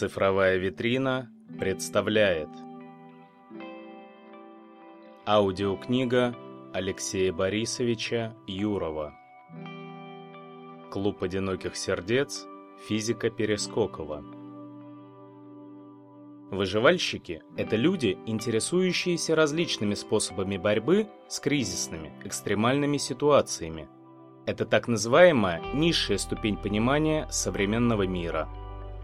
Цифровая витрина представляет Аудиокнига Алексея Борисовича Юрова Клуб одиноких сердец Физика Перескокова Выживальщики – это люди, интересующиеся различными способами борьбы с кризисными, экстремальными ситуациями. Это так называемая низшая ступень понимания современного мира.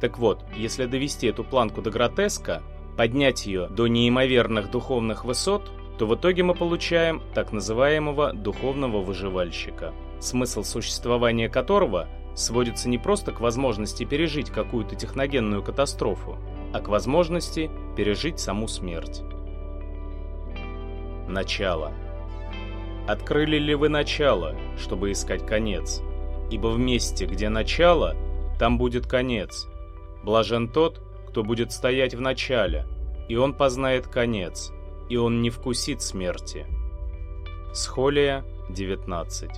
Так вот, если довести эту планку до гротеска, поднять ее до неимоверных духовных высот, то в итоге мы получаем так называемого духовного выживальщика, смысл существования которого сводится не просто к возможности пережить какую-то техногенную катастрофу, а к возможности пережить саму смерть. Начало. Открыли ли вы начало, чтобы искать конец? Ибо в месте, где начало, там будет конец. Блажен тот, кто будет стоять в начале, и он познает конец, и он не вкусит смерти. Схолия 19.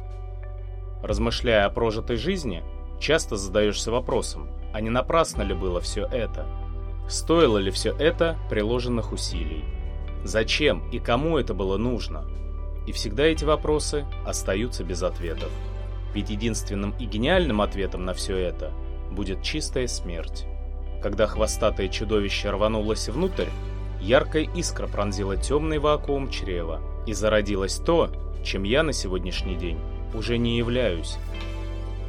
Размышляя о прожитой жизни, часто задаешься вопросом, а не напрасно ли было все это – Стоило ли все это приложенных усилий? Зачем и кому это было нужно? И всегда эти вопросы остаются без ответов. Ведь единственным и гениальным ответом на все это будет чистая смерть. Когда хвостатое чудовище рванулось внутрь, яркая искра пронзила темный вакуум чрева, и зародилось то, чем я на сегодняшний день уже не являюсь.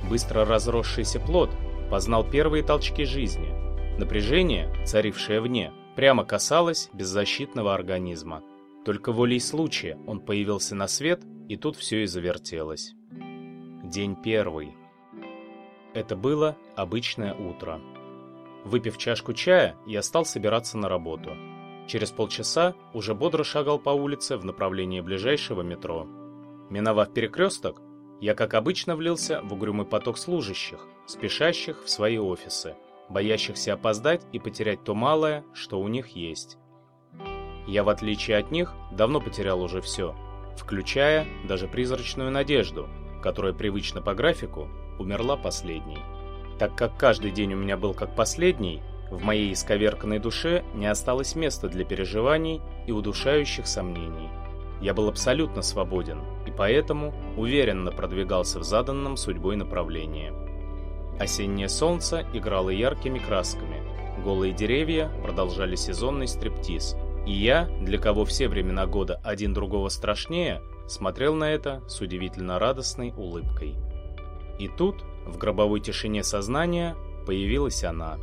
Быстро разросшийся плод познал первые толчки жизни – Напряжение, царившее вне, прямо касалось беззащитного организма. Только волей случая он появился на свет, и тут все и завертелось. День первый. Это было обычное утро. Выпив чашку чая, я стал собираться на работу. Через полчаса уже бодро шагал по улице в направлении ближайшего метро. Миновав перекресток, я, как обычно, влился в угрюмый поток служащих, спешащих в свои офисы – боящихся опоздать и потерять то малое, что у них есть. Я, в отличие от них, давно потерял уже все, включая даже призрачную надежду, которая привычно по графику умерла последней. Так как каждый день у меня был как последний, в моей исковерканной душе не осталось места для переживаний и удушающих сомнений. Я был абсолютно свободен и поэтому уверенно продвигался в заданном судьбой направлении. Осеннее солнце играло яркими красками. Голые деревья продолжали сезонный стриптиз. И я, для кого все времена года один другого страшнее, смотрел на это с удивительно радостной улыбкой. И тут, в гробовой тишине сознания, появилась она.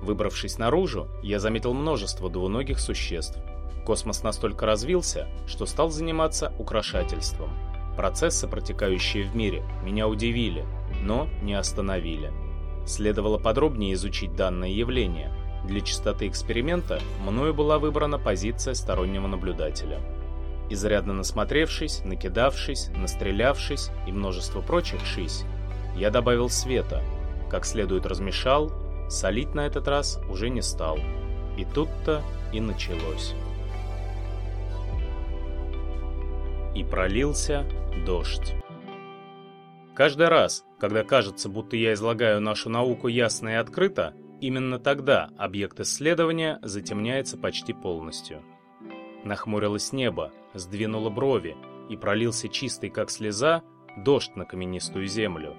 Выбравшись наружу, я заметил множество двуногих существ. Космос настолько развился, что стал заниматься украшательством. Процессы, протекающие в мире, меня удивили, но не остановили. Следовало подробнее изучить данное явление. Для чистоты эксперимента мною была выбрана позиция стороннего наблюдателя. Изрядно насмотревшись, накидавшись, настрелявшись и множество прочих шись, я добавил света, как следует размешал, солить на этот раз уже не стал. И тут-то и началось. И пролился дождь. Каждый раз, когда кажется, будто я излагаю нашу науку ясно и открыто, именно тогда объект исследования затемняется почти полностью. Нахмурилось небо, сдвинуло брови, и пролился чистый, как слеза, дождь на каменистую землю.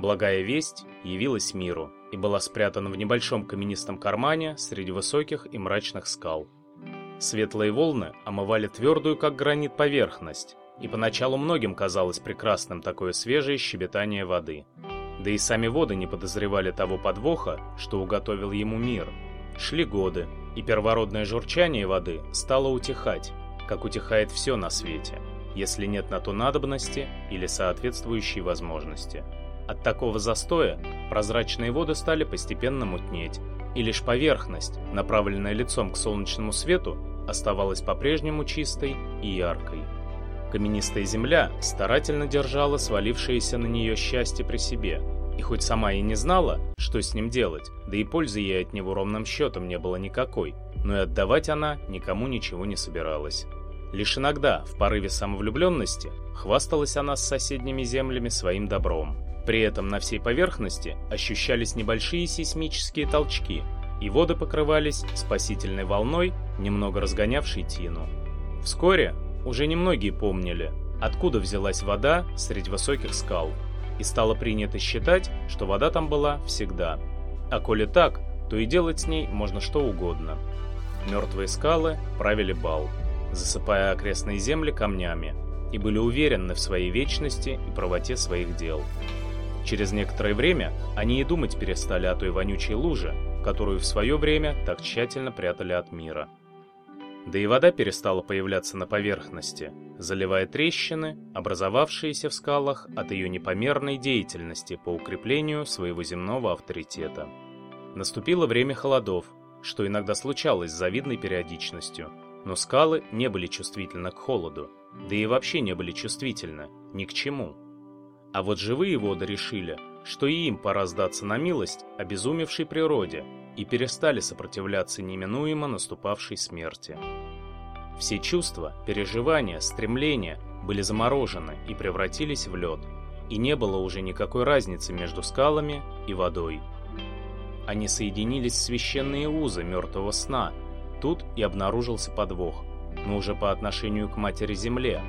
Благая весть явилась миру и была спрятана в небольшом каменистом кармане среди высоких и мрачных скал. Светлые волны омывали твердую, как гранит, поверхность, и поначалу многим казалось прекрасным такое свежее щебетание воды. Да и сами воды не подозревали того подвоха, что уготовил ему мир. Шли годы, и первородное журчание воды стало утихать, как утихает все на свете, если нет на то надобности или соответствующей возможности. От такого застоя прозрачные воды стали постепенно мутнеть, и лишь поверхность, направленная лицом к солнечному свету, оставалась по-прежнему чистой и яркой. Каменистая земля старательно держала свалившееся на нее счастье при себе, и хоть сама и не знала, что с ним делать, да и пользы ей от него ровным счетом не было никакой, но и отдавать она никому ничего не собиралась. Лишь иногда, в порыве самовлюбленности, хвасталась она с соседними землями своим добром. При этом на всей поверхности ощущались небольшие сейсмические толчки, и воды покрывались спасительной волной, немного разгонявшей тину. Вскоре уже немногие помнили, откуда взялась вода среди высоких скал, и стало принято считать, что вода там была всегда. А коли так, то и делать с ней можно что угодно. Мертвые скалы правили бал, засыпая окрестные земли камнями, и были уверены в своей вечности и правоте своих дел. Через некоторое время они и думать перестали о той вонючей луже, которую в свое время так тщательно прятали от мира. Да и вода перестала появляться на поверхности, заливая трещины, образовавшиеся в скалах от ее непомерной деятельности по укреплению своего земного авторитета. Наступило время холодов, что иногда случалось с завидной периодичностью, но скалы не были чувствительны к холоду, да и вообще не были чувствительны ни к чему. А вот живые воды решили, что и им пора сдаться на милость обезумевшей природе и перестали сопротивляться неминуемо наступавшей смерти. Все чувства, переживания, стремления были заморожены и превратились в лед, и не было уже никакой разницы между скалами и водой. Они соединились в священные узы мертвого сна, тут и обнаружился подвох, но уже по отношению к Матери-Земле,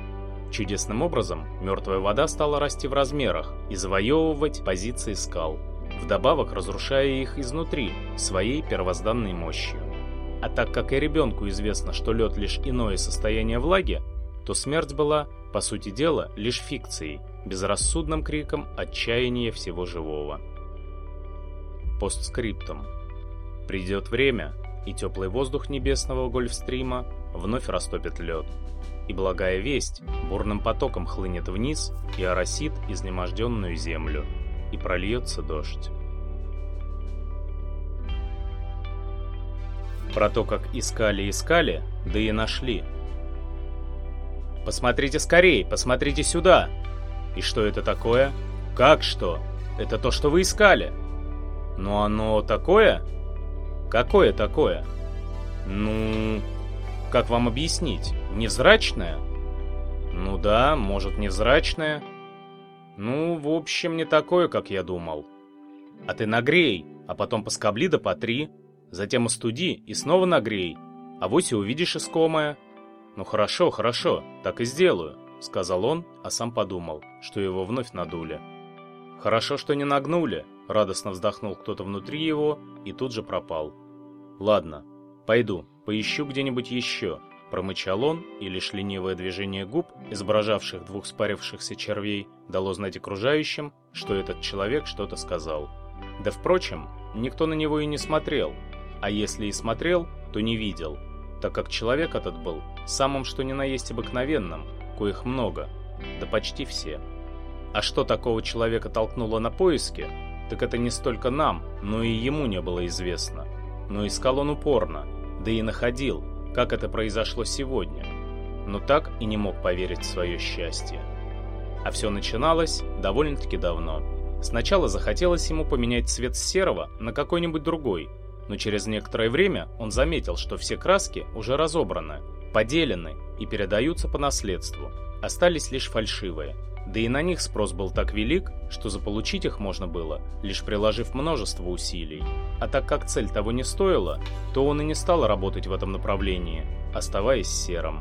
Чудесным образом мертвая вода стала расти в размерах и завоевывать позиции скал, вдобавок разрушая их изнутри своей первозданной мощью. А так как и ребенку известно, что лед лишь иное состояние влаги, то смерть была, по сути дела, лишь фикцией, безрассудным криком отчаяния всего живого. Постскриптум. Придет время, и теплый воздух небесного гольфстрима вновь растопит лед, и благая весть бурным потоком хлынет вниз и оросит изнеможденную землю, и прольется дождь. Про то, как искали-искали, да и нашли. «Посмотрите скорей, посмотрите сюда!» «И что это такое?» «Как что? Это то, что вы искали!» «Но оно такое?» «Какое такое?» «Ну...» Как вам объяснить? Невзрачная? Ну да, может невзрачная. Ну, в общем, не такое, как я думал. А ты нагрей, а потом поскобли да потри, затем остуди и снова нагрей, а вось и увидишь искомое. Ну хорошо, хорошо, так и сделаю, сказал он, а сам подумал, что его вновь надули. Хорошо, что не нагнули, радостно вздохнул кто-то внутри его и тут же пропал. Ладно, пойду, Поищу где-нибудь еще, промычал он, и лишь ленивое движение губ, изображавших двух спарившихся червей, дало знать окружающим, что этот человек что-то сказал. Да впрочем, никто на него и не смотрел, а если и смотрел, то не видел, так как человек этот был самым что ни на есть обыкновенным, коих много, да почти все. А что такого человека толкнуло на поиски, так это не столько нам, но и ему не было известно. Но искал он упорно, да и находил, как это произошло сегодня, но так и не мог поверить в свое счастье. А все начиналось довольно-таки давно. Сначала захотелось ему поменять цвет с серого на какой-нибудь другой, но через некоторое время он заметил, что все краски уже разобраны, поделены и передаются по наследству, остались лишь фальшивые – да и на них спрос был так велик, что заполучить их можно было, лишь приложив множество усилий. А так как цель того не стоила, то он и не стал работать в этом направлении, оставаясь серым.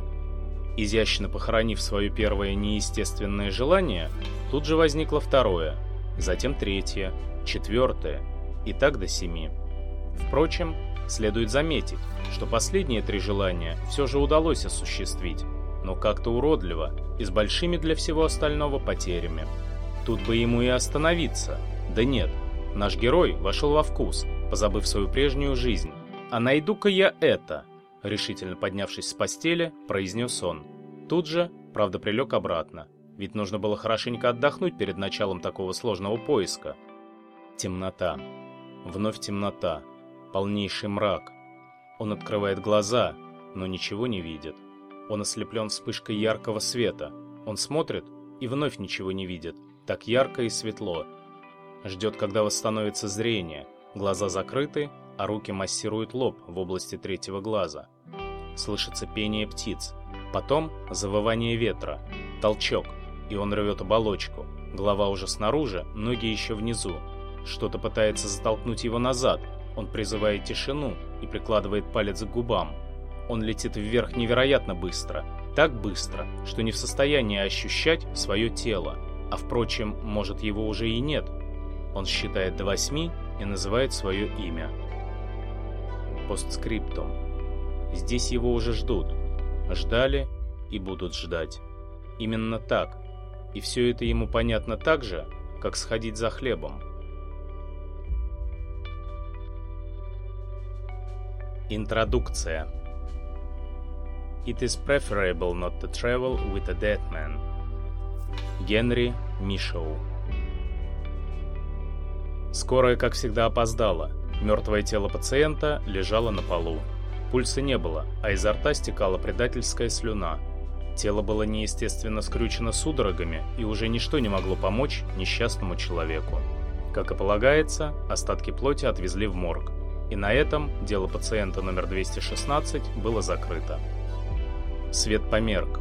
Изящно похоронив свое первое неестественное желание, тут же возникло второе, затем третье, четвертое и так до семи. Впрочем, следует заметить, что последние три желания все же удалось осуществить, но как-то уродливо и с большими для всего остального потерями. Тут бы ему и остановиться. Да нет, наш герой вошел во вкус, позабыв свою прежнюю жизнь. «А найду-ка я это!» Решительно поднявшись с постели, произнес он. Тут же, правда, прилег обратно, ведь нужно было хорошенько отдохнуть перед началом такого сложного поиска. Темнота. Вновь темнота. Полнейший мрак. Он открывает глаза, но ничего не видит. Он ослеплен вспышкой яркого света. Он смотрит и вновь ничего не видит. Так ярко и светло. Ждет, когда восстановится зрение. Глаза закрыты, а руки массируют лоб в области третьего глаза. Слышится пение птиц. Потом завывание ветра. Толчок, и он рвет оболочку. Голова уже снаружи, ноги еще внизу. Что-то пытается затолкнуть его назад, Он призывает тишину и прикладывает палец к губам. Он летит вверх невероятно быстро, так быстро, что не в состоянии ощущать свое тело, а впрочем, может его уже и нет. Он считает до восьми и называет свое имя. Постскриптум. Здесь его уже ждут. Ждали и будут ждать. Именно так. И все это ему понятно так же, как сходить за хлебом. Интродукция. It is preferable not to travel with a dead man. Генри Мишоу. Скорая, как всегда, опоздала. Мертвое тело пациента лежало на полу. Пульса не было, а изо рта стекала предательская слюна. Тело было неестественно скрючено судорогами, и уже ничто не могло помочь несчастному человеку. Как и полагается, остатки плоти отвезли в морг. И на этом дело пациента номер 216 было закрыто. Свет померк.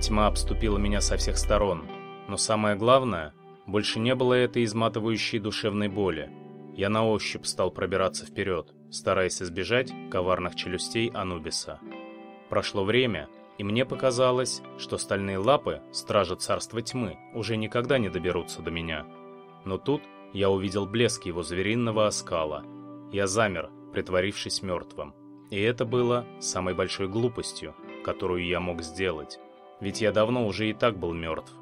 Тьма обступила меня со всех сторон. Но самое главное, больше не было этой изматывающей душевной боли. Я на ощупь стал пробираться вперед, стараясь избежать коварных челюстей Анубиса. Прошло время, и мне показалось, что стальные лапы, стражи царства тьмы, уже никогда не доберутся до меня. Но тут я увидел блеск его звериного оскала. Я замер, притворившись мертвым. И это было самой большой глупостью, которую я мог сделать, ведь я давно уже и так был мертв.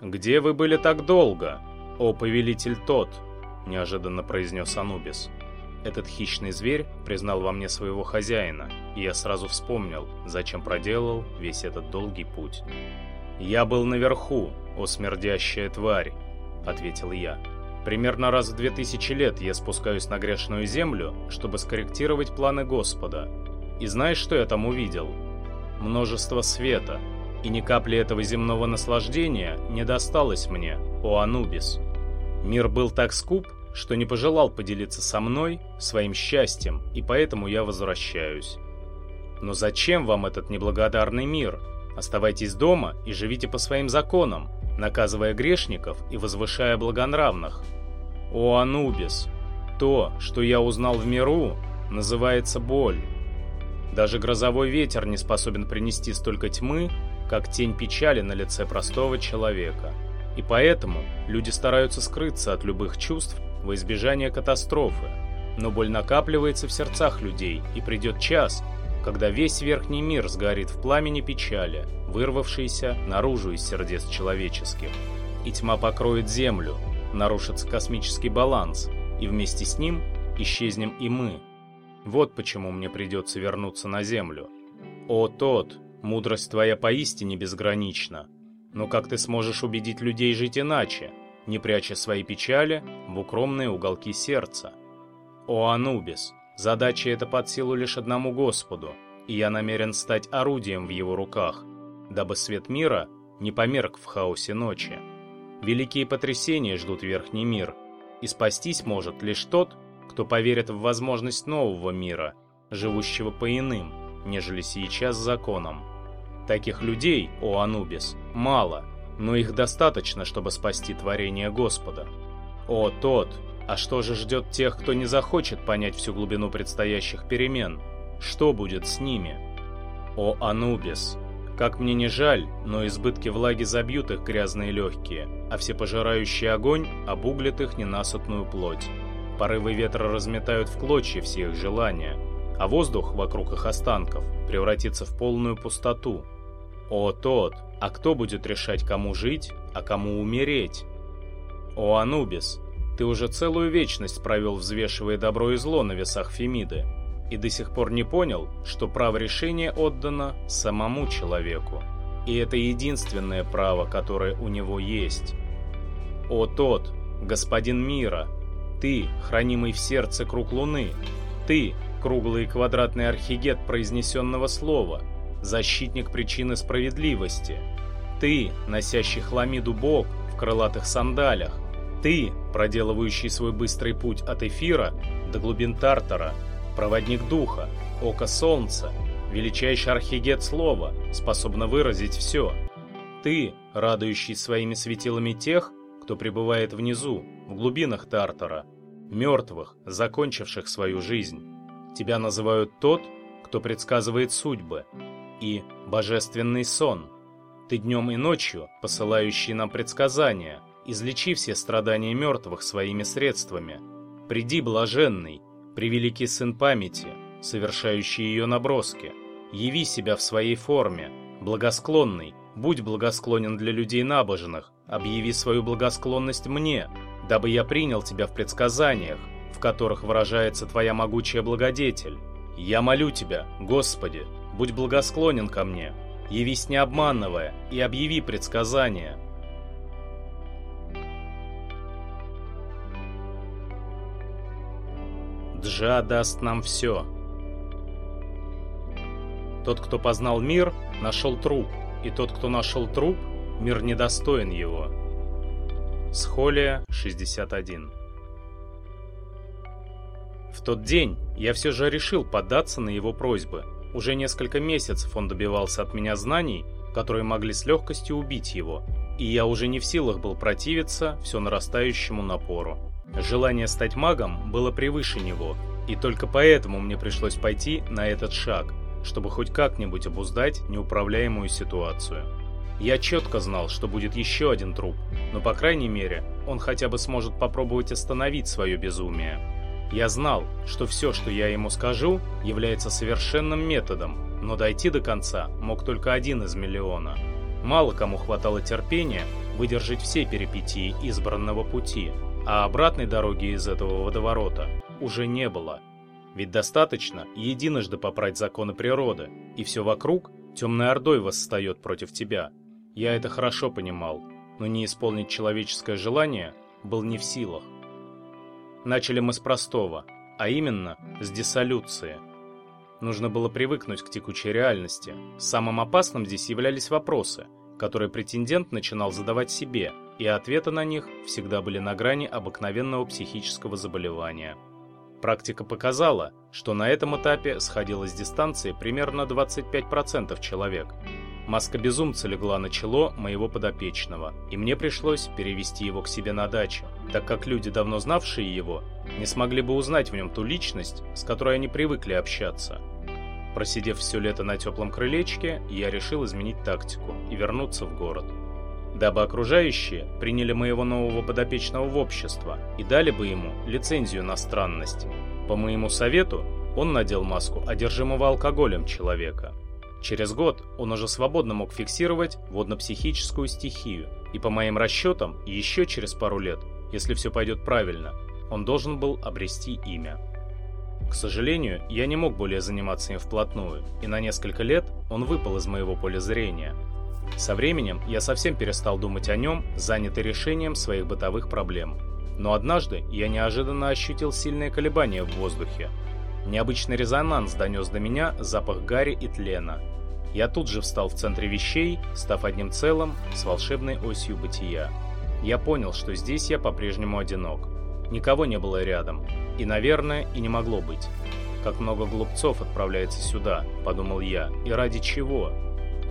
«Где вы были так долго, о повелитель тот?» – неожиданно произнес Анубис. Этот хищный зверь признал во мне своего хозяина, и я сразу вспомнил, зачем проделал весь этот долгий путь. «Я был наверху, о смердящая тварь», — ответил я. «Примерно раз в две тысячи лет я спускаюсь на грешную землю, чтобы скорректировать планы Господа, и знаешь, что я там увидел? Множество света. И ни капли этого земного наслаждения не досталось мне, о Анубис. Мир был так скуп, что не пожелал поделиться со мной своим счастьем, и поэтому я возвращаюсь. Но зачем вам этот неблагодарный мир? Оставайтесь дома и живите по своим законам, наказывая грешников и возвышая благонравных. О Анубис, то, что я узнал в миру, называется боль. Даже грозовой ветер не способен принести столько тьмы, как тень печали на лице простого человека. И поэтому люди стараются скрыться от любых чувств во избежание катастрофы. Но боль накапливается в сердцах людей, и придет час, когда весь верхний мир сгорит в пламени печали, вырвавшейся наружу из сердец человеческих. И тьма покроет землю, нарушится космический баланс, и вместе с ним исчезнем и мы – вот почему мне придется вернуться на землю. О, тот, мудрость твоя поистине безгранична. Но как ты сможешь убедить людей жить иначе, не пряча свои печали в укромные уголки сердца? О, Анубис, задача эта под силу лишь одному Господу, и я намерен стать орудием в его руках, дабы свет мира не померк в хаосе ночи. Великие потрясения ждут верхний мир, и спастись может лишь тот, кто поверит в возможность нового мира, живущего по иным, нежели сейчас законам. Таких людей, о Анубис, мало, но их достаточно, чтобы спасти творение Господа. О тот, а что же ждет тех, кто не захочет понять всю глубину предстоящих перемен? Что будет с ними? О Анубис, как мне не жаль, но избытки влаги забьют их грязные легкие, а всепожирающий огонь обуглит их ненасытную плоть. Порывы ветра разметают в клочья все их желания, а воздух вокруг их останков превратится в полную пустоту. О, тот! А кто будет решать, кому жить, а кому умереть? О, Анубис! Ты уже целую вечность провел, взвешивая добро и зло на весах Фемиды, и до сих пор не понял, что право решения отдано самому человеку. И это единственное право, которое у него есть. О тот, господин мира, ты, хранимый в сердце круг луны. Ты, круглый и квадратный архигет произнесенного слова, защитник причины справедливости. Ты, носящий хламиду бог в крылатых сандалях. Ты, проделывающий свой быстрый путь от эфира до глубин Тартара, проводник духа, око солнца, величайший архигет слова, способно выразить все. Ты, радующий своими светилами тех, кто пребывает внизу, в глубинах Тартара, мертвых, закончивших свою жизнь. Тебя называют тот, кто предсказывает судьбы, и божественный сон. Ты днем и ночью, посылающий нам предсказания, излечи все страдания мертвых своими средствами. Приди, блаженный, превеликий сын памяти, совершающий ее наброски. Яви себя в своей форме, благосклонный, будь благосклонен для людей набожных, объяви свою благосклонность мне, дабы я принял тебя в предсказаниях, в которых выражается твоя могучая благодетель. Я молю тебя, Господи, будь благосклонен ко мне, явись не обманывая и объяви предсказания. Джа даст нам все. Тот, кто познал мир, нашел труп, и тот, кто нашел труп, мир недостоин его. Схолия 61 В тот день я все же решил поддаться на его просьбы. Уже несколько месяцев он добивался от меня знаний, которые могли с легкостью убить его, и я уже не в силах был противиться все нарастающему напору. Желание стать магом было превыше него, и только поэтому мне пришлось пойти на этот шаг, чтобы хоть как-нибудь обуздать неуправляемую ситуацию. Я четко знал, что будет еще один труп, но по крайней мере он хотя бы сможет попробовать остановить свое безумие. Я знал, что все, что я ему скажу, является совершенным методом, но дойти до конца мог только один из миллиона. Мало кому хватало терпения выдержать все перипетии избранного пути, а обратной дороги из этого водоворота уже не было. Ведь достаточно единожды попрать законы природы, и все вокруг темной ордой восстает против тебя – я это хорошо понимал, но не исполнить человеческое желание был не в силах. Начали мы с простого, а именно с диссолюции. Нужно было привыкнуть к текучей реальности. Самым опасным здесь являлись вопросы, которые претендент начинал задавать себе, и ответы на них всегда были на грани обыкновенного психического заболевания. Практика показала, что на этом этапе сходилась дистанция примерно 25% человек – Маска безумца легла на чело моего подопечного, и мне пришлось перевести его к себе на дачу, так как люди, давно знавшие его, не смогли бы узнать в нем ту личность, с которой они привыкли общаться. Просидев все лето на теплом крылечке, я решил изменить тактику и вернуться в город. Дабы окружающие приняли моего нового подопечного в общество и дали бы ему лицензию на странность. По моему совету, он надел маску одержимого алкоголем человека – Через год он уже свободно мог фиксировать водно-психическую стихию, и по моим расчетам, еще через пару лет, если все пойдет правильно, он должен был обрести имя. К сожалению, я не мог более заниматься им вплотную, и на несколько лет он выпал из моего поля зрения. Со временем я совсем перестал думать о нем, занятый решением своих бытовых проблем. Но однажды я неожиданно ощутил сильные колебания в воздухе. Необычный резонанс донес до меня запах гари и тлена – я тут же встал в центре вещей, став одним целым с волшебной осью бытия. Я понял, что здесь я по-прежнему одинок. Никого не было рядом. И, наверное, и не могло быть. Как много глупцов отправляется сюда, подумал я. И ради чего?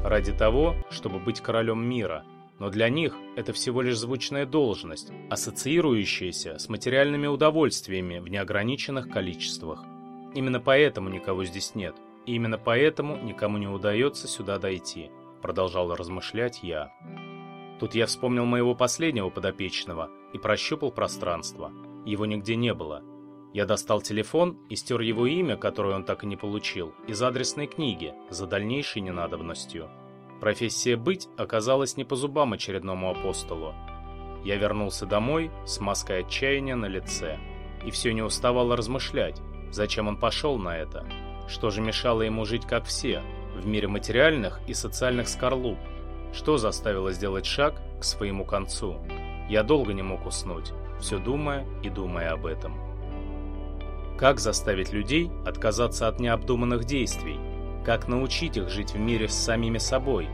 Ради того, чтобы быть королем мира. Но для них это всего лишь звучная должность, ассоциирующаяся с материальными удовольствиями в неограниченных количествах. Именно поэтому никого здесь нет. И именно поэтому никому не удается сюда дойти, продолжал размышлять я. Тут я вспомнил моего последнего подопечного и прощупал пространство. Его нигде не было. Я достал телефон и стер его имя, которое он так и не получил, из адресной книги за дальнейшей ненадобностью. Профессия «быть» оказалась не по зубам очередному апостолу. Я вернулся домой с маской отчаяния на лице и все не уставал размышлять, зачем он пошел на это. Что же мешало ему жить как все, в мире материальных и социальных скорлуп? Что заставило сделать шаг к своему концу? Я долго не мог уснуть, все думая и думая об этом. Как заставить людей отказаться от необдуманных действий? Как научить их жить в мире с самими собой?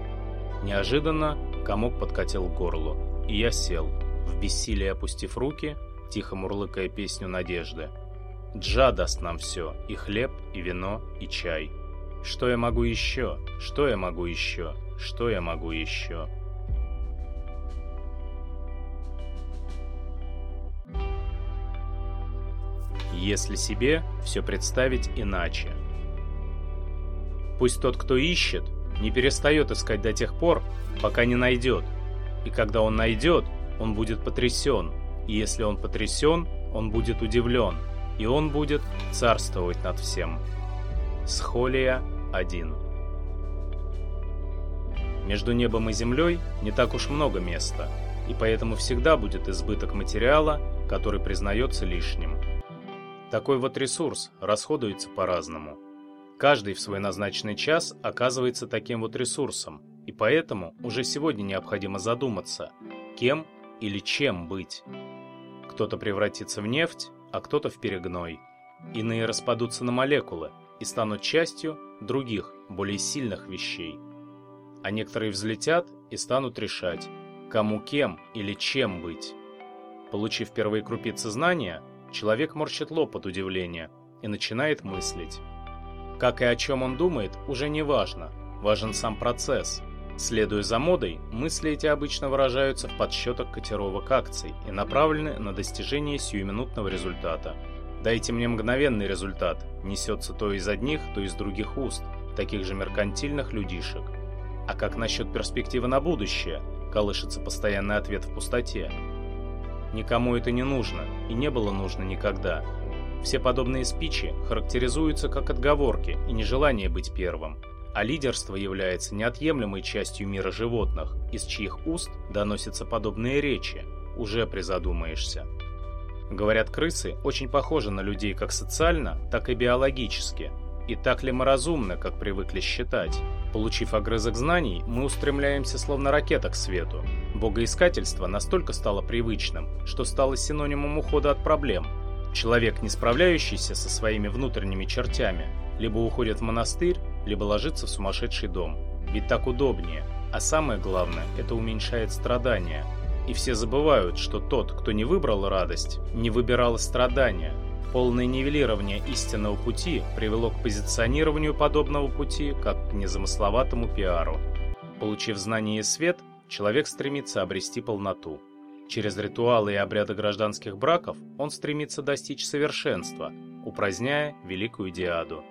Неожиданно комок подкатил к горлу, и я сел, в бессилии опустив руки, тихо мурлыкая песню надежды. Джа даст нам все, и хлеб, и вино, и чай. Что я могу еще? Что я могу еще? Что я могу еще? если себе все представить иначе. Пусть тот, кто ищет, не перестает искать до тех пор, пока не найдет. И когда он найдет, он будет потрясен. И если он потрясен, он будет удивлен. И он будет царствовать над всем. Схолия 1 Между небом и землей не так уж много места, и поэтому всегда будет избыток материала, который признается лишним. Такой вот ресурс расходуется по-разному. Каждый в свой назначенный час оказывается таким вот ресурсом, и поэтому уже сегодня необходимо задуматься, кем или чем быть. Кто-то превратится в нефть, а кто-то в перегной. Иные распадутся на молекулы и станут частью других, более сильных вещей. А некоторые взлетят и станут решать, кому кем или чем быть. Получив первые крупицы знания, человек морщит лоб от удивления и начинает мыслить. Как и о чем он думает, уже не важно, важен сам процесс. Следуя за модой, мысли эти обычно выражаются в подсчетах котировок акций и направлены на достижение сиюминутного результата. «Дайте мне мгновенный результат» несется то из одних, то из других уст, таких же меркантильных людишек. А как насчет перспективы на будущее? Колышется постоянный ответ в пустоте. Никому это не нужно и не было нужно никогда. Все подобные спичи характеризуются как отговорки и нежелание быть первым. А лидерство является неотъемлемой частью мира животных, из чьих уст доносятся подобные речи. Уже призадумаешься. Говорят, крысы очень похожи на людей как социально, так и биологически. И так ли мы разумны, как привыкли считать? Получив огрызок знаний, мы устремляемся словно ракета к свету. Богоискательство настолько стало привычным, что стало синонимом ухода от проблем. Человек, не справляющийся со своими внутренними чертями, либо уходит в монастырь, либо ложится в сумасшедший дом. Ведь так удобнее. А самое главное, это уменьшает страдания. И все забывают, что тот, кто не выбрал радость, не выбирал страдания, Полное нивелирование истинного пути привело к позиционированию подобного пути как к незамысловатому пиару. Получив знание и свет, человек стремится обрести полноту. Через ритуалы и обряды гражданских браков он стремится достичь совершенства, упраздняя великую диаду.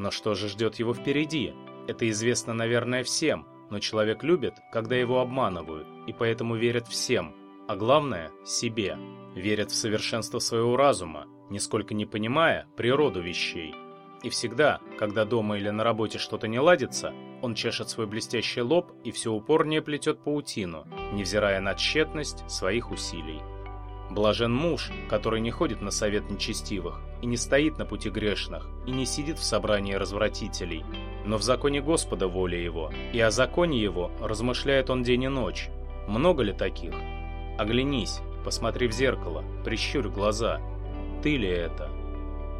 Но что же ждет его впереди? Это известно, наверное, всем, но человек любит, когда его обманывают, и поэтому верит всем, а главное – себе. Верит в совершенство своего разума, нисколько не понимая природу вещей. И всегда, когда дома или на работе что-то не ладится, он чешет свой блестящий лоб и все упорнее плетет паутину, невзирая на тщетность своих усилий. Блажен муж, который не ходит на совет нечестивых, и не стоит на пути грешных, и не сидит в собрании развратителей, но в законе Господа воля его, и о законе его размышляет он день и ночь. Много ли таких? Оглянись, посмотри в зеркало, прищурь глаза, ты ли это?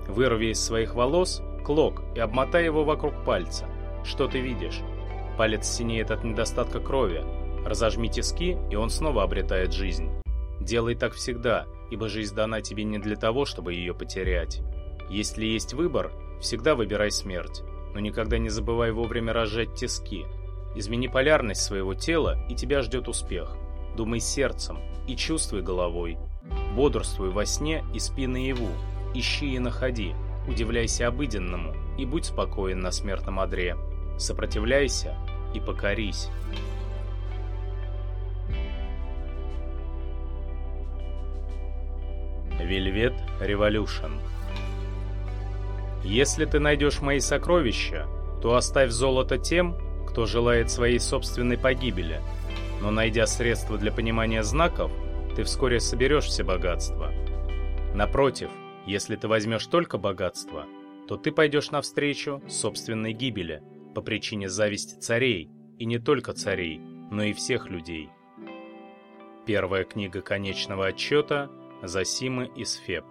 Вырви из своих волос клок и обмотай его вокруг пальца. Что ты видишь? Палец синеет от недостатка крови. Разожми тиски, и он снова обретает жизнь. Делай так всегда, ибо жизнь дана тебе не для того, чтобы ее потерять. Если есть выбор, всегда выбирай смерть, но никогда не забывай вовремя разжать тиски. Измени полярность своего тела, и тебя ждет успех. Думай сердцем и чувствуй головой. Бодрствуй во сне и спи наяву, ищи и находи, удивляйся обыденному и будь спокоен на смертном одре. Сопротивляйся и покорись. Вельвет Революшн Если ты найдешь мои сокровища, то оставь золото тем, кто желает своей собственной погибели. Но найдя средства для понимания знаков, ты вскоре соберешь все богатства. Напротив, если ты возьмешь только богатство, то ты пойдешь навстречу собственной гибели по причине зависти царей, и не только царей, но и всех людей. Первая книга конечного отчета Засимы из Феб.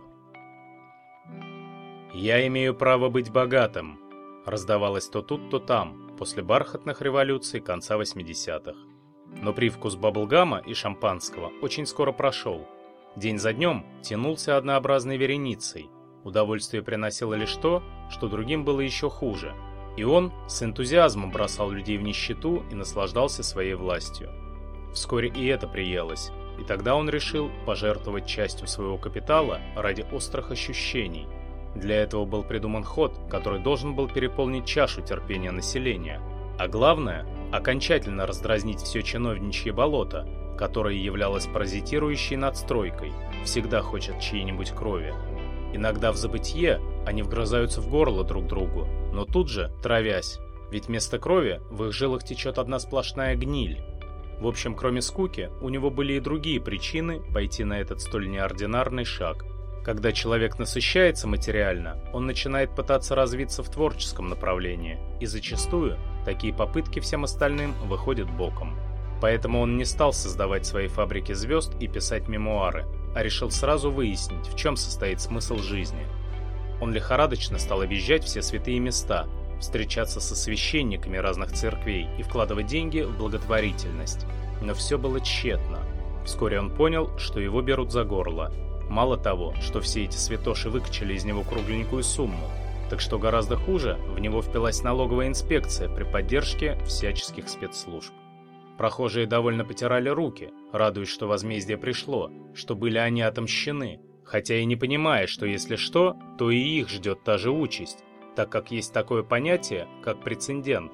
«Я имею право быть богатым», раздавалось то тут, то там, после бархатных революций конца 80-х. Но привкус баблгама и шампанского очень скоро прошел. День за днем тянулся однообразной вереницей. Удовольствие приносило лишь то, что другим было еще хуже. И он с энтузиазмом бросал людей в нищету и наслаждался своей властью. Вскоре и это приелось, И тогда он решил пожертвовать частью своего капитала ради острых ощущений. Для этого был придуман ход, который должен был переполнить чашу терпения населения. А главное, окончательно раздразнить все чиновничье болото, которое являлось паразитирующей надстройкой, всегда хочет чьей-нибудь крови. Иногда в забытье они вгрызаются в горло друг другу, но тут же, травясь, ведь вместо крови в их жилах течет одна сплошная гниль. В общем, кроме скуки, у него были и другие причины пойти на этот столь неординарный шаг. Когда человек насыщается материально, он начинает пытаться развиться в творческом направлении, и зачастую такие попытки всем остальным выходят боком. Поэтому он не стал создавать свои фабрики звезд и писать мемуары, а решил сразу выяснить, в чем состоит смысл жизни. Он лихорадочно стал объезжать все святые места, встречаться со священниками разных церквей и вкладывать деньги в благотворительность. Но все было тщетно. Вскоре он понял, что его берут за горло. Мало того, что все эти святоши выкачали из него кругленькую сумму, так что гораздо хуже, в него впилась налоговая инспекция при поддержке всяческих спецслужб. Прохожие довольно потирали руки, радуясь, что возмездие пришло, что были они отомщены, хотя и не понимая, что если что, то и их ждет та же участь, так как есть такое понятие, как прецедент.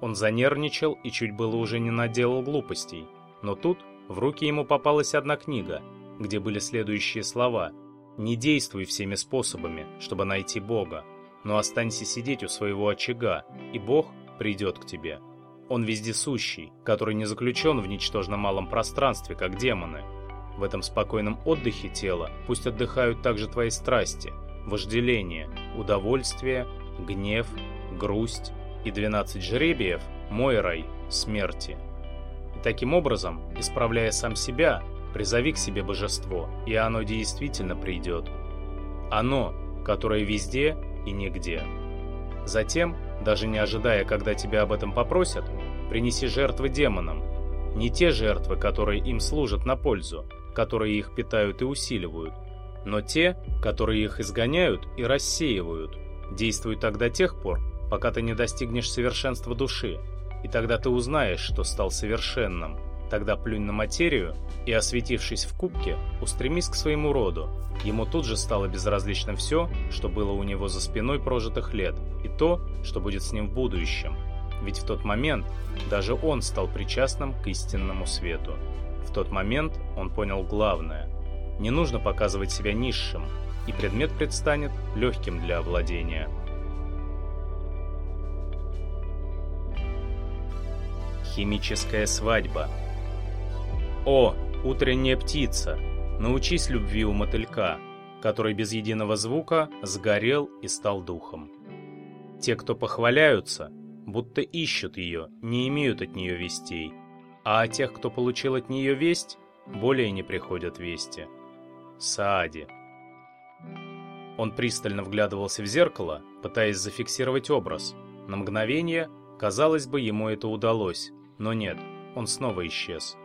Он занервничал и чуть было уже не наделал глупостей, но тут в руки ему попалась одна книга, где были следующие слова «Не действуй всеми способами, чтобы найти Бога, но останься сидеть у своего очага, и Бог придет к тебе». Он вездесущий, который не заключен в ничтожно малом пространстве, как демоны. В этом спокойном отдыхе тела пусть отдыхают также твои страсти – вожделение, удовольствие, гнев, грусть и 12 жребиев – мой рай смерти. И таким образом, исправляя сам себя, призови к себе божество, и оно действительно придет. Оно, которое везде и нигде. Затем, даже не ожидая, когда тебя об этом попросят, принеси жертвы демонам. Не те жертвы, которые им служат на пользу, которые их питают и усиливают, но те, которые их изгоняют и рассеивают, действуют до тех пор, пока ты не достигнешь совершенства души, и тогда ты узнаешь, что стал совершенным. Тогда плюнь на материю и, осветившись в кубке, устремись к своему роду. Ему тут же стало безразлично все, что было у него за спиной прожитых лет, и то, что будет с ним в будущем. Ведь в тот момент даже он стал причастным к истинному свету. В тот момент он понял главное – не нужно показывать себя низшим, и предмет предстанет легким для овладения. Химическая свадьба О, утренняя птица, научись любви у мотылька, который без единого звука сгорел и стал духом. Те, кто похваляются, будто ищут ее, не имеют от нее вестей, а о тех, кто получил от нее весть, более не приходят вести. Саади. Он пристально вглядывался в зеркало, пытаясь зафиксировать образ. На мгновение, казалось бы, ему это удалось, но нет, он снова исчез.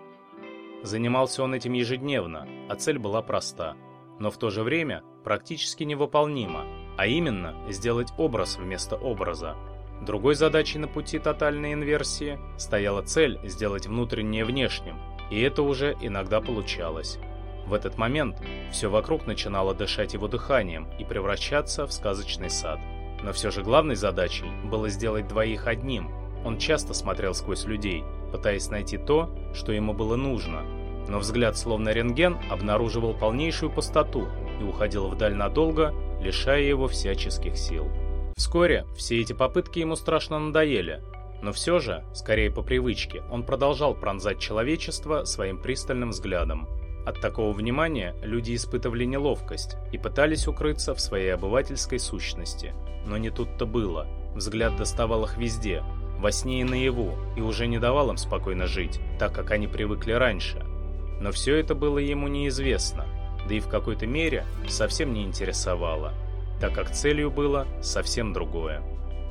Занимался он этим ежедневно, а цель была проста, но в то же время практически невыполнима, а именно сделать образ вместо образа. Другой задачей на пути тотальной инверсии стояла цель сделать внутреннее внешним, и это уже иногда получалось. В этот момент все вокруг начинало дышать его дыханием и превращаться в сказочный сад. Но все же главной задачей было сделать двоих одним. Он часто смотрел сквозь людей, пытаясь найти то, что ему было нужно. Но взгляд, словно рентген, обнаруживал полнейшую пустоту и уходил вдаль надолго, лишая его всяческих сил. Вскоре все эти попытки ему страшно надоели, но все же, скорее по привычке, он продолжал пронзать человечество своим пристальным взглядом. От такого внимания люди испытывали неловкость и пытались укрыться в своей обывательской сущности. Но не тут-то было. Взгляд доставал их везде, во сне и наяву, и уже не давал им спокойно жить, так как они привыкли раньше. Но все это было ему неизвестно, да и в какой-то мере совсем не интересовало, так как целью было совсем другое.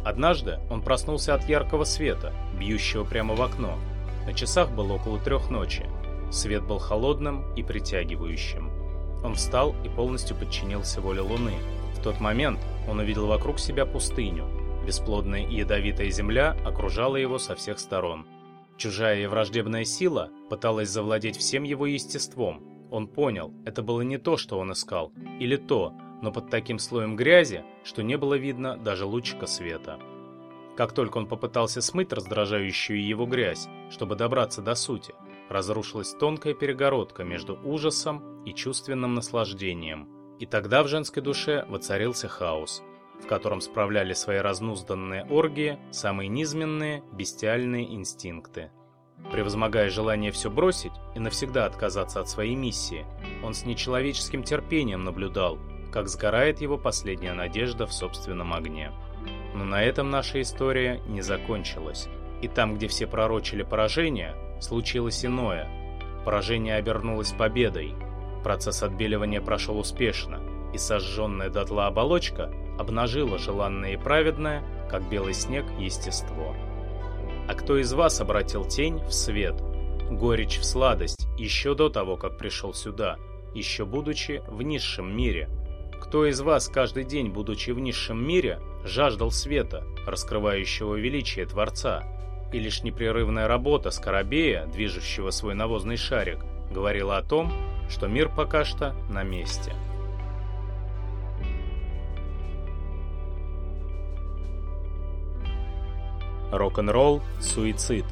Однажды он проснулся от яркого света, бьющего прямо в окно. На часах было около трех ночи, Свет был холодным и притягивающим. Он встал и полностью подчинился воле Луны. В тот момент он увидел вокруг себя пустыню. Бесплодная и ядовитая земля окружала его со всех сторон. Чужая и враждебная сила пыталась завладеть всем его естеством. Он понял, это было не то, что он искал, или то, но под таким слоем грязи, что не было видно даже лучика света. Как только он попытался смыть раздражающую его грязь, чтобы добраться до сути, разрушилась тонкая перегородка между ужасом и чувственным наслаждением. И тогда в женской душе воцарился хаос, в котором справляли свои разнузданные оргии самые низменные, бестиальные инстинкты. Превозмогая желание все бросить и навсегда отказаться от своей миссии, он с нечеловеческим терпением наблюдал, как сгорает его последняя надежда в собственном огне. Но на этом наша история не закончилась. И там, где все пророчили поражение, случилось иное. Поражение обернулось победой. Процесс отбеливания прошел успешно, и сожженная дотла оболочка обнажила желанное и праведное, как белый снег, естество. А кто из вас обратил тень в свет, горечь в сладость, еще до того, как пришел сюда, еще будучи в низшем мире? Кто из вас каждый день, будучи в низшем мире, жаждал света, раскрывающего величие Творца? И лишь непрерывная работа Скоробея, движущего свой навозный шарик, говорила о том, что мир пока что на месте. Рок-н-ролл, суицид.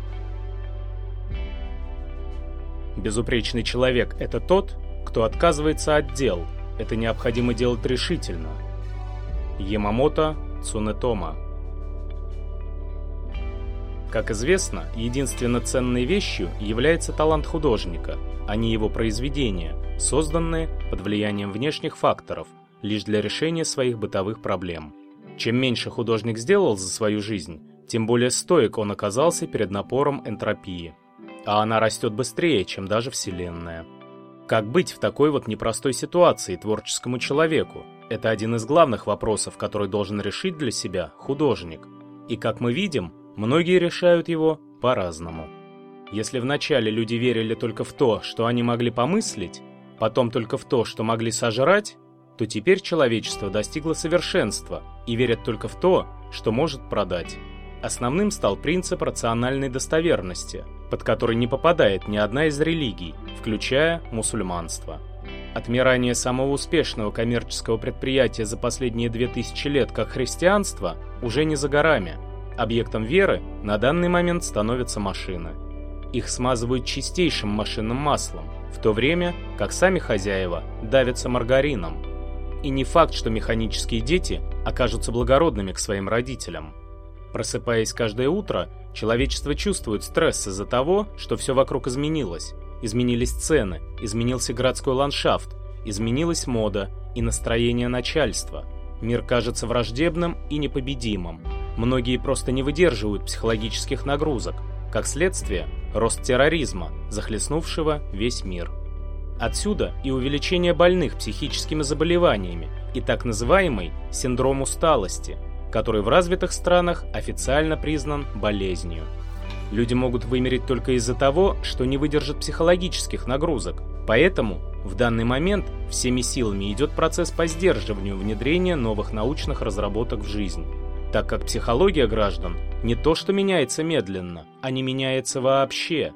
Безупречный человек – это тот, кто отказывается от дел. Это необходимо делать решительно. Ямамото Цунетома Как известно, единственно ценной вещью является талант художника, а не его произведения, созданные под влиянием внешних факторов, лишь для решения своих бытовых проблем. Чем меньше художник сделал за свою жизнь, тем более стоек он оказался перед напором энтропии. А она растет быстрее, чем даже Вселенная. Как быть в такой вот непростой ситуации творческому человеку? Это один из главных вопросов, который должен решить для себя художник. И как мы видим, многие решают его по-разному. Если вначале люди верили только в то, что они могли помыслить, потом только в то, что могли сожрать, то теперь человечество достигло совершенства и верят только в то, что может продать. Основным стал принцип рациональной достоверности, под который не попадает ни одна из религий, включая мусульманство. Отмирание самого успешного коммерческого предприятия за последние 2000 лет как христианство уже не за горами. Объектом веры на данный момент становятся машины. Их смазывают чистейшим машинным маслом, в то время как сами хозяева давятся маргарином. И не факт, что механические дети окажутся благородными к своим родителям. Просыпаясь каждое утро, человечество чувствует стресс из-за того, что все вокруг изменилось. Изменились цены, изменился городской ландшафт, изменилась мода и настроение начальства. Мир кажется враждебным и непобедимым. Многие просто не выдерживают психологических нагрузок. Как следствие, рост терроризма, захлестнувшего весь мир. Отсюда и увеличение больных психическими заболеваниями и так называемый синдром усталости – который в развитых странах официально признан болезнью. Люди могут вымереть только из-за того, что не выдержат психологических нагрузок. Поэтому в данный момент всеми силами идет процесс по сдерживанию внедрения новых научных разработок в жизнь. Так как психология граждан не то что меняется медленно, а не меняется вообще.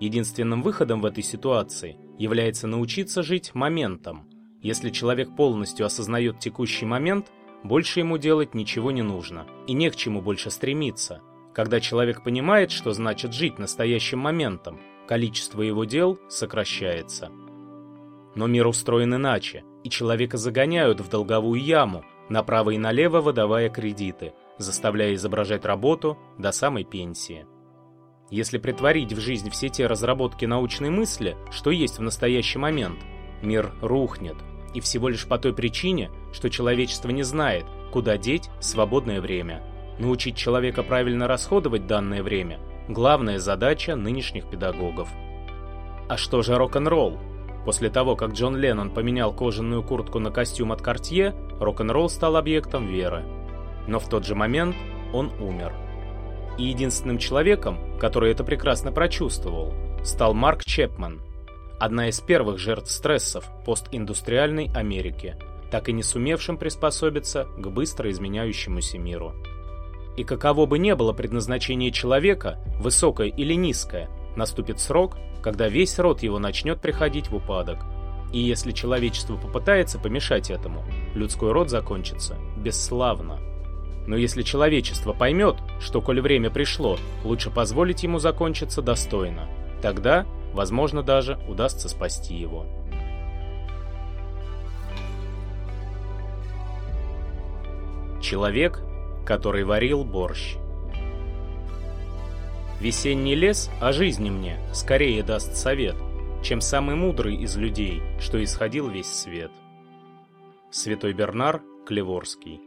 Единственным выходом в этой ситуации является научиться жить моментом. Если человек полностью осознает текущий момент – больше ему делать ничего не нужно, и не к чему больше стремиться. Когда человек понимает, что значит жить настоящим моментом, количество его дел сокращается. Но мир устроен иначе, и человека загоняют в долговую яму, направо и налево выдавая кредиты, заставляя изображать работу до самой пенсии. Если притворить в жизнь все те разработки научной мысли, что есть в настоящий момент, мир рухнет, и всего лишь по той причине, что человечество не знает, куда деть свободное время. Научить человека правильно расходовать данное время – главная задача нынешних педагогов. А что же рок-н-ролл? После того, как Джон Леннон поменял кожаную куртку на костюм от Cartier, рок-н-ролл стал объектом веры. Но в тот же момент он умер. И единственным человеком, который это прекрасно прочувствовал, стал Марк Чепман – одна из первых жертв стрессов постиндустриальной Америки, так и не сумевшим приспособиться к быстро изменяющемуся миру. И каково бы ни было предназначение человека, высокое или низкое, наступит срок, когда весь род его начнет приходить в упадок. И если человечество попытается помешать этому, людской род закончится бесславно. Но если человечество поймет, что, коль время пришло, лучше позволить ему закончиться достойно, тогда, возможно, даже удастся спасти его. Человек, который варил борщ. Весенний лес о жизни мне скорее даст совет, чем самый мудрый из людей, что исходил весь свет. Святой Бернар Клеворский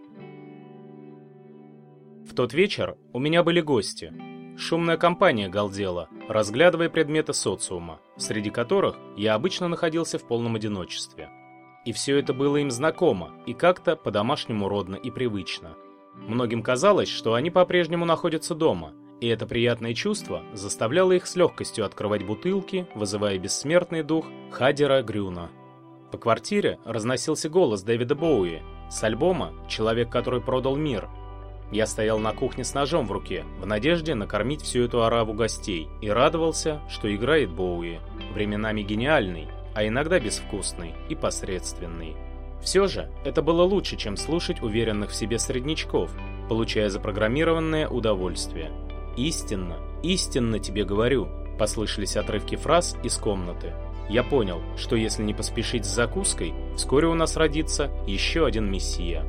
В тот вечер у меня были гости. Шумная компания галдела, разглядывая предметы социума, среди которых я обычно находился в полном одиночестве. И все это было им знакомо и как-то по-домашнему родно и привычно. Многим казалось, что они по-прежнему находятся дома, и это приятное чувство заставляло их с легкостью открывать бутылки, вызывая бессмертный дух Хадера Грюна. По квартире разносился голос Дэвида Боуи с альбома «Человек, который продал мир». Я стоял на кухне с ножом в руке, в надежде накормить всю эту ораву гостей, и радовался, что играет Боуи, временами гениальный, а иногда безвкусный и посредственный. Все же, это было лучше, чем слушать уверенных в себе среднячков, получая запрограммированное удовольствие. «Истинно, истинно тебе говорю», — послышались отрывки фраз из комнаты. Я понял, что если не поспешить с закуской, вскоре у нас родится еще один мессия.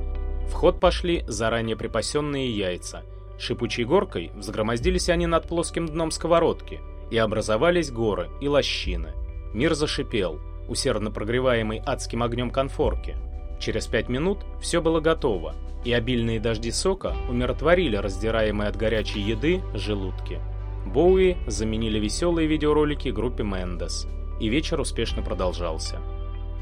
В ход пошли заранее припасенные яйца. Шипучей горкой взгромоздились они над плоским дном сковородки, и образовались горы и лощины. Мир зашипел, усердно прогреваемый адским огнем конфорки. Через пять минут все было готово, и обильные дожди сока умиротворили раздираемые от горячей еды желудки. Боуи заменили веселые видеоролики группе Мендес, и вечер успешно продолжался.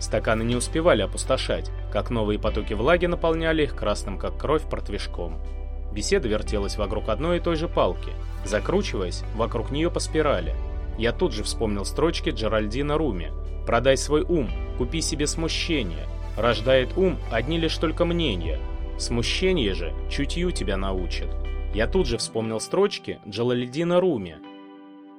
Стаканы не успевали опустошать, как новые потоки влаги наполняли их красным как кровь портвишком. Беседа вертелась вокруг одной и той же палки, закручиваясь вокруг нее по спирали – я тут же вспомнил строчки Джеральдина Руми. «Продай свой ум, купи себе смущение. Рождает ум одни лишь только мнения. Смущение же чутью тебя научит». Я тут же вспомнил строчки Джалалидина Руми.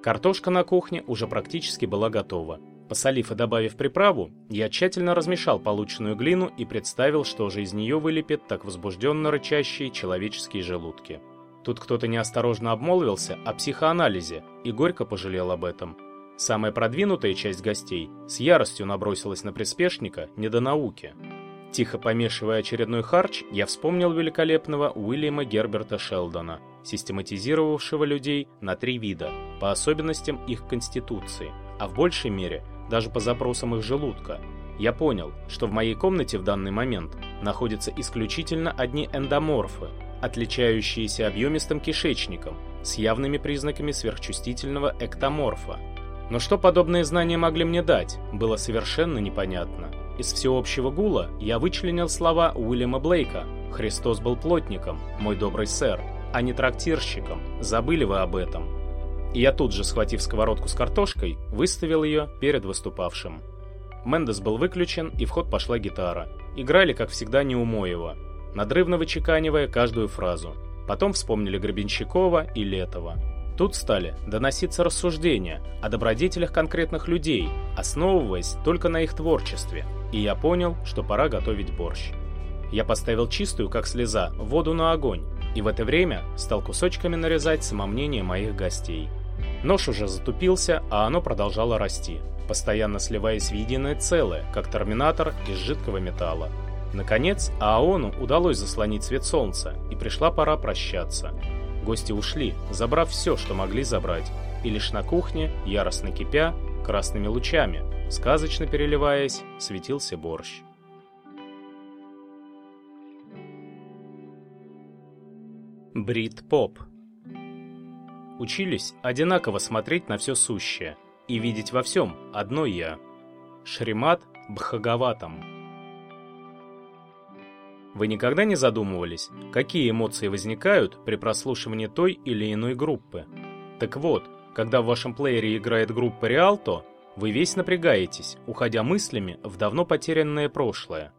Картошка на кухне уже практически была готова. Посолив и добавив приправу, я тщательно размешал полученную глину и представил, что же из нее вылепит так возбужденно рычащие человеческие желудки. Тут кто-то неосторожно обмолвился о психоанализе и горько пожалел об этом. Самая продвинутая часть гостей с яростью набросилась на приспешника не до науки. Тихо помешивая очередной харч, я вспомнил великолепного Уильяма Герберта Шелдона, систематизировавшего людей на три вида, по особенностям их конституции, а в большей мере даже по запросам их желудка. Я понял, что в моей комнате в данный момент находятся исключительно одни эндоморфы, отличающиеся объемистым кишечником, с явными признаками сверхчувствительного эктоморфа. Но что подобные знания могли мне дать, было совершенно непонятно. Из всеобщего гула я вычленил слова Уильяма Блейка «Христос был плотником, мой добрый сэр», а не трактирщиком, забыли вы об этом. И я тут же, схватив сковородку с картошкой, выставил ее перед выступавшим. Мендес был выключен, и в ход пошла гитара. Играли, как всегда, Неумоева надрывно вычеканивая каждую фразу. Потом вспомнили Гребенщикова и Летова. Тут стали доноситься рассуждения о добродетелях конкретных людей, основываясь только на их творчестве, и я понял, что пора готовить борщ. Я поставил чистую, как слеза, воду на огонь, и в это время стал кусочками нарезать самомнение моих гостей. Нож уже затупился, а оно продолжало расти, постоянно сливаясь в единое целое, как терминатор из жидкого металла. Наконец, Ааону удалось заслонить свет солнца, и пришла пора прощаться. Гости ушли, забрав все, что могли забрать, и лишь на кухне, яростно кипя, красными лучами, сказочно переливаясь, светился борщ. Брит-поп Учились одинаково смотреть на все сущее и видеть во всем одно «я». Шримат Бхагаватам вы никогда не задумывались, какие эмоции возникают при прослушивании той или иной группы? Так вот, когда в вашем плеере играет группа Rialto, вы весь напрягаетесь, уходя мыслями в давно потерянное прошлое.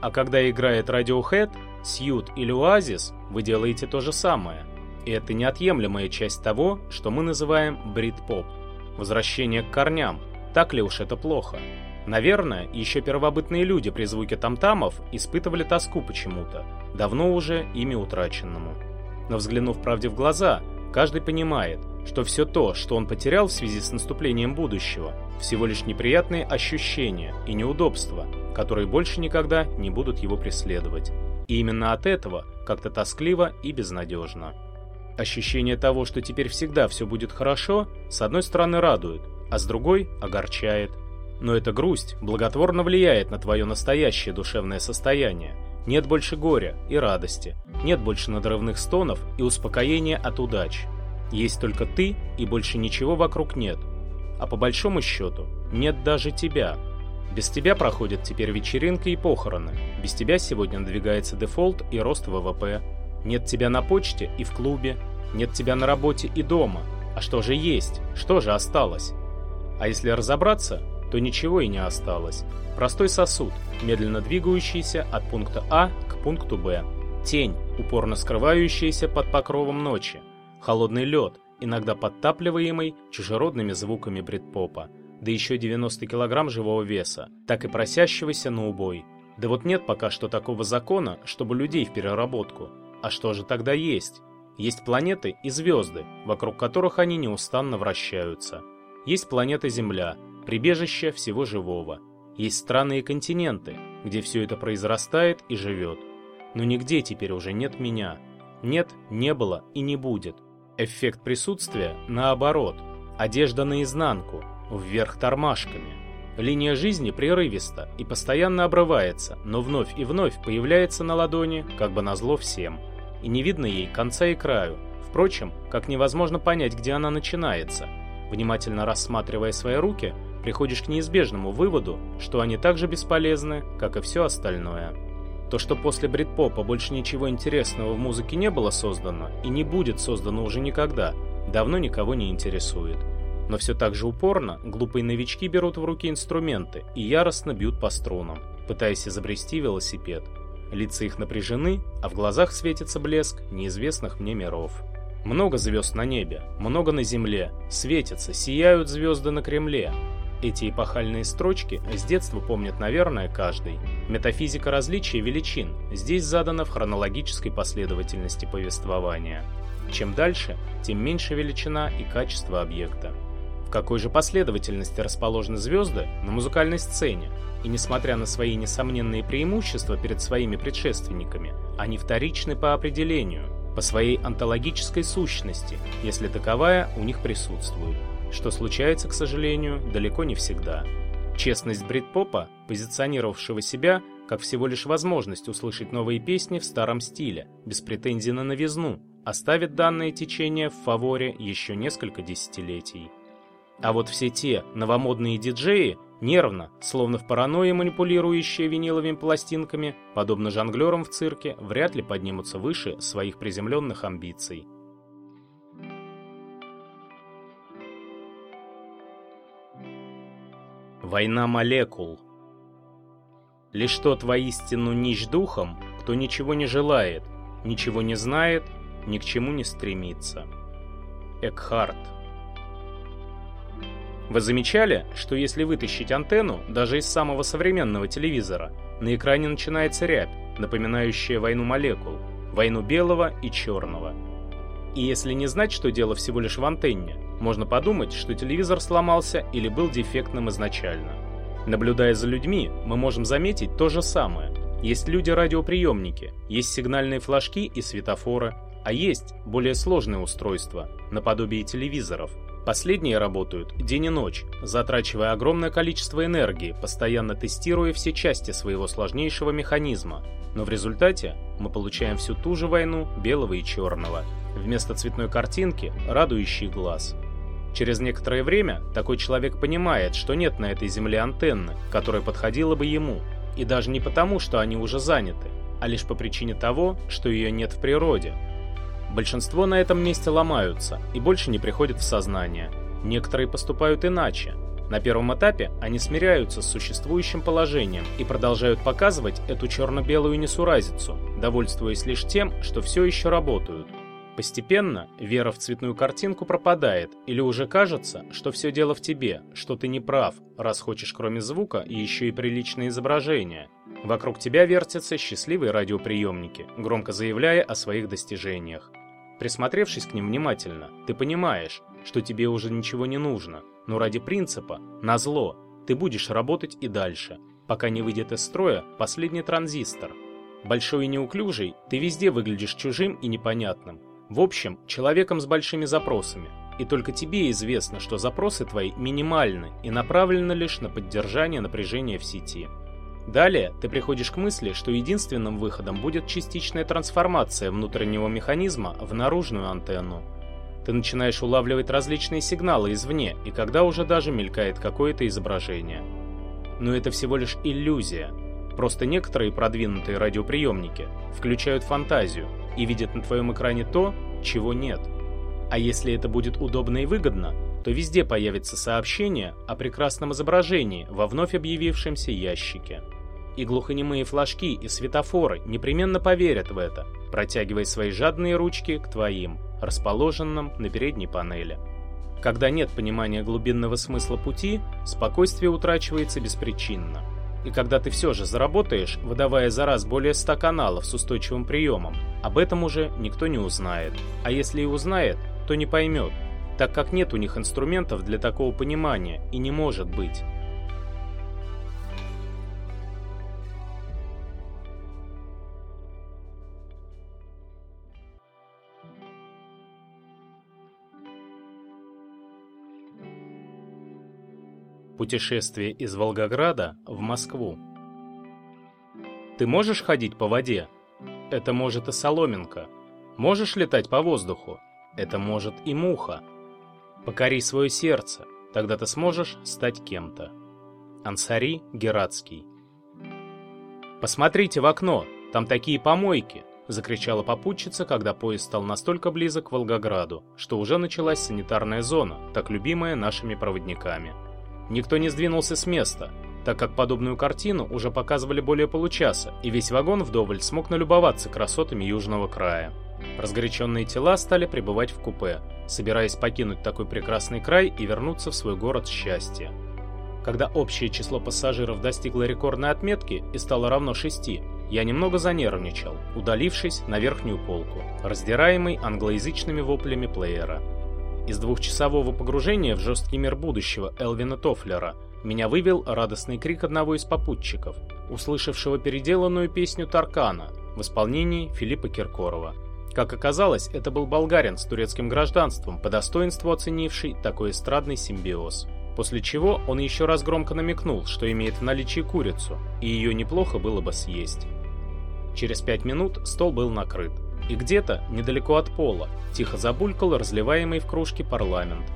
А когда играет Radiohead, Сьют или Оазис, вы делаете то же самое. И это неотъемлемая часть того, что мы называем брит-поп. Возвращение к корням. Так ли уж это плохо? Наверное, еще первобытные люди при звуке тамтамов испытывали тоску почему-то, давно уже ими утраченному. Но взглянув правде в глаза, каждый понимает, что все то, что он потерял в связи с наступлением будущего, всего лишь неприятные ощущения и неудобства, которые больше никогда не будут его преследовать. И именно от этого как-то тоскливо и безнадежно. Ощущение того, что теперь всегда все будет хорошо, с одной стороны радует, а с другой огорчает. Но эта грусть благотворно влияет на твое настоящее душевное состояние. Нет больше горя и радости, нет больше надрывных стонов и успокоения от удач. Есть только ты и больше ничего вокруг нет. А по большому счету, нет даже тебя. Без тебя проходят теперь вечеринка и похороны. Без тебя сегодня надвигается дефолт и рост ВВП. Нет тебя на почте и в клубе. Нет тебя на работе и дома. А что же есть? Что же осталось? А если разобраться, то ничего и не осталось. Простой сосуд, медленно двигающийся от пункта А к пункту Б. Тень, упорно скрывающаяся под покровом ночи. Холодный лед, иногда подтапливаемый чужеродными звуками брит-попа. Да еще 90 килограмм живого веса, так и просящегося на убой. Да вот нет пока что такого закона, чтобы людей в переработку. А что же тогда есть? Есть планеты и звезды, вокруг которых они неустанно вращаются. Есть планета Земля, прибежище всего живого. Есть страны и континенты, где все это произрастает и живет. Но нигде теперь уже нет меня. Нет, не было и не будет. Эффект присутствия наоборот. Одежда наизнанку, вверх тормашками. Линия жизни прерывиста и постоянно обрывается, но вновь и вновь появляется на ладони, как бы назло всем. И не видно ей конца и краю. Впрочем, как невозможно понять, где она начинается. Внимательно рассматривая свои руки, приходишь к неизбежному выводу, что они так же бесполезны, как и все остальное. То, что после брит-попа больше ничего интересного в музыке не было создано и не будет создано уже никогда, давно никого не интересует. Но все так же упорно глупые новички берут в руки инструменты и яростно бьют по струнам, пытаясь изобрести велосипед. Лица их напряжены, а в глазах светится блеск неизвестных мне миров. Много звезд на небе, много на земле, светятся, сияют звезды на Кремле, эти эпохальные строчки с детства помнит, наверное, каждый. Метафизика различия величин здесь задана в хронологической последовательности повествования. Чем дальше, тем меньше величина и качество объекта. В какой же последовательности расположены звезды на музыкальной сцене? И несмотря на свои несомненные преимущества перед своими предшественниками, они вторичны по определению, по своей онтологической сущности, если таковая у них присутствует что случается, к сожалению, далеко не всегда. Честность брит-попа, позиционировавшего себя как всего лишь возможность услышать новые песни в старом стиле, без претензий на новизну, оставит данное течение в фаворе еще несколько десятилетий. А вот все те новомодные диджеи, нервно, словно в паранойи манипулирующие виниловыми пластинками, подобно жонглерам в цирке, вряд ли поднимутся выше своих приземленных амбиций. Война молекул. Лишь тот воистину нищ духом, кто ничего не желает, ничего не знает, ни к чему не стремится. Экхарт. Вы замечали, что если вытащить антенну даже из самого современного телевизора, на экране начинается рябь, напоминающая войну молекул, войну белого и черного. И если не знать, что дело всего лишь в антенне, можно подумать, что телевизор сломался или был дефектным изначально. Наблюдая за людьми, мы можем заметить то же самое. Есть люди-радиоприемники, есть сигнальные флажки и светофоры, а есть более сложные устройства, наподобие телевизоров. Последние работают день и ночь, затрачивая огромное количество энергии, постоянно тестируя все части своего сложнейшего механизма. Но в результате мы получаем всю ту же войну белого и черного. Вместо цветной картинки – радующий глаз – Через некоторое время такой человек понимает, что нет на этой земле антенны, которая подходила бы ему, и даже не потому, что они уже заняты, а лишь по причине того, что ее нет в природе. Большинство на этом месте ломаются и больше не приходят в сознание. Некоторые поступают иначе. На первом этапе они смиряются с существующим положением и продолжают показывать эту черно-белую несуразицу, довольствуясь лишь тем, что все еще работают. Постепенно вера в цветную картинку пропадает, или уже кажется, что все дело в тебе, что ты не прав, раз хочешь кроме звука еще и приличное изображение. Вокруг тебя вертятся счастливые радиоприемники, громко заявляя о своих достижениях. Присмотревшись к ним внимательно, ты понимаешь, что тебе уже ничего не нужно, но ради принципа, на зло, ты будешь работать и дальше, пока не выйдет из строя последний транзистор. Большой и неуклюжий, ты везде выглядишь чужим и непонятным, в общем, человеком с большими запросами. И только тебе известно, что запросы твои минимальны и направлены лишь на поддержание напряжения в сети. Далее ты приходишь к мысли, что единственным выходом будет частичная трансформация внутреннего механизма в наружную антенну. Ты начинаешь улавливать различные сигналы извне, и когда уже даже мелькает какое-то изображение. Но это всего лишь иллюзия. Просто некоторые продвинутые радиоприемники включают фантазию, и видят на твоем экране то, чего нет. А если это будет удобно и выгодно, то везде появится сообщение о прекрасном изображении во вновь объявившемся ящике. И глухонемые флажки и светофоры непременно поверят в это, протягивая свои жадные ручки к твоим, расположенным на передней панели. Когда нет понимания глубинного смысла пути, спокойствие утрачивается беспричинно. И когда ты все же заработаешь, выдавая за раз более 100 каналов с устойчивым приемом, об этом уже никто не узнает. А если и узнает, то не поймет, так как нет у них инструментов для такого понимания и не может быть. Путешествие из Волгограда в Москву. Ты можешь ходить по воде? Это может и соломинка. Можешь летать по воздуху? Это может и муха. Покори свое сердце, тогда ты сможешь стать кем-то. Ансари Гератский. «Посмотрите в окно, там такие помойки!» — закричала попутчица, когда поезд стал настолько близок к Волгограду, что уже началась санитарная зона, так любимая нашими проводниками. Никто не сдвинулся с места, так как подобную картину уже показывали более получаса, и весь вагон вдоволь смог налюбоваться красотами южного края. Разгоряченные тела стали прибывать в купе, собираясь покинуть такой прекрасный край и вернуться в свой город счастья. Когда общее число пассажиров достигло рекордной отметки и стало равно шести, я немного занервничал, удалившись на верхнюю полку, раздираемый англоязычными воплями плеера. Из двухчасового погружения в жесткий мир будущего Элвина Тофлера меня вывел радостный крик одного из попутчиков, услышавшего переделанную песню Таркана в исполнении Филиппа Киркорова. Как оказалось, это был болгарин с турецким гражданством, по достоинству оценивший такой эстрадный симбиоз. После чего он еще раз громко намекнул, что имеет в наличии курицу, и ее неплохо было бы съесть. Через пять минут стол был накрыт. И где-то, недалеко от пола, тихо забулькал разливаемый в кружке парламент.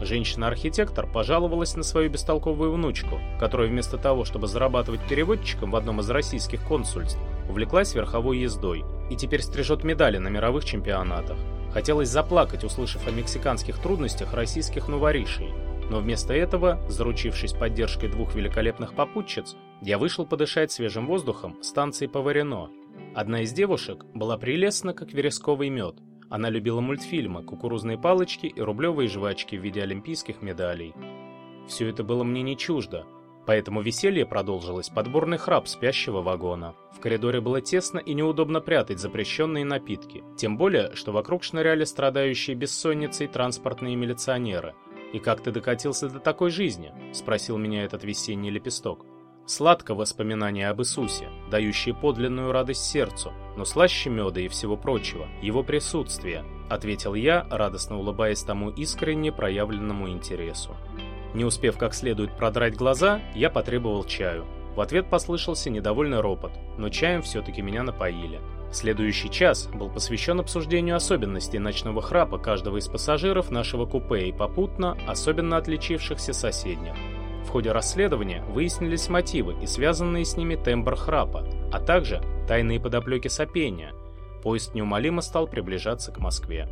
Женщина-архитектор пожаловалась на свою бестолковую внучку, которая вместо того, чтобы зарабатывать переводчиком в одном из российских консульств, увлеклась верховой ездой и теперь стрижет медали на мировых чемпионатах. Хотелось заплакать, услышав о мексиканских трудностях российских новоришей. Но вместо этого, заручившись поддержкой двух великолепных попутчиц, я вышел подышать свежим воздухом станции Поварено, Одна из девушек была прелестна, как вересковый мед. Она любила мультфильмы, кукурузные палочки и рублевые жвачки в виде олимпийских медалей. Все это было мне не чуждо, поэтому веселье продолжилось подборный храп спящего вагона. В коридоре было тесно и неудобно прятать запрещенные напитки, тем более, что вокруг шныряли страдающие бессонницей транспортные милиционеры. «И как ты докатился до такой жизни?» – спросил меня этот весенний лепесток. Сладко воспоминание об Иисусе, дающее подлинную радость сердцу, но слаще меда и всего прочего, его присутствие, ответил я, радостно улыбаясь тому искренне проявленному интересу. Не успев как следует продрать глаза, я потребовал чаю. В ответ послышался недовольный ропот, но чаем все-таки меня напоили. Следующий час был посвящен обсуждению особенностей ночного храпа каждого из пассажиров нашего купе и попутно особенно отличившихся соседних. В ходе расследования выяснились мотивы и связанные с ними тембр храпа, а также тайные подоплеки сопения. Поезд неумолимо стал приближаться к Москве.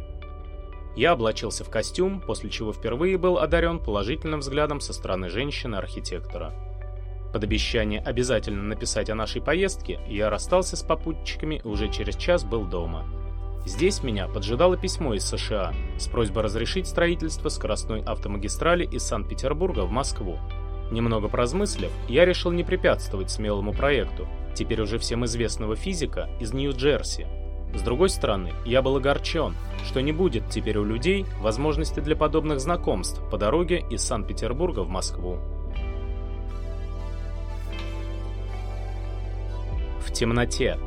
Я облачился в костюм, после чего впервые был одарен положительным взглядом со стороны женщины-архитектора. Под обещание обязательно написать о нашей поездке, я расстался с попутчиками и уже через час был дома. Здесь меня поджидало письмо из США с просьбой разрешить строительство скоростной автомагистрали из Санкт-Петербурга в Москву. Немного поразмыслив, я решил не препятствовать смелому проекту, теперь уже всем известного физика из Нью-Джерси. С другой стороны, я был огорчен, что не будет теперь у людей возможности для подобных знакомств по дороге из Санкт-Петербурга в Москву. В темноте.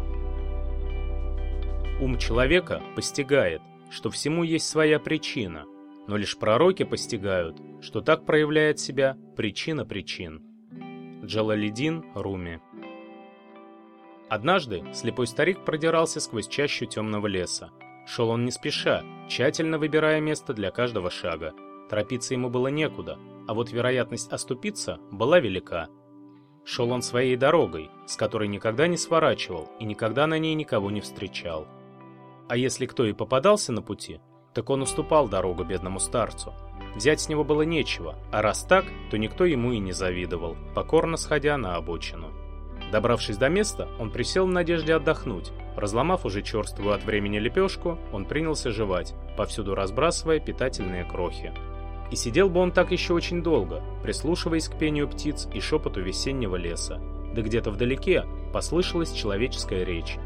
Ум человека постигает, что всему есть своя причина, но лишь пророки постигают, что так проявляет себя причина причин. Джалалидин Руми Однажды слепой старик продирался сквозь чащу темного леса. Шел он не спеша, тщательно выбирая место для каждого шага. Торопиться ему было некуда, а вот вероятность оступиться была велика. Шел он своей дорогой, с которой никогда не сворачивал и никогда на ней никого не встречал. А если кто и попадался на пути, так он уступал дорогу бедному старцу. Взять с него было нечего, а раз так, то никто ему и не завидовал, покорно сходя на обочину. Добравшись до места, он присел в надежде отдохнуть. Разломав уже черствую от времени лепешку, он принялся жевать, повсюду разбрасывая питательные крохи. И сидел бы он так еще очень долго, прислушиваясь к пению птиц и шепоту весеннего леса. Да где-то вдалеке послышалась человеческая речь.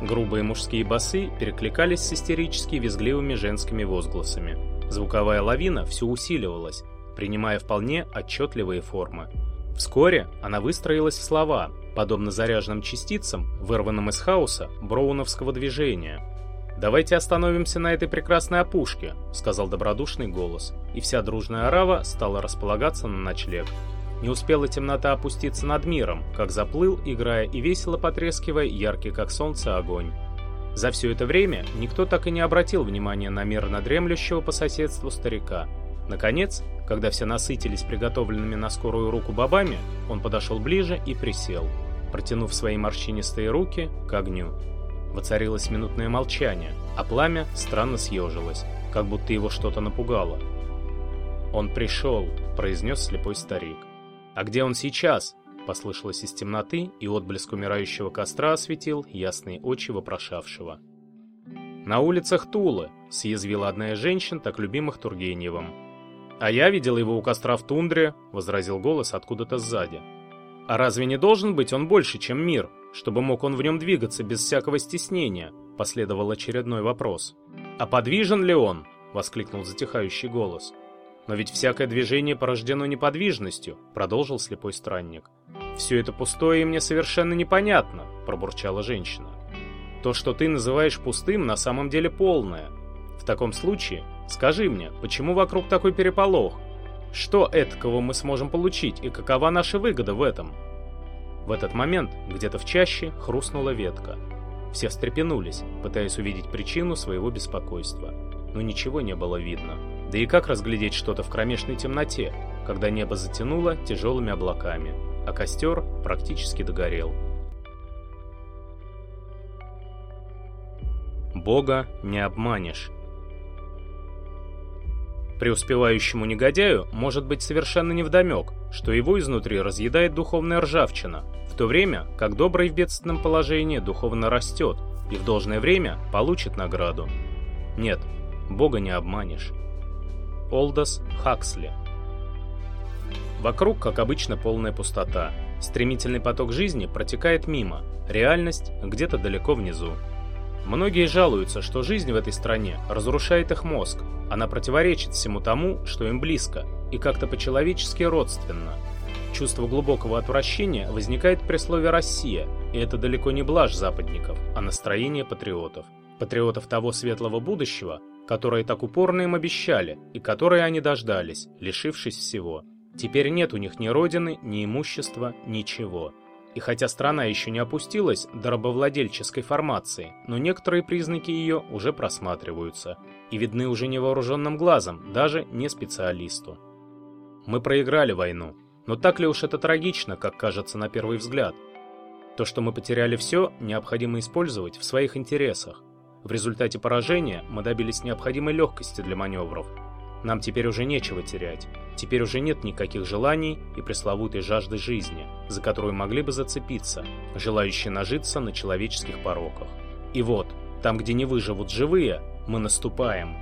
Грубые мужские басы перекликались с истерически визгливыми женскими возгласами. Звуковая лавина все усиливалась, принимая вполне отчетливые формы. Вскоре она выстроилась в слова, подобно заряженным частицам, вырванным из хаоса броуновского движения. «Давайте остановимся на этой прекрасной опушке», — сказал добродушный голос, и вся дружная орава стала располагаться на ночлег. Не успела темнота опуститься над миром, как заплыл, играя и весело потрескивая яркий как солнце огонь. За все это время никто так и не обратил внимания на мирно дремлющего по соседству старика. Наконец, когда все насытились приготовленными на скорую руку бобами, он подошел ближе и присел, протянув свои морщинистые руки к огню. Воцарилось минутное молчание, а пламя странно съежилось, как будто его что-то напугало. «Он пришел», — произнес слепой старик. «А где он сейчас?» — послышалось из темноты, и отблеск умирающего костра осветил ясные очи вопрошавшего. «На улицах Тулы», — съязвила одна из женщин, так любимых Тургеневым. «А я видел его у костра в тундре», — возразил голос откуда-то сзади. «А разве не должен быть он больше, чем мир?» чтобы мог он в нем двигаться без всякого стеснения, последовал очередной вопрос. «А подвижен ли он?» — воскликнул затихающий голос. «Но ведь всякое движение порождено неподвижностью», — продолжил слепой странник. «Все это пустое и мне совершенно непонятно», — пробурчала женщина. «То, что ты называешь пустым, на самом деле полное. В таком случае, скажи мне, почему вокруг такой переполох? Что эткого мы сможем получить и какова наша выгода в этом?» В этот момент где-то в чаще хрустнула ветка. Все встрепенулись, пытаясь увидеть причину своего беспокойства. Но ничего не было видно. Да и как разглядеть что-то в кромешной темноте, когда небо затянуло тяжелыми облаками, а костер практически догорел. Бога не обманешь. Преуспевающему негодяю может быть совершенно невдомек, что его изнутри разъедает духовная ржавчина, в то время как добрый в бедственном положении духовно растет и в должное время получит награду. Нет, Бога не обманешь. Олдос Хаксли Вокруг, как обычно, полная пустота. Стремительный поток жизни протекает мимо, реальность где-то далеко внизу. Многие жалуются, что жизнь в этой стране разрушает их мозг, она противоречит всему тому, что им близко, и как-то по-человечески родственно. Чувство глубокого отвращения возникает при слове «Россия», и это далеко не блажь западников, а настроение патриотов. Патриотов того светлого будущего, которое так упорно им обещали, и которое они дождались, лишившись всего. Теперь нет у них ни родины, ни имущества, ничего. И хотя страна еще не опустилась до рабовладельческой формации, но некоторые признаки ее уже просматриваются и видны уже невооруженным глазом, даже не специалисту. Мы проиграли войну, но так ли уж это трагично, как кажется на первый взгляд? То, что мы потеряли все, необходимо использовать в своих интересах. В результате поражения мы добились необходимой легкости для маневров. Нам теперь уже нечего терять. Теперь уже нет никаких желаний и пресловутой жажды жизни, за которую могли бы зацепиться, желающие нажиться на человеческих пороках. И вот, там, где не выживут живые, мы наступаем.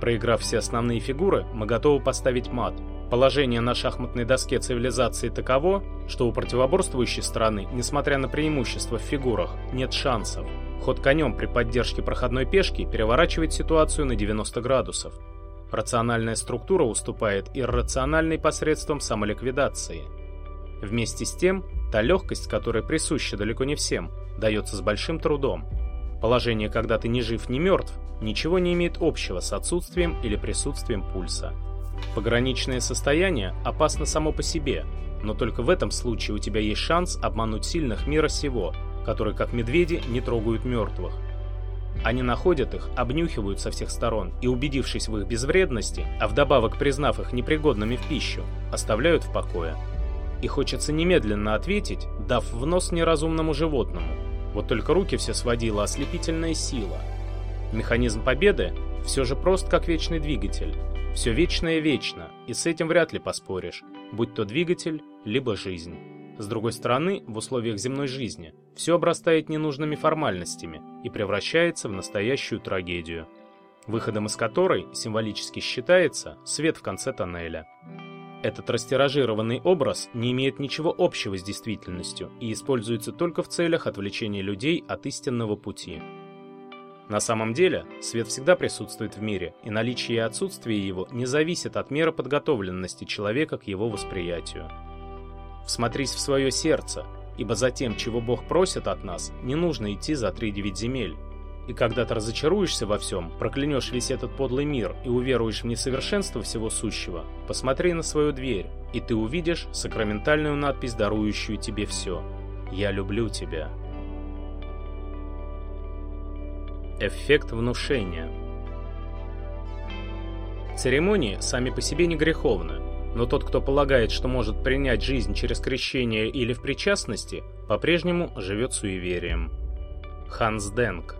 Проиграв все основные фигуры, мы готовы поставить мат. Положение на шахматной доске цивилизации таково, что у противоборствующей стороны, несмотря на преимущество в фигурах, нет шансов. Ход конем при поддержке проходной пешки переворачивает ситуацию на 90 градусов. Рациональная структура уступает иррациональной посредством самоликвидации. Вместе с тем, та легкость, которая присуща далеко не всем, дается с большим трудом. Положение, когда ты ни жив, ни мертв, ничего не имеет общего с отсутствием или присутствием пульса. Пограничное состояние опасно само по себе, но только в этом случае у тебя есть шанс обмануть сильных мира сего – которые, как медведи, не трогают мертвых. Они находят их, обнюхивают со всех сторон и, убедившись в их безвредности, а вдобавок признав их непригодными в пищу, оставляют в покое. И хочется немедленно ответить, дав в нос неразумному животному. Вот только руки все сводила ослепительная сила. Механизм победы все же прост, как вечный двигатель. Все вечное вечно, и с этим вряд ли поспоришь, будь то двигатель, либо жизнь. С другой стороны, в условиях земной жизни все обрастает ненужными формальностями и превращается в настоящую трагедию, выходом из которой символически считается свет в конце тоннеля. Этот растиражированный образ не имеет ничего общего с действительностью и используется только в целях отвлечения людей от истинного пути. На самом деле, свет всегда присутствует в мире, и наличие и отсутствие его не зависит от меры подготовленности человека к его восприятию. Всмотрись в свое сердце, ибо за тем, чего Бог просит от нас, не нужно идти за три девять земель. И когда ты разочаруешься во всем, проклянешь весь этот подлый мир и уверуешь в несовершенство всего сущего, посмотри на свою дверь, и ты увидишь сакраментальную надпись, дарующую тебе все. «Я люблю тебя». Эффект внушения Церемонии сами по себе не греховны, но тот, кто полагает, что может принять жизнь через крещение или в причастности, по-прежнему живет суеверием. Ханс Денк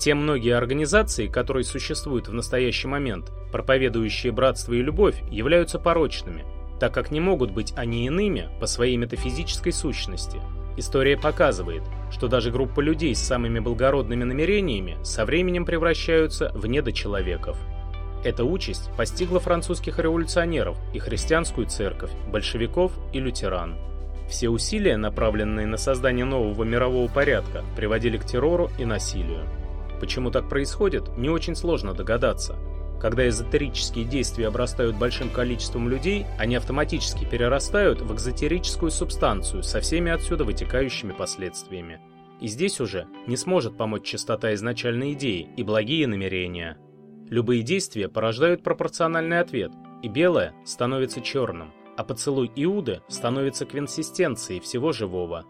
те многие организации, которые существуют в настоящий момент, проповедующие братство и любовь, являются порочными, так как не могут быть они иными по своей метафизической сущности. История показывает, что даже группа людей с самыми благородными намерениями со временем превращаются в недочеловеков. Эта участь постигла французских революционеров и христианскую церковь, большевиков и лютеран. Все усилия, направленные на создание нового мирового порядка, приводили к террору и насилию. Почему так происходит, не очень сложно догадаться. Когда эзотерические действия обрастают большим количеством людей, они автоматически перерастают в экзотерическую субстанцию со всеми отсюда вытекающими последствиями. И здесь уже не сможет помочь чистота изначальной идеи и благие намерения. Любые действия порождают пропорциональный ответ, и белое становится черным, а поцелуй Иуды становится квинсистенцией всего живого.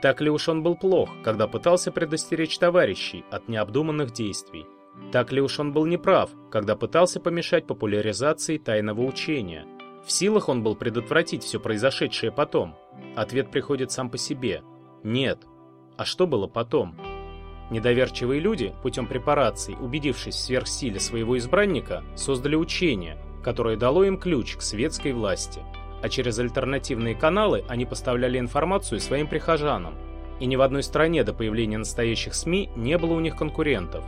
Так ли уж он был плох, когда пытался предостеречь товарищей от необдуманных действий? Так ли уж он был неправ, когда пытался помешать популяризации тайного учения? В силах он был предотвратить все произошедшее потом? Ответ приходит сам по себе. Нет. А что было потом? Недоверчивые люди, путем препараций, убедившись в сверхсиле своего избранника, создали учение, которое дало им ключ к светской власти. А через альтернативные каналы они поставляли информацию своим прихожанам. И ни в одной стране до появления настоящих СМИ не было у них конкурентов.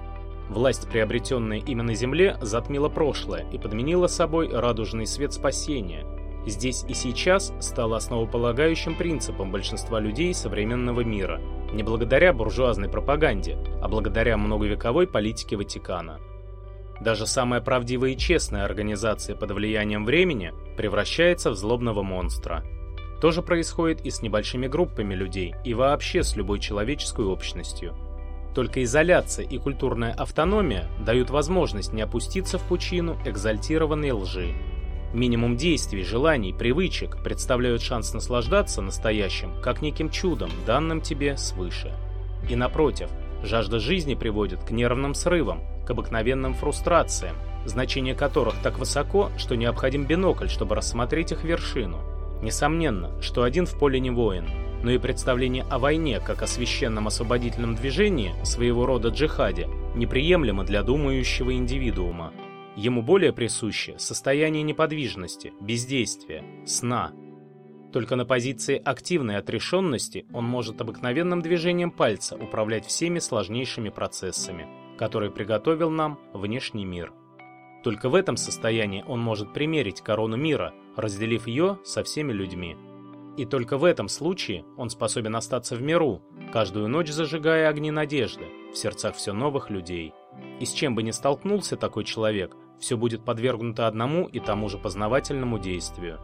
Власть, приобретенная ими на Земле, затмила прошлое и подменила собой радужный свет спасения. Здесь и сейчас стало основополагающим принципом большинства людей современного мира – не благодаря буржуазной пропаганде, а благодаря многовековой политике Ватикана. Даже самая правдивая и честная организация под влиянием времени превращается в злобного монстра. То же происходит и с небольшими группами людей, и вообще с любой человеческой общностью. Только изоляция и культурная автономия дают возможность не опуститься в пучину экзальтированной лжи, Минимум действий, желаний, привычек представляют шанс наслаждаться настоящим, как неким чудом, данным тебе свыше. И напротив, жажда жизни приводит к нервным срывам, к обыкновенным фрустрациям, значение которых так высоко, что необходим бинокль, чтобы рассмотреть их вершину. Несомненно, что один в поле не воин. Но и представление о войне как о священном освободительном движении, своего рода джихаде, неприемлемо для думающего индивидуума. Ему более присуще состояние неподвижности, бездействия, сна. Только на позиции активной отрешенности он может обыкновенным движением пальца управлять всеми сложнейшими процессами, которые приготовил нам внешний мир. Только в этом состоянии он может примерить корону мира, разделив ее со всеми людьми. И только в этом случае он способен остаться в миру, каждую ночь зажигая огни надежды в сердцах все новых людей. И с чем бы ни столкнулся такой человек, все будет подвергнуто одному и тому же познавательному действию.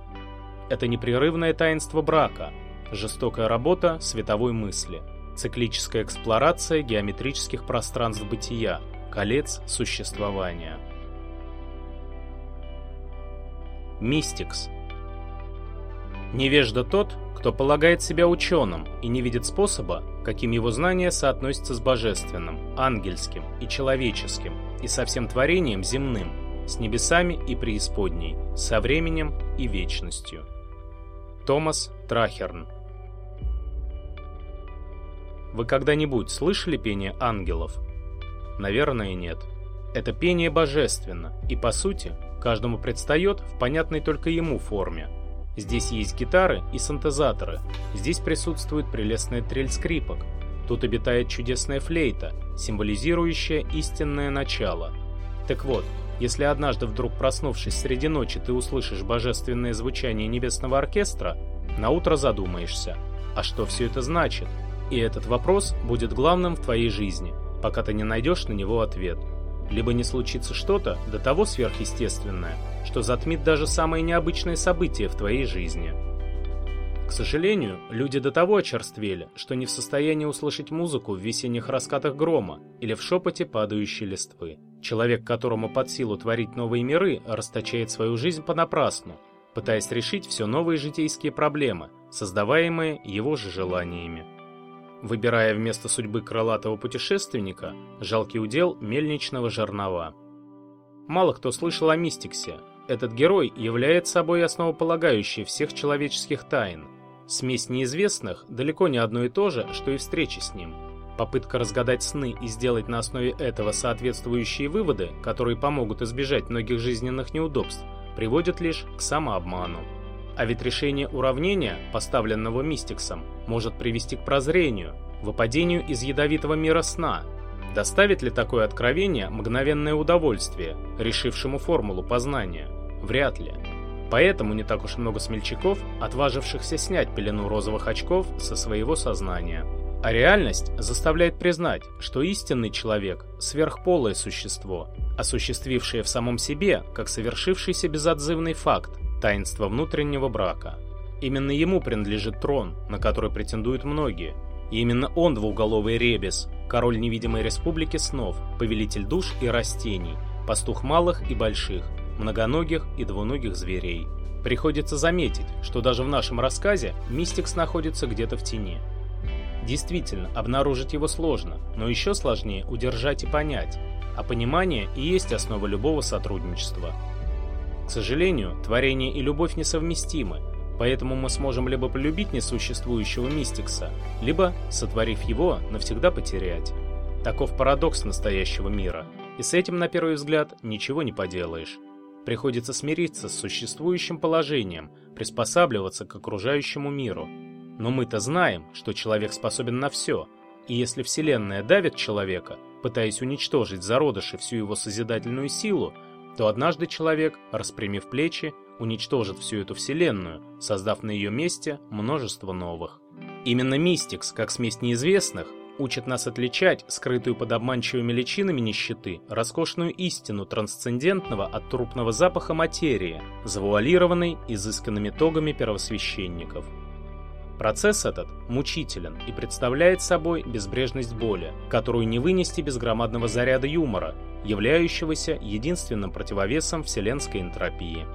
Это непрерывное таинство брака, жестокая работа световой мысли, циклическая эксплорация геометрических пространств бытия, колец существования. Мистикс. Невежда тот, кто полагает себя ученым и не видит способа, каким его знания соотносятся с божественным, ангельским и человеческим, и со всем творением земным, с небесами и преисподней, со временем и вечностью. Томас Трахерн Вы когда-нибудь слышали пение ангелов? Наверное, нет. Это пение божественно, и по сути каждому предстает в понятной только ему форме. Здесь есть гитары и синтезаторы, здесь присутствует прелестная трель скрипок, тут обитает чудесная флейта, символизирующая истинное начало. Так вот, если однажды вдруг проснувшись среди ночи ты услышишь божественное звучание небесного оркестра, на утро задумаешься, а что все это значит? И этот вопрос будет главным в твоей жизни, пока ты не найдешь на него ответ – либо не случится что-то до того сверхъестественное, что затмит даже самые необычные события в твоей жизни. К сожалению, люди до того очерствели, что не в состоянии услышать музыку в весенних раскатах грома или в шепоте падающей листвы. Человек, которому под силу творить новые миры, расточает свою жизнь понапрасну, пытаясь решить все новые житейские проблемы, создаваемые его же желаниями выбирая вместо судьбы крылатого путешественника жалкий удел мельничного жернова. Мало кто слышал о Мистиксе. Этот герой является собой основополагающий всех человеческих тайн. Смесь неизвестных далеко не одно и то же, что и встреча с ним. Попытка разгадать сны и сделать на основе этого соответствующие выводы, которые помогут избежать многих жизненных неудобств, приводит лишь к самообману. А ведь решение уравнения, поставленного Мистиксом, может привести к прозрению, выпадению из ядовитого мира сна. Доставит ли такое откровение мгновенное удовольствие, решившему формулу познания? Вряд ли. Поэтому не так уж много смельчаков, отважившихся снять пелену розовых очков со своего сознания. А реальность заставляет признать, что истинный человек – сверхполое существо, осуществившее в самом себе, как совершившийся безотзывный факт, таинство внутреннего брака. Именно ему принадлежит трон, на который претендуют многие. И именно он двуголовый Ребес, король невидимой республики снов, повелитель душ и растений, пастух малых и больших, многоногих и двуногих зверей. Приходится заметить, что даже в нашем рассказе Мистикс находится где-то в тени. Действительно, обнаружить его сложно, но еще сложнее удержать и понять, а понимание и есть основа любого сотрудничества – к сожалению, творение и любовь несовместимы, поэтому мы сможем либо полюбить несуществующего мистикса, либо, сотворив его, навсегда потерять. Таков парадокс настоящего мира, и с этим, на первый взгляд, ничего не поделаешь. Приходится смириться с существующим положением, приспосабливаться к окружающему миру. Но мы-то знаем, что человек способен на все, и если Вселенная давит человека, пытаясь уничтожить зародыши всю его созидательную силу, то однажды человек, распрямив плечи, уничтожит всю эту вселенную, создав на ее месте множество новых. Именно мистикс, как смесь неизвестных, учит нас отличать скрытую под обманчивыми личинами нищеты роскошную истину трансцендентного от трупного запаха материи, завуалированной изысканными тогами первосвященников. Процесс этот мучителен и представляет собой безбрежность боли, которую не вынести без громадного заряда юмора, являющегося единственным противовесом вселенской энтропии.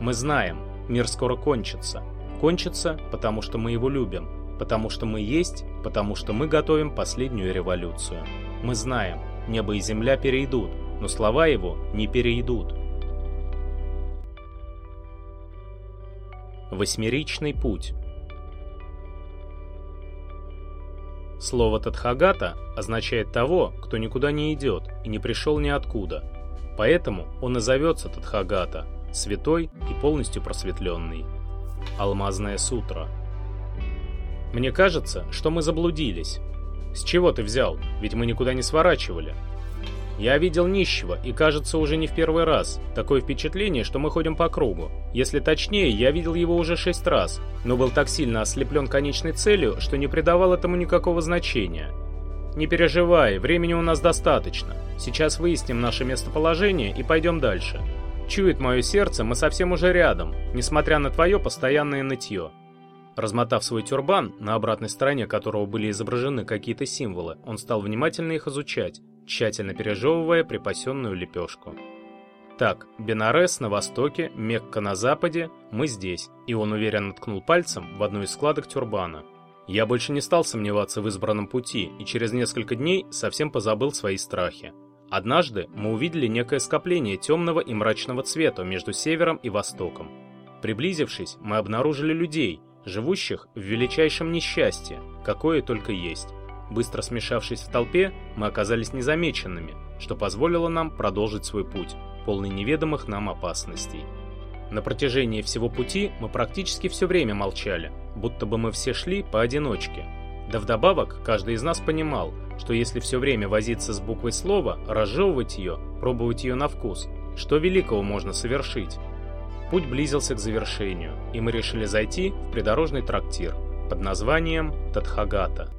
Мы знаем, мир скоро кончится. Кончится, потому что мы его любим, потому что мы есть, потому что мы готовим последнюю революцию. Мы знаем, небо и земля перейдут, но слова его не перейдут. Восьмеричный путь Слово «татхагата» означает того, кто никуда не идет и не пришел ниоткуда. Поэтому он и зовется Татхагата, святой и полностью просветленный. Алмазная сутра. Мне кажется, что мы заблудились. С чего ты взял? Ведь мы никуда не сворачивали. Я видел нищего, и кажется уже не в первый раз. Такое впечатление, что мы ходим по кругу. Если точнее, я видел его уже шесть раз, но был так сильно ослеплен конечной целью, что не придавал этому никакого значения. Не переживай, времени у нас достаточно. Сейчас выясним наше местоположение и пойдем дальше. Чует мое сердце, мы совсем уже рядом, несмотря на твое постоянное нытье. Размотав свой тюрбан, на обратной стороне которого были изображены какие-то символы, он стал внимательно их изучать, тщательно пережевывая припасенную лепешку. Так, Бенарес на востоке, Мекка на западе, мы здесь. И он уверенно ткнул пальцем в одну из складок тюрбана. Я больше не стал сомневаться в избранном пути и через несколько дней совсем позабыл свои страхи. Однажды мы увидели некое скопление темного и мрачного цвета между севером и востоком. Приблизившись, мы обнаружили людей, живущих в величайшем несчастье, какое только есть. Быстро смешавшись в толпе, мы оказались незамеченными, что позволило нам продолжить свой путь, полный неведомых нам опасностей. На протяжении всего пути мы практически все время молчали, будто бы мы все шли поодиночке. Да вдобавок, каждый из нас понимал, что если все время возиться с буквой слова, разжевывать ее, пробовать ее на вкус, что великого можно совершить? Путь близился к завершению, и мы решили зайти в придорожный трактир под названием Тадхагата.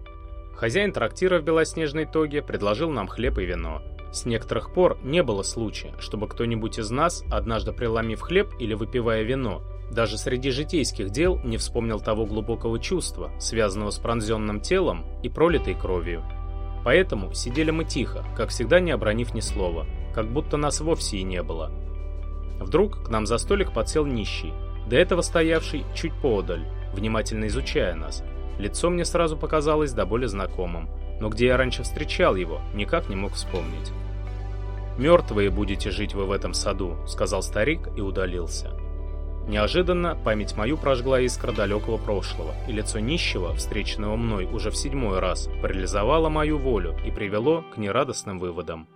Хозяин трактира в белоснежной тоге предложил нам хлеб и вино. С некоторых пор не было случая, чтобы кто-нибудь из нас, однажды преломив хлеб или выпивая вино, даже среди житейских дел не вспомнил того глубокого чувства, связанного с пронзенным телом и пролитой кровью. Поэтому сидели мы тихо, как всегда не обронив ни слова, как будто нас вовсе и не было. Вдруг к нам за столик подсел нищий, до этого стоявший чуть поодаль, внимательно изучая нас – Лицо мне сразу показалось до боли знакомым, но где я раньше встречал его, никак не мог вспомнить. «Мертвые будете жить вы в этом саду», — сказал старик и удалился. Неожиданно память мою прожгла искра далекого прошлого, и лицо нищего, встреченного мной уже в седьмой раз, парализовало мою волю и привело к нерадостным выводам.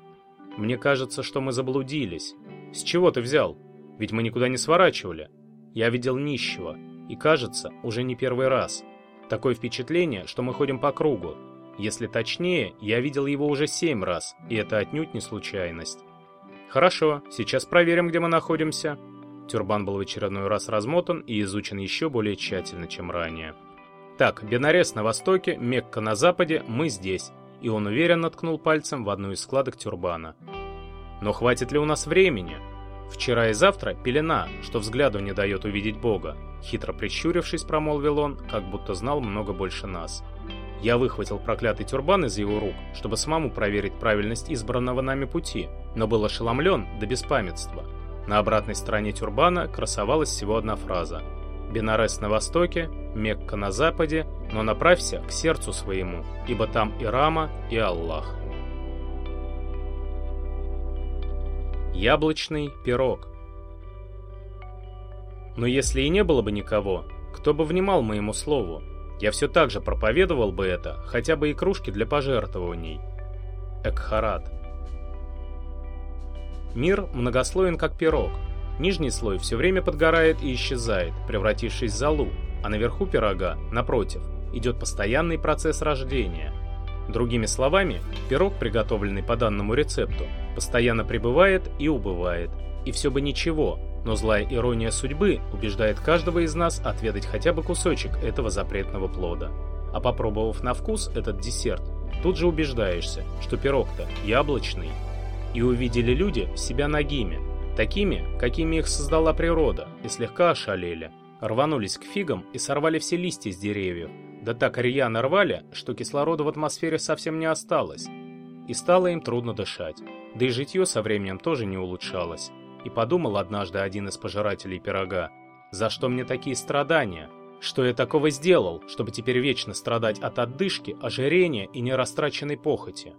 «Мне кажется, что мы заблудились. С чего ты взял? Ведь мы никуда не сворачивали. Я видел нищего, и, кажется, уже не первый раз. Такое впечатление, что мы ходим по кругу. Если точнее, я видел его уже семь раз, и это отнюдь не случайность. Хорошо, сейчас проверим, где мы находимся. Тюрбан был в очередной раз размотан и изучен еще более тщательно, чем ранее. Так, Бенарес на востоке, Мекка на западе, мы здесь. И он уверенно ткнул пальцем в одну из складок тюрбана. Но хватит ли у нас времени? Вчера и завтра пелена, что взгляду не дает увидеть Бога. Хитро прищурившись, промолвил он, как будто знал много больше нас. Я выхватил проклятый тюрбан из его рук, чтобы самому проверить правильность избранного нами пути, но был ошеломлен до беспамятства. На обратной стороне тюрбана красовалась всего одна фраза. «Бенарес на востоке, Мекка на западе, но направься к сердцу своему, ибо там и Рама, и Аллах». Яблочный пирог. Но если и не было бы никого, кто бы внимал моему слову? Я все так же проповедовал бы это, хотя бы и кружки для пожертвований. Экхарат. Мир многослоен как пирог. Нижний слой все время подгорает и исчезает, превратившись в золу, а наверху пирога, напротив, идет постоянный процесс рождения. Другими словами, пирог, приготовленный по данному рецепту, постоянно пребывает и убывает. И все бы ничего, но злая ирония судьбы убеждает каждого из нас отведать хотя бы кусочек этого запретного плода. А попробовав на вкус этот десерт, тут же убеждаешься, что пирог-то яблочный. И увидели люди себя нагими, такими, какими их создала природа, и слегка ошалели. Рванулись к фигам и сорвали все листья с деревьев, да так рьяно рвали, что кислорода в атмосфере совсем не осталось. И стало им трудно дышать. Да и житье со временем тоже не улучшалось. И подумал однажды один из пожирателей пирога, «За что мне такие страдания? Что я такого сделал, чтобы теперь вечно страдать от отдышки, ожирения и нерастраченной похоти?»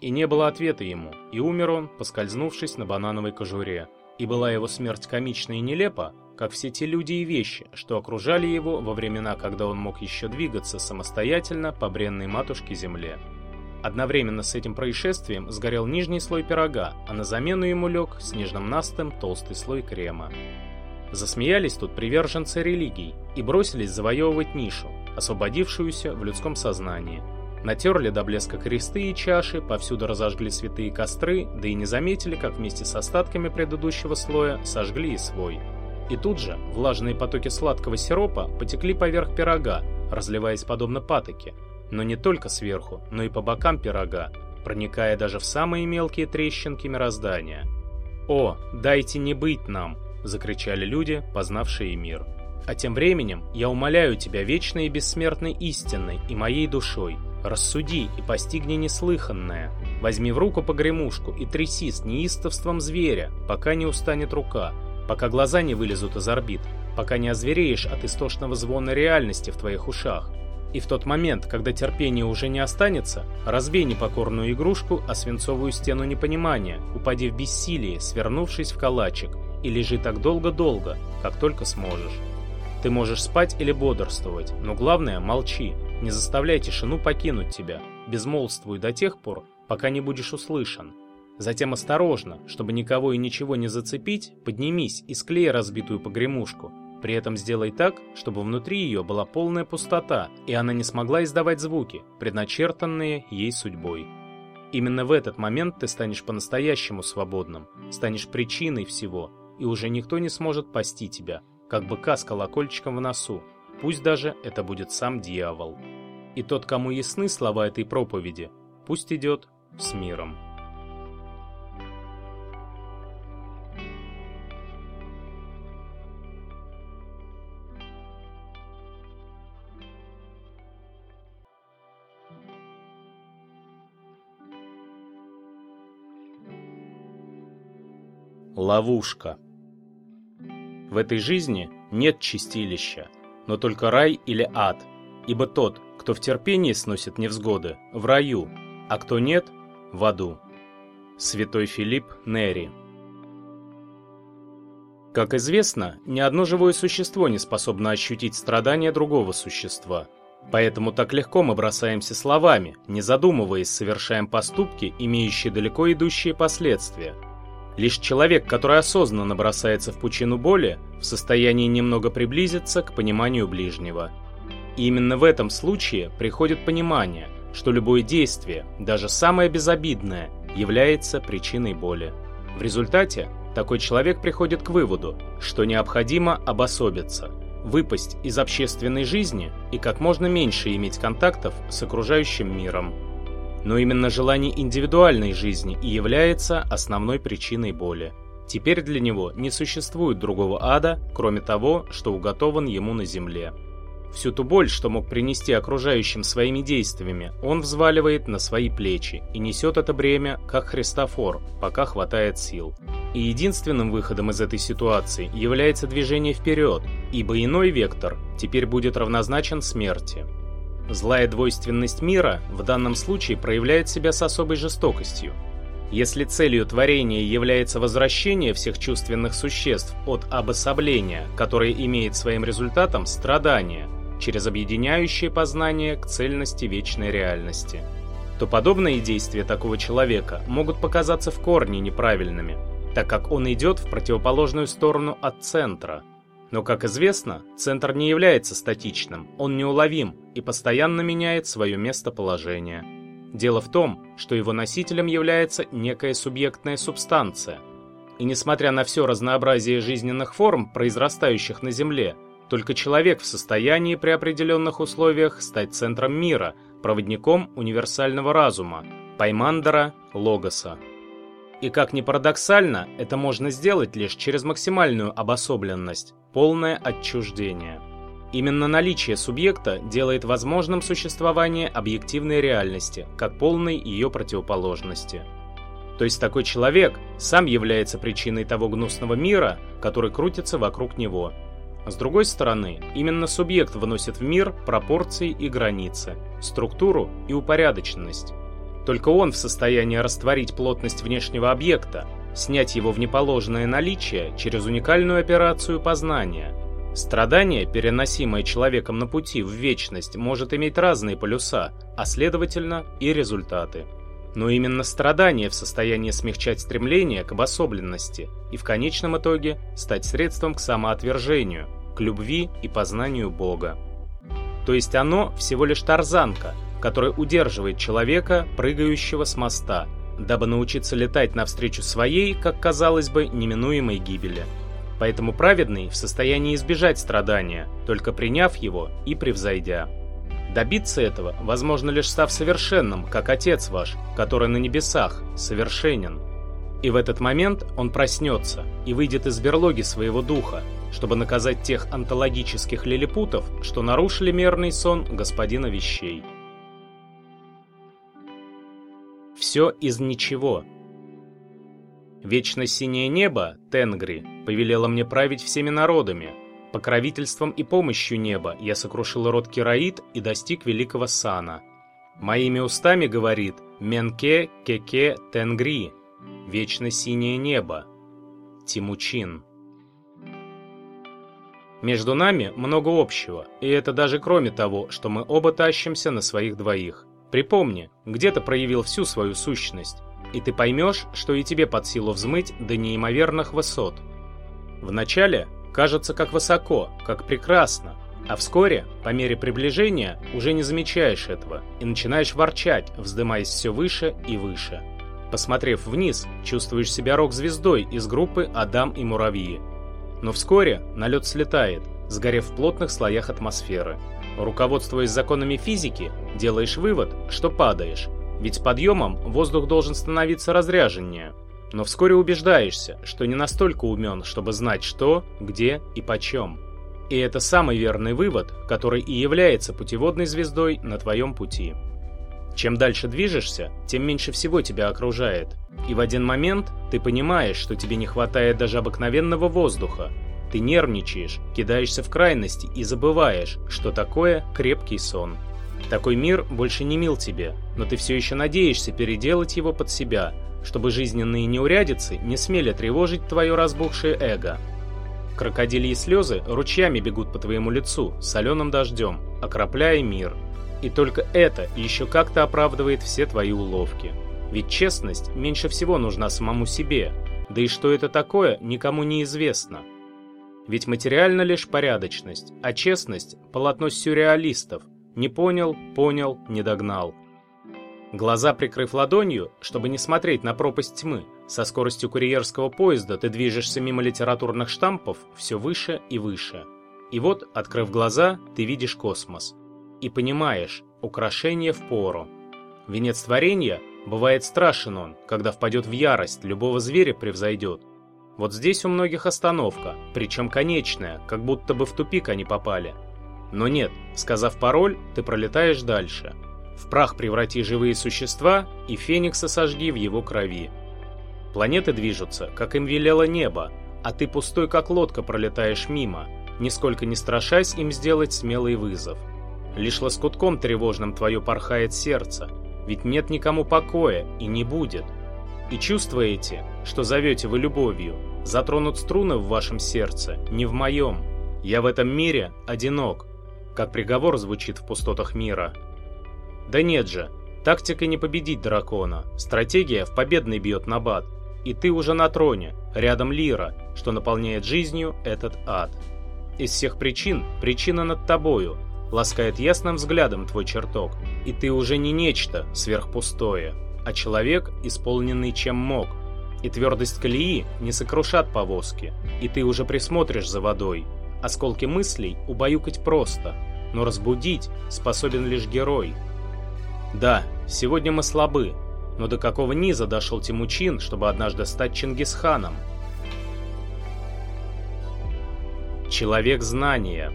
И не было ответа ему, и умер он, поскользнувшись на банановой кожуре. И была его смерть комична и нелепа, как все те люди и вещи, что окружали его во времена, когда он мог еще двигаться самостоятельно по бренной матушке земле. Одновременно с этим происшествием сгорел нижний слой пирога, а на замену ему лег снежным настом толстый слой крема. Засмеялись тут приверженцы религий и бросились завоевывать нишу, освободившуюся в людском сознании. Натерли до блеска кресты и чаши, повсюду разожгли святые костры, да и не заметили, как вместе с остатками предыдущего слоя сожгли и свой. И тут же влажные потоки сладкого сиропа потекли поверх пирога, разливаясь подобно патоке, но не только сверху, но и по бокам пирога, проникая даже в самые мелкие трещинки мироздания. «О, дайте не быть нам!» — закричали люди, познавшие мир. «А тем временем я умоляю тебя вечной и бессмертной истинной и моей душой, рассуди и постигни неслыханное. Возьми в руку погремушку и тряси с неистовством зверя, пока не устанет рука, пока глаза не вылезут из орбит, пока не озвереешь от истошного звона реальности в твоих ушах, и в тот момент, когда терпения уже не останется, разбей непокорную игрушку о свинцовую стену непонимания, упади в бессилие, свернувшись в калачик, и лежи так долго-долго, как только сможешь. Ты можешь спать или бодрствовать, но главное – молчи, не заставляй тишину покинуть тебя, безмолвствуй до тех пор, пока не будешь услышан. Затем осторожно, чтобы никого и ничего не зацепить, поднимись и склей разбитую погремушку – при этом сделай так, чтобы внутри ее была полная пустота, и она не смогла издавать звуки, предначертанные ей судьбой. Именно в этот момент ты станешь по-настоящему свободным, станешь причиной всего, и уже никто не сможет пасти тебя, как быка с колокольчиком в носу, пусть даже это будет сам дьявол. И тот, кому ясны слова этой проповеди, пусть идет с миром. Ловушка. В этой жизни нет чистилища, но только рай или ад, ибо тот, кто в терпении сносит невзгоды, в раю, а кто нет, в аду. Святой Филипп Нери Как известно, ни одно живое существо не способно ощутить страдания другого существа. Поэтому так легко мы бросаемся словами, не задумываясь, совершаем поступки, имеющие далеко идущие последствия – Лишь человек, который осознанно бросается в пучину боли, в состоянии немного приблизиться к пониманию ближнего. И именно в этом случае приходит понимание, что любое действие, даже самое безобидное, является причиной боли. В результате такой человек приходит к выводу, что необходимо обособиться, выпасть из общественной жизни и как можно меньше иметь контактов с окружающим миром. Но именно желание индивидуальной жизни и является основной причиной боли. Теперь для него не существует другого ада, кроме того, что уготован ему на земле. Всю ту боль, что мог принести окружающим своими действиями, он взваливает на свои плечи и несет это бремя, как Христофор, пока хватает сил. И единственным выходом из этой ситуации является движение вперед, ибо иной вектор теперь будет равнозначен смерти. Злая двойственность мира в данном случае проявляет себя с особой жестокостью. Если целью творения является возвращение всех чувственных существ от обособления, которое имеет своим результатом страдания, через объединяющее познание к цельности вечной реальности, то подобные действия такого человека могут показаться в корне неправильными, так как он идет в противоположную сторону от центра – но, как известно, центр не является статичным, он неуловим и постоянно меняет свое местоположение. Дело в том, что его носителем является некая субъектная субстанция. И несмотря на все разнообразие жизненных форм, произрастающих на Земле, только человек в состоянии при определенных условиях стать центром мира, проводником универсального разума, Паймандера Логоса. И как ни парадоксально, это можно сделать лишь через максимальную обособленность, полное отчуждение. Именно наличие субъекта делает возможным существование объективной реальности, как полной ее противоположности. То есть такой человек сам является причиной того гнусного мира, который крутится вокруг него. С другой стороны, именно субъект вносит в мир пропорции и границы, структуру и упорядоченность. Только он в состоянии растворить плотность внешнего объекта, снять его в неположенное наличие через уникальную операцию познания. Страдание, переносимое человеком на пути в вечность, может иметь разные полюса, а следовательно и результаты. Но именно страдание в состоянии смягчать стремление к обособленности и в конечном итоге стать средством к самоотвержению, к любви и познанию Бога. То есть оно всего лишь тарзанка, которая удерживает человека, прыгающего с моста, дабы научиться летать навстречу своей, как казалось бы, неминуемой гибели. Поэтому праведный в состоянии избежать страдания, только приняв его и превзойдя. Добиться этого возможно лишь став совершенным, как Отец ваш, который на небесах, совершенен. И в этот момент он проснется и выйдет из берлоги своего духа, чтобы наказать тех онтологических лилипутов, что нарушили мерный сон господина вещей. Все из ничего. Вечно синее небо, Тенгри, повелело мне править всеми народами. Покровительством и помощью неба я сокрушил род Кираид и достиг великого сана. Моими устами говорит Менке Кеке Тенгри, вечно синее небо. Тимучин. Между нами много общего, и это даже кроме того, что мы оба тащимся на своих двоих. Припомни, где ты проявил всю свою сущность, и ты поймешь, что и тебе под силу взмыть до неимоверных высот. Вначале кажется как высоко, как прекрасно, а вскоре, по мере приближения, уже не замечаешь этого и начинаешь ворчать, вздымаясь все выше и выше. Посмотрев вниз, чувствуешь себя рок-звездой из группы «Адам и муравьи». Но вскоре налет слетает, сгорев в плотных слоях атмосферы. Руководствуясь законами физики, делаешь вывод, что падаешь, ведь с подъемом воздух должен становиться разряженнее. Но вскоре убеждаешься, что не настолько умен, чтобы знать что, где и почем. И это самый верный вывод, который и является путеводной звездой на твоем пути. Чем дальше движешься, тем меньше всего тебя окружает. И в один момент ты понимаешь, что тебе не хватает даже обыкновенного воздуха, ты нервничаешь, кидаешься в крайности и забываешь, что такое крепкий сон. Такой мир больше не мил тебе, но ты все еще надеешься переделать его под себя, чтобы жизненные неурядицы не смели тревожить твое разбухшее эго. Крокодильи слезы ручьями бегут по твоему лицу, соленым дождем, окропляя мир. И только это еще как-то оправдывает все твои уловки. Ведь честность меньше всего нужна самому себе, да и что это такое, никому не известно. Ведь материально лишь порядочность, а честность – полотно сюрреалистов. Не понял, понял, не догнал. Глаза прикрыв ладонью, чтобы не смотреть на пропасть тьмы, со скоростью курьерского поезда ты движешься мимо литературных штампов все выше и выше. И вот, открыв глаза, ты видишь космос. И понимаешь, украшение в пору. Венец творения бывает страшен он, когда впадет в ярость, любого зверя превзойдет. Вот здесь у многих остановка, причем конечная, как будто бы в тупик они попали. Но нет, сказав пароль, ты пролетаешь дальше. В прах преврати живые существа и феникса сожги в его крови. Планеты движутся, как им велело небо, а ты пустой, как лодка, пролетаешь мимо, нисколько не страшась им сделать смелый вызов. Лишь лоскутком тревожным твое порхает сердце, ведь нет никому покоя и не будет. И чувствуете, что зовете вы любовью, затронут струны в вашем сердце, не в моем. Я в этом мире одинок, как приговор звучит в пустотах мира. Да нет же, тактика не победить дракона, стратегия в победный бьет на бат. И ты уже на троне, рядом Лира, что наполняет жизнью этот ад. Из всех причин, причина над тобою, ласкает ясным взглядом твой чертог, и ты уже не нечто сверхпустое а человек, исполненный чем мог. И твердость колеи не сокрушат повозки, и ты уже присмотришь за водой. Осколки мыслей убаюкать просто, но разбудить способен лишь герой. Да, сегодня мы слабы, но до какого низа дошел Тимучин, чтобы однажды стать Чингисханом? Человек знания.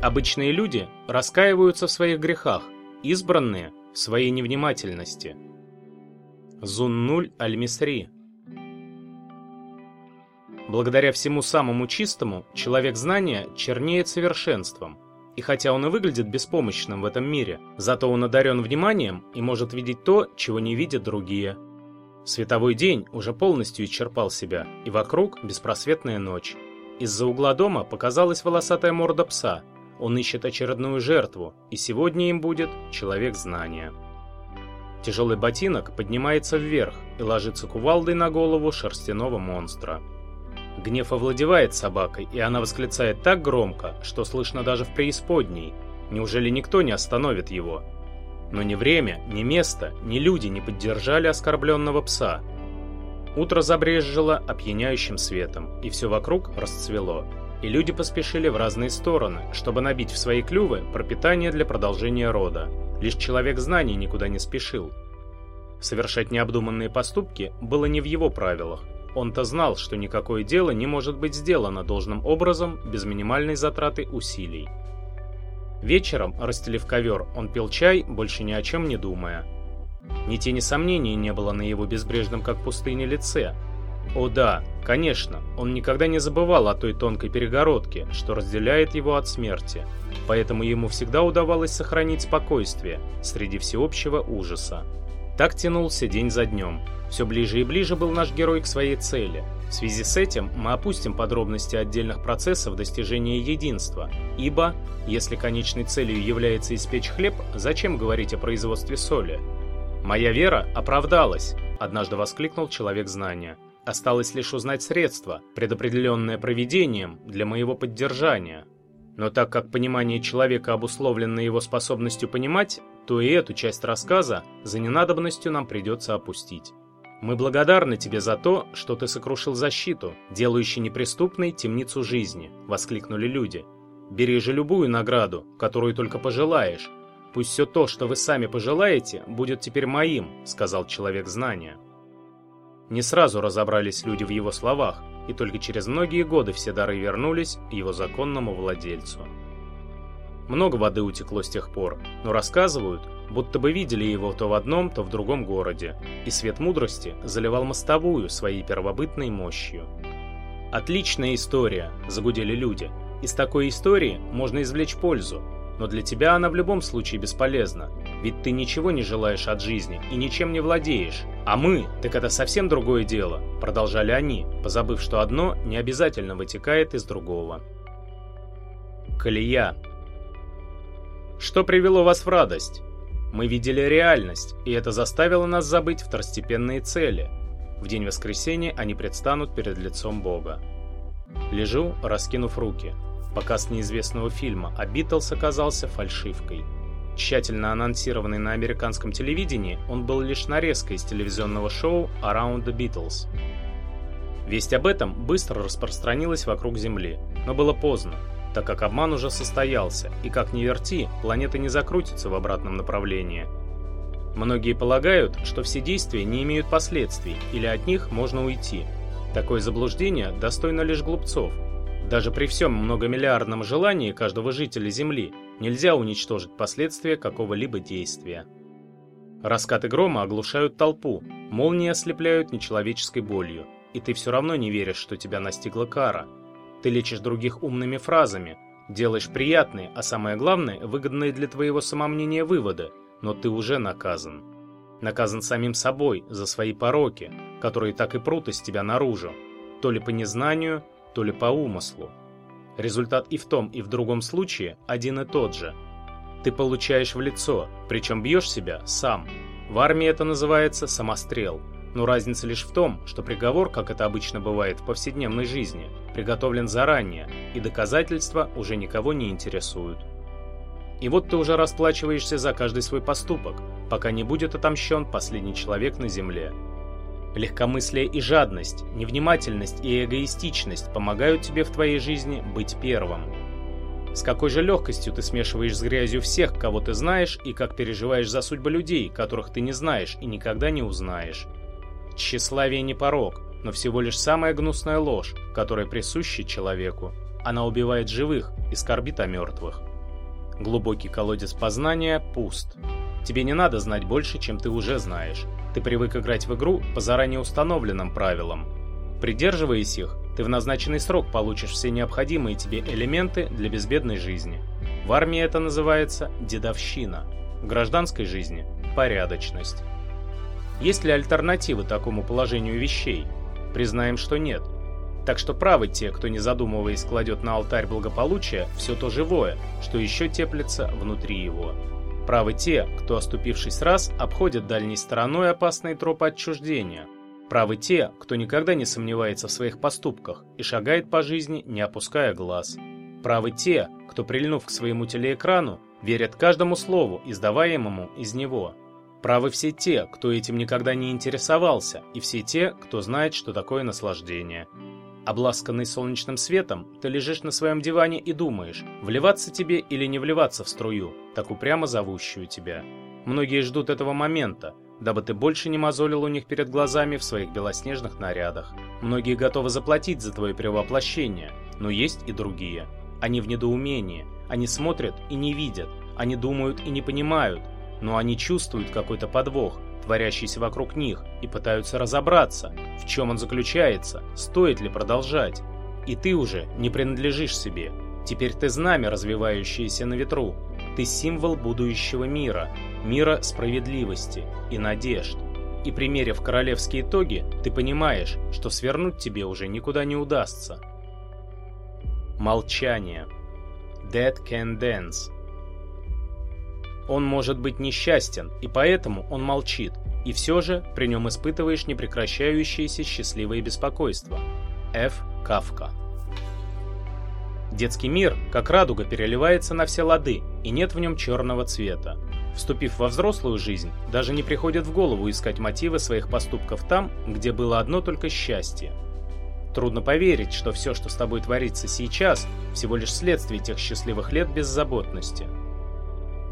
Обычные люди раскаиваются в своих грехах, избранные в своей невнимательности. Зуннуль Аль-Мисри Благодаря всему самому чистому, человек знания чернеет совершенством. И хотя он и выглядит беспомощным в этом мире, зато он одарен вниманием и может видеть то, чего не видят другие. Световой день уже полностью исчерпал себя, и вокруг беспросветная ночь. Из-за угла дома показалась волосатая морда пса. Он ищет очередную жертву, и сегодня им будет человек знания. Тяжелый ботинок поднимается вверх и ложится кувалдой на голову шерстяного монстра. Гнев овладевает собакой, и она восклицает так громко, что слышно даже в преисподней. Неужели никто не остановит его? Но ни время, ни место, ни люди не поддержали оскорбленного пса. Утро забрезжило опьяняющим светом, и все вокруг расцвело. И люди поспешили в разные стороны, чтобы набить в свои клювы пропитание для продолжения рода. Лишь человек знаний никуда не спешил. Совершать необдуманные поступки было не в его правилах. Он-то знал, что никакое дело не может быть сделано должным образом без минимальной затраты усилий. Вечером, расстелив ковер, он пил чай, больше ни о чем не думая. Ни тени сомнений не было на его безбрежном, как пустыне, лице. О да, конечно, он никогда не забывал о той тонкой перегородке, что разделяет его от смерти, поэтому ему всегда удавалось сохранить спокойствие среди всеобщего ужаса. Так тянулся день за днем. Все ближе и ближе был наш герой к своей цели. В связи с этим мы опустим подробности отдельных процессов достижения единства, ибо, если конечной целью является испечь хлеб, зачем говорить о производстве соли? «Моя вера оправдалась», — однажды воскликнул человек знания. «Осталось лишь узнать средства, предопределенное проведением для моего поддержания». Но так как понимание человека обусловлено его способностью понимать, то и эту часть рассказа за ненадобностью нам придется опустить. Мы благодарны тебе за то, что ты сокрушил защиту, делающую неприступной темницу жизни, воскликнули люди. Бери же любую награду, которую только пожелаешь. Пусть все то, что вы сами пожелаете, будет теперь моим, сказал человек знания. Не сразу разобрались люди в его словах, и только через многие годы все дары вернулись его законному владельцу. Много воды утекло с тех пор, но рассказывают, будто бы видели его то в одном, то в другом городе, и свет мудрости заливал мостовую своей первобытной мощью. «Отличная история», – загудели люди. «Из такой истории можно извлечь пользу, но для тебя она в любом случае бесполезна, ведь ты ничего не желаешь от жизни и ничем не владеешь. А мы, так это совсем другое дело», – продолжали они, позабыв, что одно не обязательно вытекает из другого. Колея что привело вас в радость? Мы видели реальность, и это заставило нас забыть второстепенные цели. В день воскресения они предстанут перед лицом Бога. Лежу, раскинув руки. Показ неизвестного фильма, а Битлз оказался фальшивкой. Тщательно анонсированный на американском телевидении, он был лишь нарезкой из телевизионного шоу «Around the Beatles». Весть об этом быстро распространилась вокруг Земли, но было поздно так как обман уже состоялся, и как ни верти, планета не закрутится в обратном направлении. Многие полагают, что все действия не имеют последствий, или от них можно уйти. Такое заблуждение достойно лишь глупцов. Даже при всем многомиллиардном желании каждого жителя Земли нельзя уничтожить последствия какого-либо действия. Раскаты грома оглушают толпу, молнии ослепляют нечеловеческой болью, и ты все равно не веришь, что тебя настигла кара – ты лечишь других умными фразами, делаешь приятные, а самое главное, выгодные для твоего самомнения выводы, но ты уже наказан. Наказан самим собой за свои пороки, которые так и прут из тебя наружу, то ли по незнанию, то ли по умыслу. Результат и в том, и в другом случае один и тот же. Ты получаешь в лицо, причем бьешь себя сам. В армии это называется самострел – но разница лишь в том, что приговор, как это обычно бывает в повседневной жизни, приготовлен заранее, и доказательства уже никого не интересуют. И вот ты уже расплачиваешься за каждый свой поступок, пока не будет отомщен последний человек на земле. Легкомыслие и жадность, невнимательность и эгоистичность помогают тебе в твоей жизни быть первым. С какой же легкостью ты смешиваешь с грязью всех, кого ты знаешь, и как переживаешь за судьбы людей, которых ты не знаешь и никогда не узнаешь. Тщеславие не порог, но всего лишь самая гнусная ложь, которая присуща человеку. Она убивает живых и скорбит о мертвых. Глубокий колодец познания пуст. Тебе не надо знать больше, чем ты уже знаешь. Ты привык играть в игру по заранее установленным правилам. Придерживаясь их, ты в назначенный срок получишь все необходимые тебе элементы для безбедной жизни. В армии это называется дедовщина, в гражданской жизни – порядочность. Есть ли альтернативы такому положению вещей? Признаем, что нет. Так что правы те, кто не задумываясь кладет на алтарь благополучия все то живое, что еще теплится внутри его. Правы те, кто, оступившись раз, обходит дальней стороной опасные тропы отчуждения. Правы те, кто никогда не сомневается в своих поступках и шагает по жизни, не опуская глаз. Правы те, кто, прильнув к своему телеэкрану, верят каждому слову, издаваемому из него. Правы все те, кто этим никогда не интересовался, и все те, кто знает, что такое наслаждение. Обласканный солнечным светом, ты лежишь на своем диване и думаешь, вливаться тебе или не вливаться в струю, так упрямо зовущую тебя. Многие ждут этого момента, дабы ты больше не мозолил у них перед глазами в своих белоснежных нарядах. Многие готовы заплатить за твое превоплощение, но есть и другие. Они в недоумении, они смотрят и не видят, они думают и не понимают, но они чувствуют какой-то подвох, творящийся вокруг них, и пытаются разобраться, в чем он заключается, стоит ли продолжать. И ты уже не принадлежишь себе. Теперь ты знамя, развивающееся на ветру. Ты символ будущего мира, мира справедливости и надежд. И примерив королевские итоги, ты понимаешь, что свернуть тебе уже никуда не удастся. Молчание. Dead can dance. Он может быть несчастен, и поэтому он молчит. И все же при нем испытываешь непрекращающееся счастливое беспокойство. Ф. Кавка. Детский мир, как радуга, переливается на все лады, и нет в нем черного цвета. Вступив во взрослую жизнь, даже не приходит в голову искать мотивы своих поступков там, где было одно только счастье. Трудно поверить, что все, что с тобой творится сейчас, всего лишь следствие тех счастливых лет беззаботности –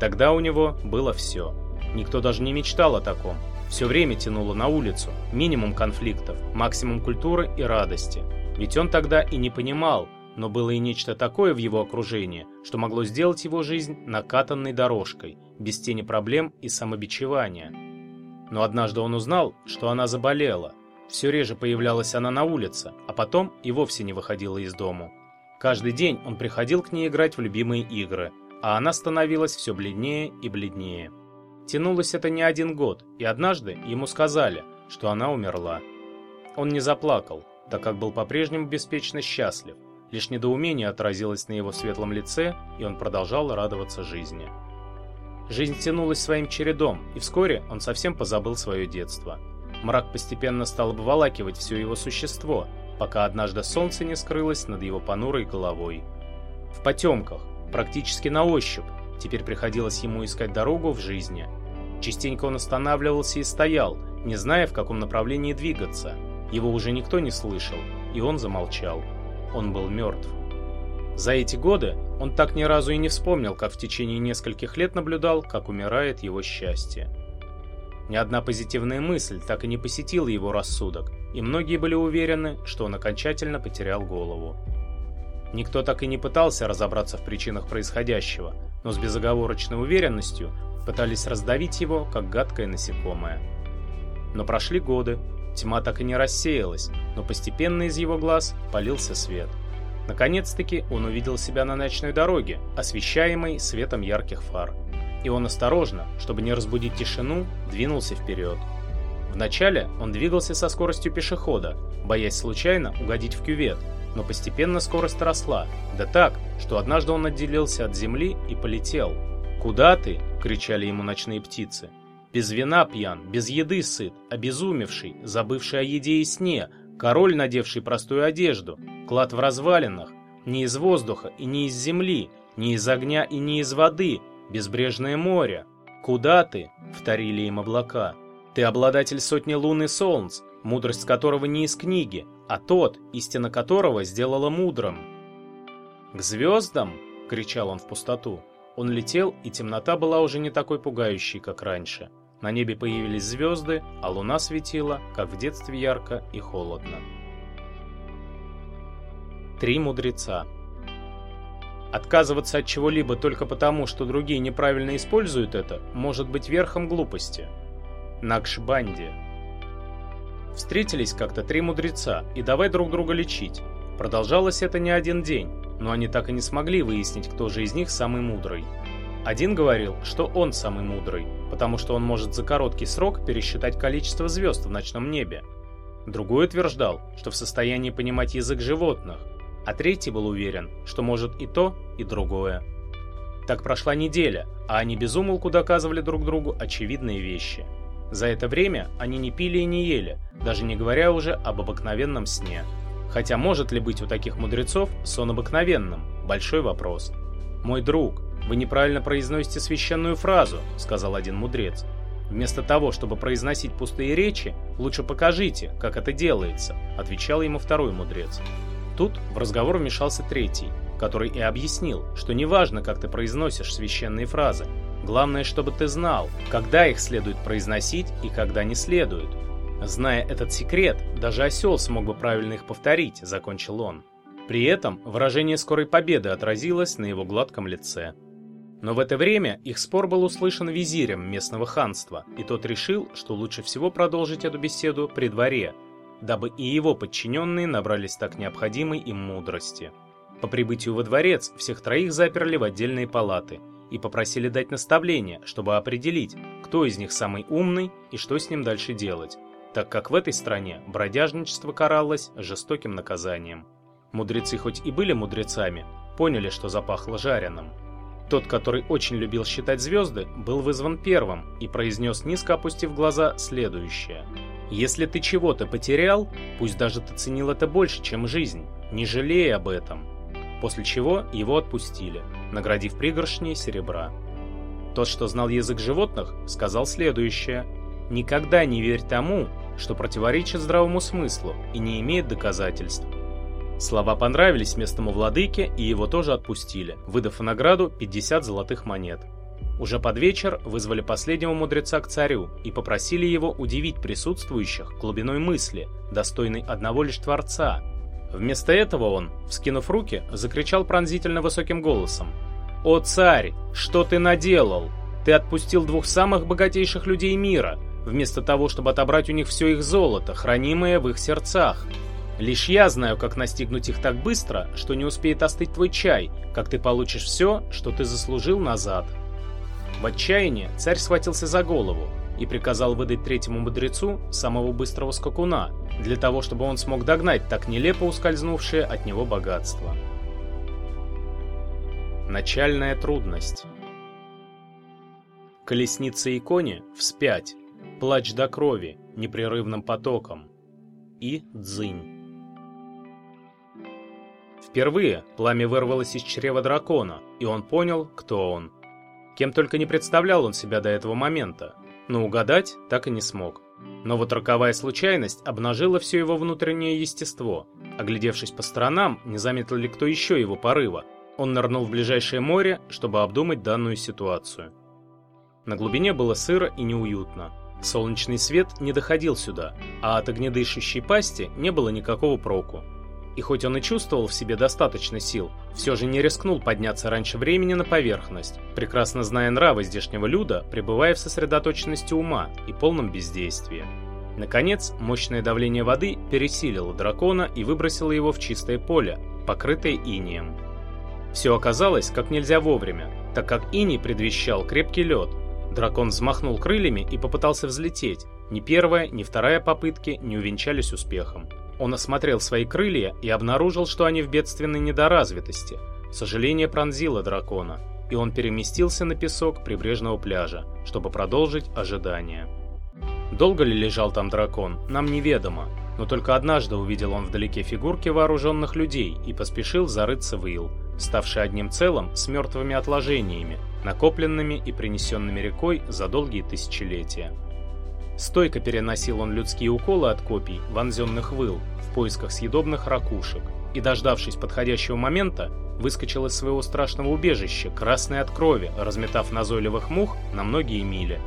Тогда у него было все. Никто даже не мечтал о таком. Все время тянуло на улицу. Минимум конфликтов, максимум культуры и радости. Ведь он тогда и не понимал, но было и нечто такое в его окружении, что могло сделать его жизнь накатанной дорожкой, без тени проблем и самобичевания. Но однажды он узнал, что она заболела. Все реже появлялась она на улице, а потом и вовсе не выходила из дому. Каждый день он приходил к ней играть в любимые игры, а она становилась все бледнее и бледнее. Тянулось это не один год, и однажды ему сказали, что она умерла. Он не заплакал, так как был по-прежнему беспечно счастлив. Лишь недоумение отразилось на его светлом лице, и он продолжал радоваться жизни. Жизнь тянулась своим чередом, и вскоре он совсем позабыл свое детство. Мрак постепенно стал обволакивать все его существо, пока однажды солнце не скрылось над его понурой головой. В потемках, практически на ощупь. Теперь приходилось ему искать дорогу в жизни. Частенько он останавливался и стоял, не зная, в каком направлении двигаться. Его уже никто не слышал, и он замолчал. Он был мертв. За эти годы он так ни разу и не вспомнил, как в течение нескольких лет наблюдал, как умирает его счастье. Ни одна позитивная мысль так и не посетила его рассудок, и многие были уверены, что он окончательно потерял голову. Никто так и не пытался разобраться в причинах происходящего, но с безоговорочной уверенностью пытались раздавить его, как гадкое насекомое. Но прошли годы, тьма так и не рассеялась, но постепенно из его глаз полился свет. Наконец-таки он увидел себя на ночной дороге, освещаемой светом ярких фар. И он осторожно, чтобы не разбудить тишину, двинулся вперед. Вначале он двигался со скоростью пешехода, боясь случайно угодить в кювет, но постепенно скорость росла, да так, что однажды он отделился от земли и полетел. «Куда ты?» — кричали ему ночные птицы. «Без вина пьян, без еды сыт, обезумевший, забывший о еде и сне, король, надевший простую одежду, клад в развалинах, не из воздуха и не из земли, не из огня и не из воды, безбрежное море. Куда ты?» — вторили им облака. «Ты обладатель сотни лун и солнц, мудрость которого не из книги, а тот, истина которого сделала мудрым. «К звездам!» — кричал он в пустоту. Он летел, и темнота была уже не такой пугающей, как раньше. На небе появились звезды, а луна светила, как в детстве ярко и холодно. Три мудреца Отказываться от чего-либо только потому, что другие неправильно используют это, может быть верхом глупости. Накшбанди Встретились как-то три мудреца и давай друг друга лечить. Продолжалось это не один день, но они так и не смогли выяснить, кто же из них самый мудрый. Один говорил, что он самый мудрый, потому что он может за короткий срок пересчитать количество звезд в ночном небе. Другой утверждал, что в состоянии понимать язык животных, а третий был уверен, что может и то, и другое. Так прошла неделя, а они безумолку доказывали друг другу очевидные вещи. За это время они не пили и не ели, даже не говоря уже об обыкновенном сне. Хотя может ли быть у таких мудрецов сон обыкновенным? Большой вопрос. «Мой друг, вы неправильно произносите священную фразу», — сказал один мудрец. «Вместо того, чтобы произносить пустые речи, лучше покажите, как это делается», — отвечал ему второй мудрец. Тут в разговор вмешался третий, который и объяснил, что неважно, как ты произносишь священные фразы, главное, чтобы ты знал, когда их следует произносить и когда не следует. Зная этот секрет, даже осел смог бы правильно их повторить, закончил он. При этом выражение скорой победы отразилось на его гладком лице. Но в это время их спор был услышан визирем местного ханства, и тот решил, что лучше всего продолжить эту беседу при дворе, дабы и его подчиненные набрались так необходимой им мудрости. По прибытию во дворец всех троих заперли в отдельные палаты и попросили дать наставление, чтобы определить, кто из них самый умный и что с ним дальше делать, так как в этой стране бродяжничество каралось жестоким наказанием. Мудрецы хоть и были мудрецами, поняли, что запахло жареным. Тот, который очень любил считать звезды, был вызван первым и произнес, низко опустив глаза, следующее – если ты чего-то потерял, пусть даже ты ценил это больше, чем жизнь, не жалей об этом. После чего его отпустили, наградив пригоршней серебра. Тот, что знал язык животных, сказал следующее. «Никогда не верь тому, что противоречит здравому смыслу и не имеет доказательств». Слова понравились местному владыке, и его тоже отпустили, выдав в награду 50 золотых монет. Уже под вечер вызвали последнего мудреца к царю и попросили его удивить присутствующих глубиной мысли, достойной одного лишь Творца. Вместо этого он, вскинув руки, закричал пронзительно высоким голосом. «О царь, что ты наделал? Ты отпустил двух самых богатейших людей мира, вместо того, чтобы отобрать у них все их золото, хранимое в их сердцах. Лишь я знаю, как настигнуть их так быстро, что не успеет остыть твой чай, как ты получишь все, что ты заслужил назад». В отчаянии царь схватился за голову и приказал выдать третьему мудрецу самого быстрого скакуна, для того, чтобы он смог догнать так нелепо ускользнувшее от него богатство. Начальная трудность Колесница и кони вспять, плач до крови, непрерывным потоком. И дзынь. Впервые пламя вырвалось из чрева дракона, и он понял, кто он. Кем только не представлял он себя до этого момента, но угадать так и не смог. Но вот роковая случайность обнажила все его внутреннее естество. Оглядевшись по сторонам, не заметил ли кто еще его порыва. Он нырнул в ближайшее море, чтобы обдумать данную ситуацию. На глубине было сыро и неуютно. Солнечный свет не доходил сюда, а от огнедышащей пасти не было никакого проку. И хоть он и чувствовал в себе достаточно сил, все же не рискнул подняться раньше времени на поверхность, прекрасно зная нравы здешнего люда, пребывая в сосредоточенности ума и полном бездействии. Наконец, мощное давление воды пересилило дракона и выбросило его в чистое поле, покрытое инием. Все оказалось как нельзя вовремя, так как иней предвещал крепкий лед. Дракон взмахнул крыльями и попытался взлететь. Ни первая, ни вторая попытки не увенчались успехом. Он осмотрел свои крылья и обнаружил, что они в бедственной недоразвитости. Сожаление пронзило дракона, и он переместился на песок прибрежного пляжа, чтобы продолжить ожидание. Долго ли лежал там дракон, нам неведомо, но только однажды увидел он вдалеке фигурки вооруженных людей и поспешил зарыться в ил, ставший одним целым с мертвыми отложениями, накопленными и принесенными рекой за долгие тысячелетия. Стойко переносил он людские уколы от копий, вонзенных в ил, в поисках съедобных ракушек, и, дождавшись подходящего момента, выскочил из своего страшного убежища, красный от крови, разметав назойливых мух на многие мили.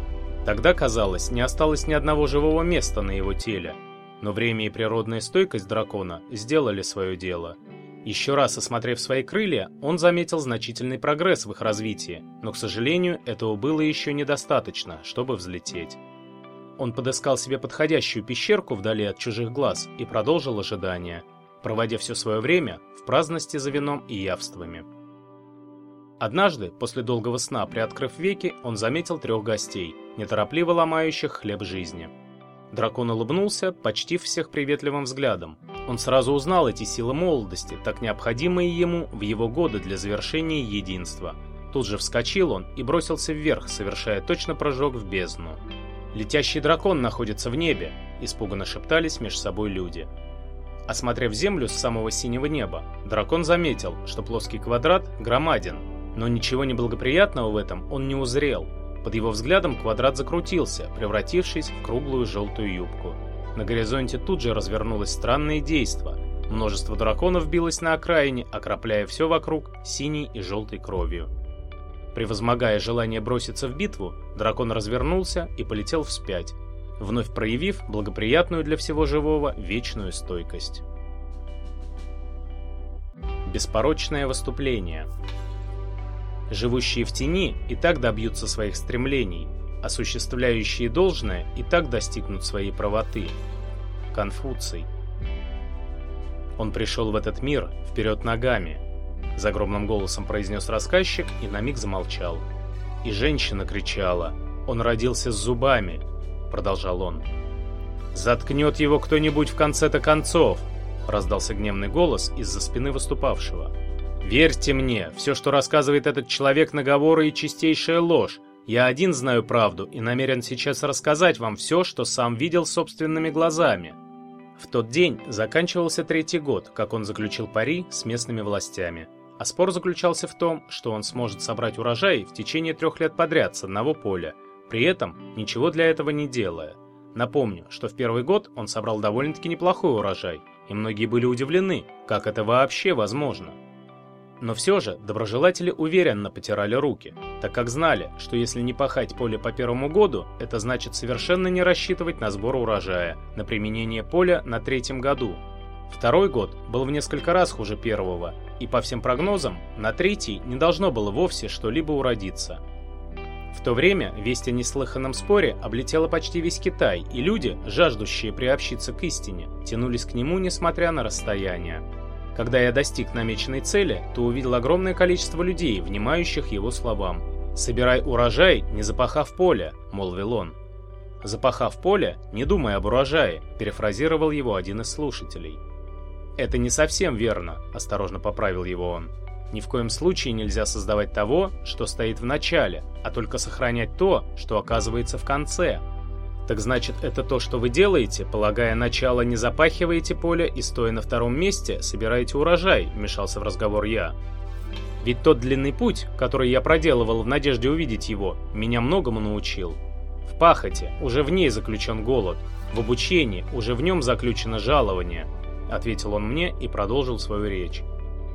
Тогда, казалось, не осталось ни одного живого места на его теле. Но время и природная стойкость дракона сделали свое дело. Еще раз осмотрев свои крылья, он заметил значительный прогресс в их развитии, но, к сожалению, этого было еще недостаточно, чтобы взлететь. Он подыскал себе подходящую пещерку вдали от чужих глаз и продолжил ожидание, проводя все свое время в праздности за вином и явствами. Однажды, после долгого сна, приоткрыв веки, он заметил трех гостей, неторопливо ломающих хлеб жизни. Дракон улыбнулся, почти всех приветливым взглядом. Он сразу узнал эти силы молодости, так необходимые ему в его годы для завершения единства. Тут же вскочил он и бросился вверх, совершая точно прыжок в бездну. «Летящий дракон находится в небе», – испуганно шептались между собой люди. Осмотрев землю с самого синего неба, дракон заметил, что плоский квадрат громаден, но ничего неблагоприятного в этом он не узрел. Под его взглядом квадрат закрутился, превратившись в круглую желтую юбку. На горизонте тут же развернулось странное действо. Множество драконов билось на окраине, окропляя все вокруг синей и желтой кровью. Превозмогая желание броситься в битву, дракон развернулся и полетел вспять, вновь проявив благоприятную для всего живого вечную стойкость. Беспорочное выступление – Живущие в тени и так добьются своих стремлений, осуществляющие должное и так достигнут своей правоты. Конфуций. Он пришел в этот мир вперед ногами, загробным голосом произнес рассказчик и на миг замолчал. И женщина кричала, он родился с зубами, продолжал он. Заткнет его кто-нибудь в конце-то концов, раздался гневный голос из-за спины выступавшего. Верьте мне, все, что рассказывает этот человек, наговоры и чистейшая ложь. Я один знаю правду и намерен сейчас рассказать вам все, что сам видел собственными глазами. В тот день заканчивался третий год, как он заключил пари с местными властями. А спор заключался в том, что он сможет собрать урожай в течение трех лет подряд с одного поля, при этом ничего для этого не делая. Напомню, что в первый год он собрал довольно-таки неплохой урожай, и многие были удивлены, как это вообще возможно. Но все же доброжелатели уверенно потирали руки, так как знали, что если не пахать поле по первому году, это значит совершенно не рассчитывать на сбор урожая, на применение поля на третьем году. Второй год был в несколько раз хуже первого, и по всем прогнозам, на третий не должно было вовсе что-либо уродиться. В то время весть о неслыханном споре облетела почти весь Китай, и люди, жаждущие приобщиться к истине, тянулись к нему несмотря на расстояние. Когда я достиг намеченной цели, то увидел огромное количество людей, внимающих его словам. «Собирай урожай, не запахав поле», — молвил он. «Запахав поле, не думай об урожае», — перефразировал его один из слушателей. «Это не совсем верно», — осторожно поправил его он. «Ни в коем случае нельзя создавать того, что стоит в начале, а только сохранять то, что оказывается в конце», так значит, это то, что вы делаете, полагая начало не запахиваете поле и, стоя на втором месте, собираете урожай, вмешался в разговор я. Ведь тот длинный путь, который я проделывал в надежде увидеть его, меня многому научил. В пахоте уже в ней заключен голод, в обучении уже в нем заключено жалование, ответил он мне и продолжил свою речь.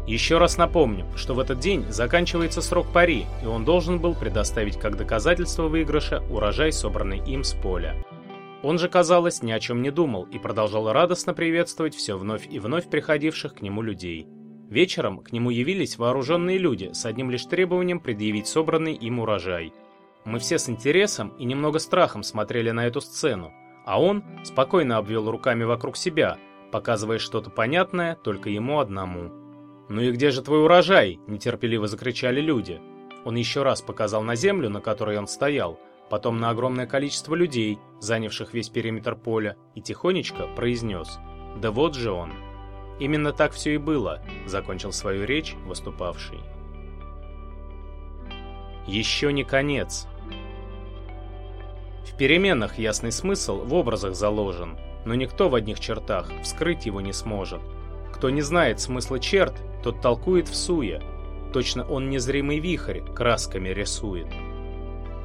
Еще раз напомню, что в этот день заканчивается срок пари, и он должен был предоставить как доказательство выигрыша урожай, собранный им с поля. Он же, казалось, ни о чем не думал и продолжал радостно приветствовать все вновь и вновь приходивших к нему людей. Вечером к нему явились вооруженные люди с одним лишь требованием предъявить собранный им урожай. Мы все с интересом и немного страхом смотрели на эту сцену, а он спокойно обвел руками вокруг себя, показывая что-то понятное только ему одному. «Ну и где же твой урожай?» – нетерпеливо закричали люди. Он еще раз показал на землю, на которой он стоял, потом на огромное количество людей, занявших весь периметр поля, и тихонечко произнес «Да вот же он!» «Именно так все и было», – закончил свою речь выступавший. Еще не конец. В переменах ясный смысл в образах заложен, но никто в одних чертах вскрыть его не сможет. Кто не знает смысла черт, тот толкует в суе. Точно он незримый вихрь красками рисует.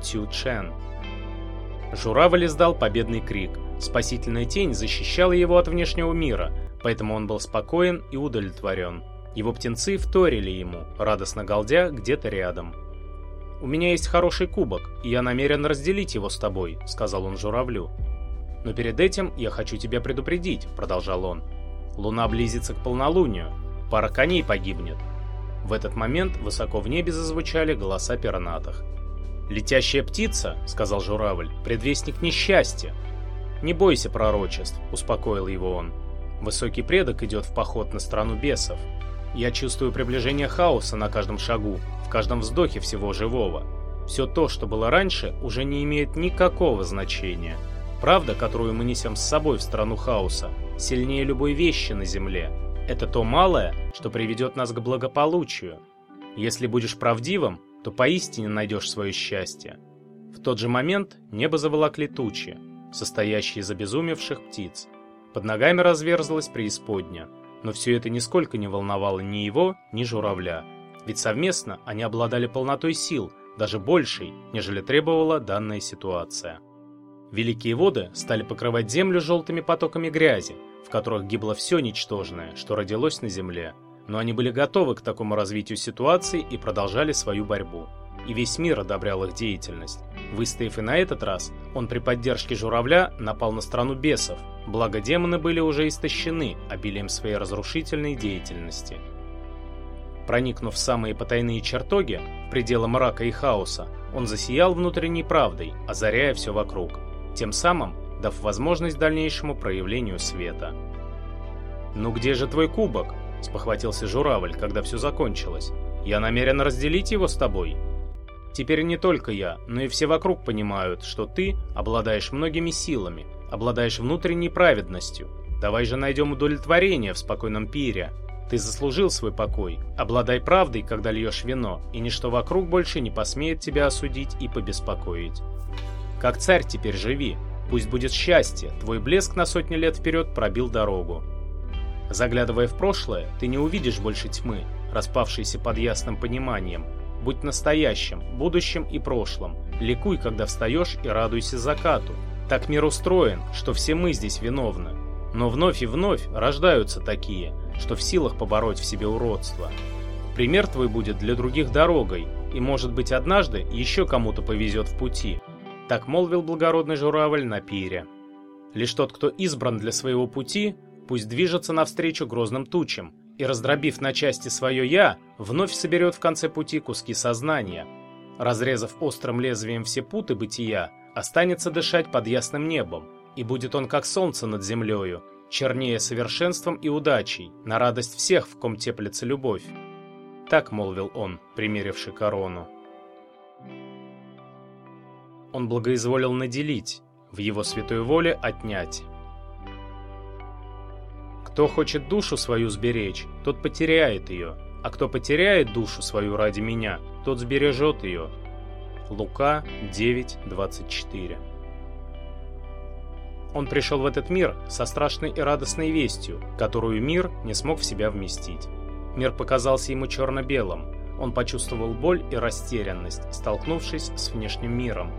Тю Чен. Журавль издал победный крик. Спасительная тень защищала его от внешнего мира, поэтому он был спокоен и удовлетворен. Его птенцы вторили ему, радостно галдя где-то рядом. «У меня есть хороший кубок, и я намерен разделить его с тобой», — сказал он журавлю. «Но перед этим я хочу тебя предупредить», — продолжал он. «Луна близится к полнолунию, Пара коней погибнет. В этот момент высоко в небе зазвучали голоса пернатых. «Летящая птица», — сказал журавль, — «предвестник несчастья». «Не бойся пророчеств», — успокоил его он. «Высокий предок идет в поход на страну бесов». Я чувствую приближение хаоса на каждом шагу, в каждом вздохе всего живого. Все то, что было раньше, уже не имеет никакого значения. Правда, которую мы несем с собой в страну хаоса, сильнее любой вещи на Земле. Это то малое, что приведет нас к благополучию. Если будешь правдивым, то поистине найдешь свое счастье. В тот же момент небо заволокли тучи, состоящие из обезумевших птиц. Под ногами разверзлась преисподня, но все это нисколько не волновало ни его, ни журавля, ведь совместно они обладали полнотой сил, даже большей, нежели требовала данная ситуация. Великие воды стали покрывать землю желтыми потоками грязи, в которых гибло все ничтожное, что родилось на земле. Но они были готовы к такому развитию ситуации и продолжали свою борьбу. И весь мир одобрял их деятельность. Выстояв и на этот раз, он при поддержке журавля напал на страну бесов, благо демоны были уже истощены обилием своей разрушительной деятельности. Проникнув в самые потайные чертоги, пределы мрака и хаоса, он засиял внутренней правдой, озаряя все вокруг тем самым дав возможность дальнейшему проявлению света. «Ну где же твой кубок?» – спохватился журавль, когда все закончилось. «Я намерен разделить его с тобой». Теперь не только я, но и все вокруг понимают, что ты обладаешь многими силами, обладаешь внутренней праведностью. Давай же найдем удовлетворение в спокойном пире. Ты заслужил свой покой. Обладай правдой, когда льешь вино, и ничто вокруг больше не посмеет тебя осудить и побеспокоить. Как царь теперь живи. Пусть будет счастье, твой блеск на сотни лет вперед пробил дорогу. Заглядывая в прошлое, ты не увидишь больше тьмы, распавшейся под ясным пониманием. Будь настоящим, будущим и прошлым. Ликуй, когда встаешь и радуйся закату. Так мир устроен, что все мы здесь виновны. Но вновь и вновь рождаются такие, что в силах побороть в себе уродство. Пример твой будет для других дорогой, и может быть однажды еще кому-то повезет в пути. Так молвил благородный журавль на пире. Лишь тот, кто избран для своего пути, пусть движется навстречу грозным тучам, и, раздробив на части свое «я», вновь соберет в конце пути куски сознания. Разрезав острым лезвием все путы бытия, останется дышать под ясным небом, и будет он как солнце над землею, чернее совершенством и удачей, на радость всех, в ком теплится любовь. Так молвил он, примеривший корону он благоизволил наделить, в его святой воле отнять. Кто хочет душу свою сберечь, тот потеряет ее, а кто потеряет душу свою ради меня, тот сбережет ее. Лука 9.24 Он пришел в этот мир со страшной и радостной вестью, которую мир не смог в себя вместить. Мир показался ему черно-белым. Он почувствовал боль и растерянность, столкнувшись с внешним миром.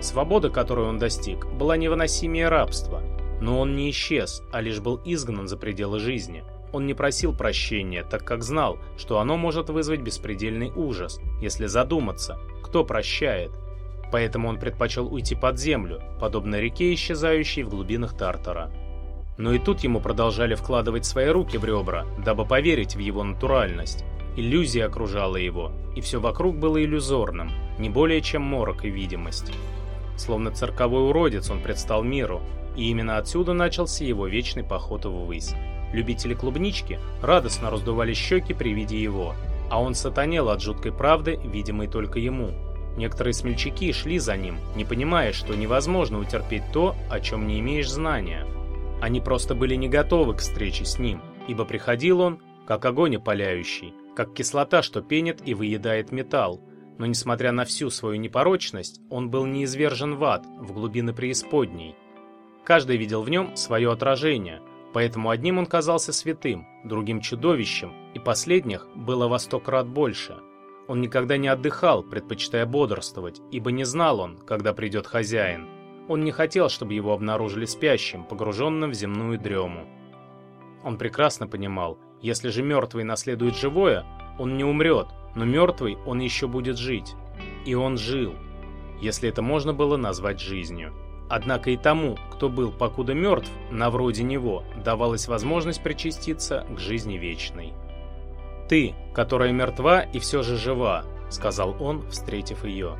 Свобода, которую он достиг, была невыносимее рабства. Но он не исчез, а лишь был изгнан за пределы жизни. Он не просил прощения, так как знал, что оно может вызвать беспредельный ужас, если задуматься, кто прощает. Поэтому он предпочел уйти под землю, подобно реке, исчезающей в глубинах Тартара. Но и тут ему продолжали вкладывать свои руки в ребра, дабы поверить в его натуральность. Иллюзия окружала его, и все вокруг было иллюзорным, не более чем морок и видимость. Словно цирковой уродец он предстал миру, и именно отсюда начался его вечный поход ввысь. Любители клубнички радостно раздували щеки при виде его, а он сатанел от жуткой правды, видимой только ему. Некоторые смельчаки шли за ним, не понимая, что невозможно утерпеть то, о чем не имеешь знания. Они просто были не готовы к встрече с ним, ибо приходил он, как огонь опаляющий, как кислота, что пенит и выедает металл, но несмотря на всю свою непорочность, он был неизвержен в ад, в глубины преисподней. Каждый видел в нем свое отражение, поэтому одним он казался святым, другим чудовищем, и последних было во сто крат больше. Он никогда не отдыхал, предпочитая бодрствовать, ибо не знал он, когда придет хозяин. Он не хотел, чтобы его обнаружили спящим, погруженным в земную дрему. Он прекрасно понимал, если же мертвый наследует живое, он не умрет, но мертвый он еще будет жить. И он жил, если это можно было назвать жизнью. Однако и тому, кто был покуда мертв, на вроде него, давалась возможность причаститься к жизни вечной. «Ты, которая мертва и все же жива», — сказал он, встретив ее.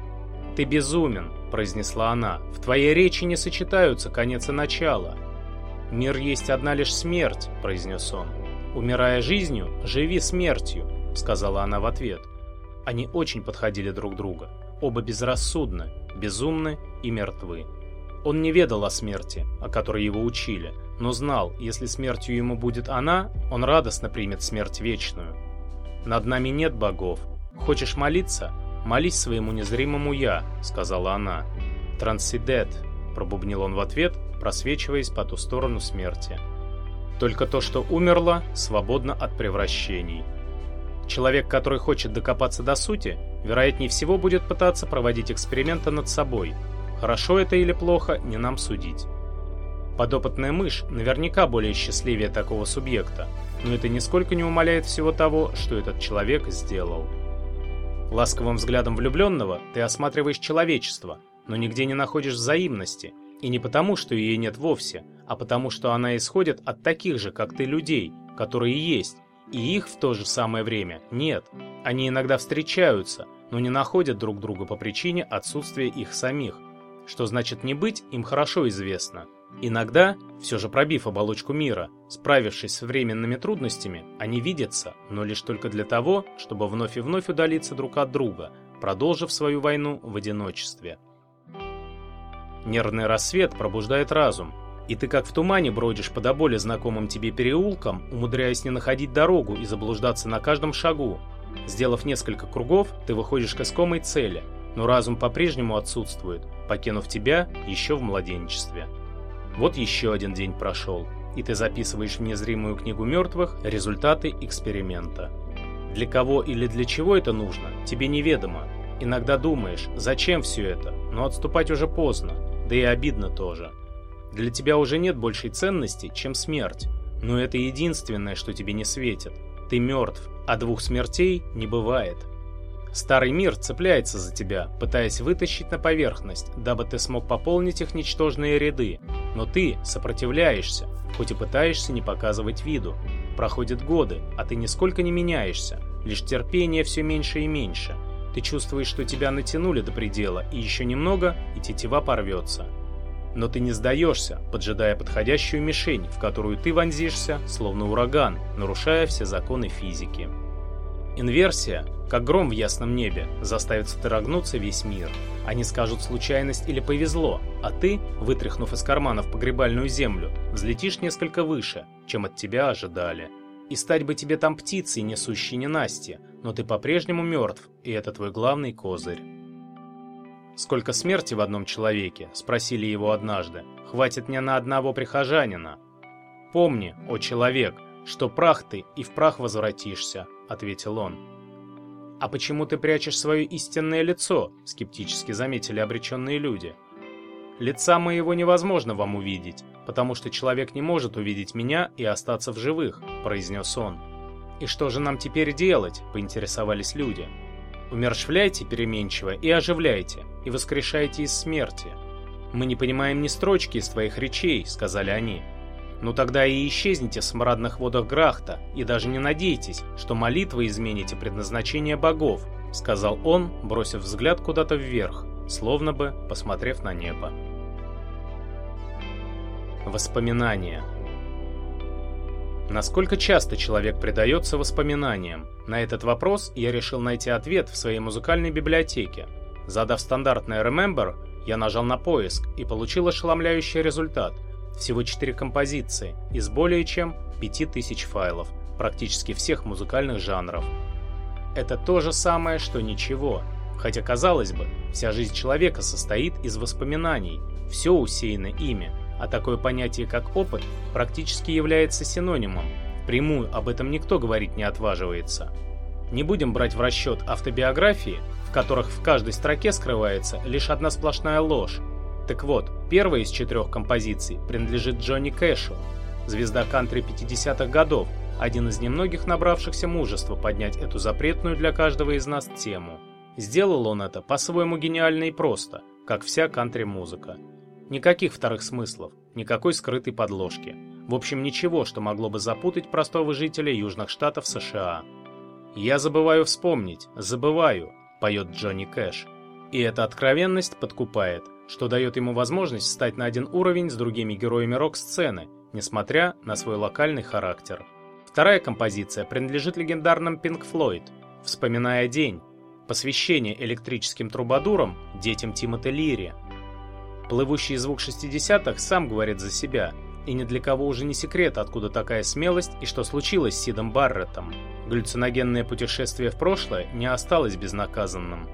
«Ты безумен», — произнесла она, — «в твоей речи не сочетаются конец и начало». «Мир есть одна лишь смерть», — произнес он. «Умирая жизнью, живи смертью», — сказала она в ответ. Они очень подходили друг друга. Оба безрассудны, безумны и мертвы. Он не ведал о смерти, о которой его учили, но знал, если смертью ему будет она, он радостно примет смерть вечную. «Над нами нет богов. Хочешь молиться? Молись своему незримому «я», — сказала она. «Трансидет», — пробубнил он в ответ, просвечиваясь по ту сторону смерти. Только то, что умерло, свободно от превращений. Человек, который хочет докопаться до сути, вероятнее всего будет пытаться проводить эксперименты над собой. Хорошо это или плохо, не нам судить. Подопытная мышь наверняка более счастливее такого субъекта, но это нисколько не умаляет всего того, что этот человек сделал. Ласковым взглядом влюбленного ты осматриваешь человечество, но нигде не находишь взаимности, и не потому, что ее нет вовсе, а потому, что она исходит от таких же, как ты, людей, которые есть, и их в то же самое время нет. Они иногда встречаются, но не находят друг друга по причине отсутствия их самих. Что значит не быть, им хорошо известно. Иногда, все же пробив оболочку мира, справившись с временными трудностями, они видятся, но лишь только для того, чтобы вновь и вновь удалиться друг от друга, продолжив свою войну в одиночестве. Нервный рассвет пробуждает разум, и ты как в тумане бродишь по до боли знакомым тебе переулкам, умудряясь не находить дорогу и заблуждаться на каждом шагу. Сделав несколько кругов, ты выходишь к искомой цели, но разум по-прежнему отсутствует, покинув тебя еще в младенчестве. Вот еще один день прошел, и ты записываешь в незримую книгу мертвых результаты эксперимента. Для кого или для чего это нужно, тебе неведомо. Иногда думаешь, зачем все это, но отступать уже поздно да и обидно тоже. Для тебя уже нет большей ценности, чем смерть, но это единственное, что тебе не светит. Ты мертв, а двух смертей не бывает. Старый мир цепляется за тебя, пытаясь вытащить на поверхность, дабы ты смог пополнить их ничтожные ряды. Но ты сопротивляешься, хоть и пытаешься не показывать виду. Проходят годы, а ты нисколько не меняешься, лишь терпение все меньше и меньше – ты чувствуешь, что тебя натянули до предела, и еще немного, и тетива порвется. Но ты не сдаешься, поджидая подходящую мишень, в которую ты вонзишься, словно ураган, нарушая все законы физики. Инверсия, как гром в ясном небе, заставит содрогнуться весь мир. Они скажут случайность или повезло, а ты, вытряхнув из карманов погребальную землю, взлетишь несколько выше, чем от тебя ожидали. И стать бы тебе там птицей, несущей ненастье, но ты по-прежнему мертв, и это твой главный козырь. «Сколько смерти в одном человеке?» – спросили его однажды. «Хватит мне на одного прихожанина». «Помни, о человек, что прах ты и в прах возвратишься», – ответил он. «А почему ты прячешь свое истинное лицо?» – скептически заметили обреченные люди. «Лица моего невозможно вам увидеть, потому что человек не может увидеть меня и остаться в живых», – произнес он. «И что же нам теперь делать?» – поинтересовались люди. «Умершвляйте переменчиво и оживляйте, и воскрешайте из смерти. Мы не понимаем ни строчки из твоих речей», – сказали они. «Ну тогда и исчезните в смрадных водах Грахта, и даже не надейтесь, что молитвы измените предназначение богов», – сказал он, бросив взгляд куда-то вверх, словно бы посмотрев на небо. Воспоминания Насколько часто человек предается воспоминаниям? На этот вопрос я решил найти ответ в своей музыкальной библиотеке. Задав стандартное Remember, я нажал на поиск и получил ошеломляющий результат. Всего 4 композиции из более чем 5000 файлов, практически всех музыкальных жанров. Это то же самое, что ничего. Хотя, казалось бы, вся жизнь человека состоит из воспоминаний, все усеяно ими а такое понятие, как опыт, практически является синонимом. Прямую об этом никто говорить не отваживается. Не будем брать в расчет автобиографии, в которых в каждой строке скрывается лишь одна сплошная ложь. Так вот, первая из четырех композиций принадлежит Джонни Кэшу, звезда кантри 50-х годов, один из немногих набравшихся мужества поднять эту запретную для каждого из нас тему. Сделал он это по-своему гениально и просто, как вся кантри-музыка. Никаких вторых смыслов, никакой скрытой подложки. В общем, ничего, что могло бы запутать простого жителя Южных Штатов США. «Я забываю вспомнить, забываю», — поет Джонни Кэш. И эта откровенность подкупает, что дает ему возможность встать на один уровень с другими героями рок-сцены, несмотря на свой локальный характер. Вторая композиция принадлежит легендарным Pink Floyd «Вспоминая день», посвящение электрическим трубадурам, детям Тимоти Лири. Плывущий звук 60-х сам говорит за себя, и ни для кого уже не секрет, откуда такая смелость и что случилось с Сидом Барреттом. Галлюциногенное путешествие в прошлое не осталось безнаказанным.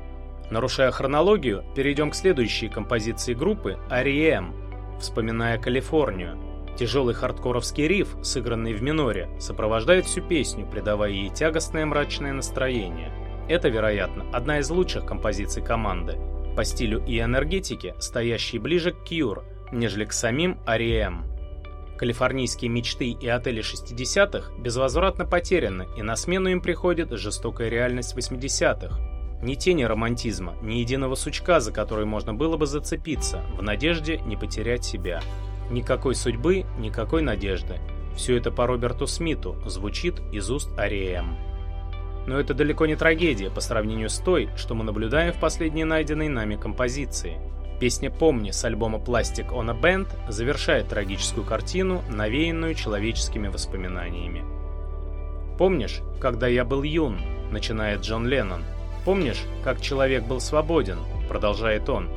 Нарушая хронологию, перейдем к следующей композиции группы «R.E.M.», вспоминая Калифорнию. Тяжелый хардкоровский риф, сыгранный в миноре, сопровождает всю песню, придавая ей тягостное мрачное настроение. Это, вероятно, одна из лучших композиций команды, по стилю и энергетике, стоящей ближе к Cure, нежели к самим R.E.M. Калифорнийские мечты и отели 60-х безвозвратно потеряны, и на смену им приходит жестокая реальность 80-х. Ни тени романтизма, ни единого сучка, за который можно было бы зацепиться, в надежде не потерять себя. Никакой судьбы, никакой надежды. Все это по Роберту Смиту звучит из уст Ариэм. Но это далеко не трагедия по сравнению с той, что мы наблюдаем в последней найденной нами композиции. Песня «Помни» с альбома Plastic on a Band завершает трагическую картину, навеянную человеческими воспоминаниями. «Помнишь, когда я был юн?» – начинает Джон Леннон. «Помнишь, как человек был свободен?» – продолжает он.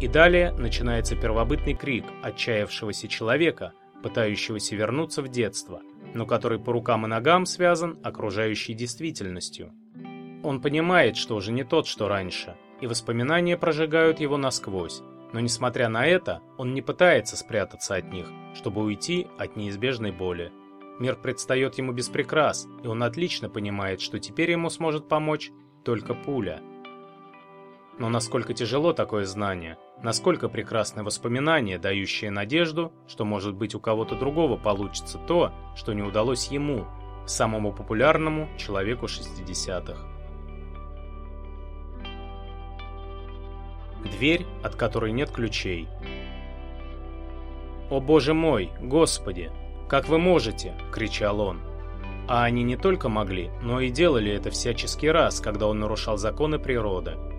И далее начинается первобытный крик отчаявшегося человека, пытающегося вернуться в детство, но который по рукам и ногам связан окружающей действительностью. Он понимает, что уже не тот, что раньше, и воспоминания прожигают его насквозь, но несмотря на это, он не пытается спрятаться от них, чтобы уйти от неизбежной боли. Мир предстает ему без прикрас, и он отлично понимает, что теперь ему сможет помочь только пуля. Но насколько тяжело такое знание – Насколько прекрасны воспоминания, дающие надежду, что может быть у кого-то другого получится то, что не удалось ему, самому популярному человеку 60-х. Дверь, от которой нет ключей. «О боже мой, Господи! Как вы можете?» – кричал он. А они не только могли, но и делали это всяческий раз, когда он нарушал законы природы –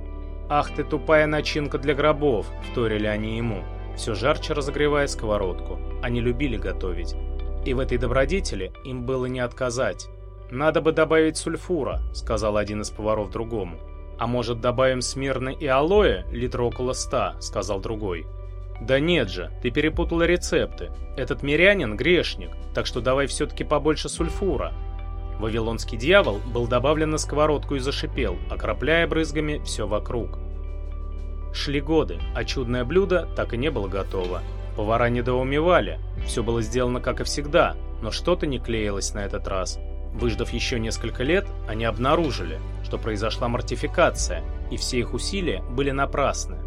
«Ах ты тупая начинка для гробов!» – вторили они ему, все жарче разогревая сковородку. Они любили готовить. И в этой добродетели им было не отказать. «Надо бы добавить сульфура», – сказал один из поваров другому. «А может, добавим смирны и алоэ, литра около ста», – сказал другой. «Да нет же, ты перепутала рецепты. Этот мирянин – грешник, так что давай все-таки побольше сульфура». Вавилонский дьявол был добавлен на сковородку и зашипел, окропляя брызгами все вокруг. Шли годы, а чудное блюдо так и не было готово. Повара недоумевали, все было сделано как и всегда, но что-то не клеилось на этот раз. Выждав еще несколько лет, они обнаружили, что произошла мортификация, и все их усилия были напрасны.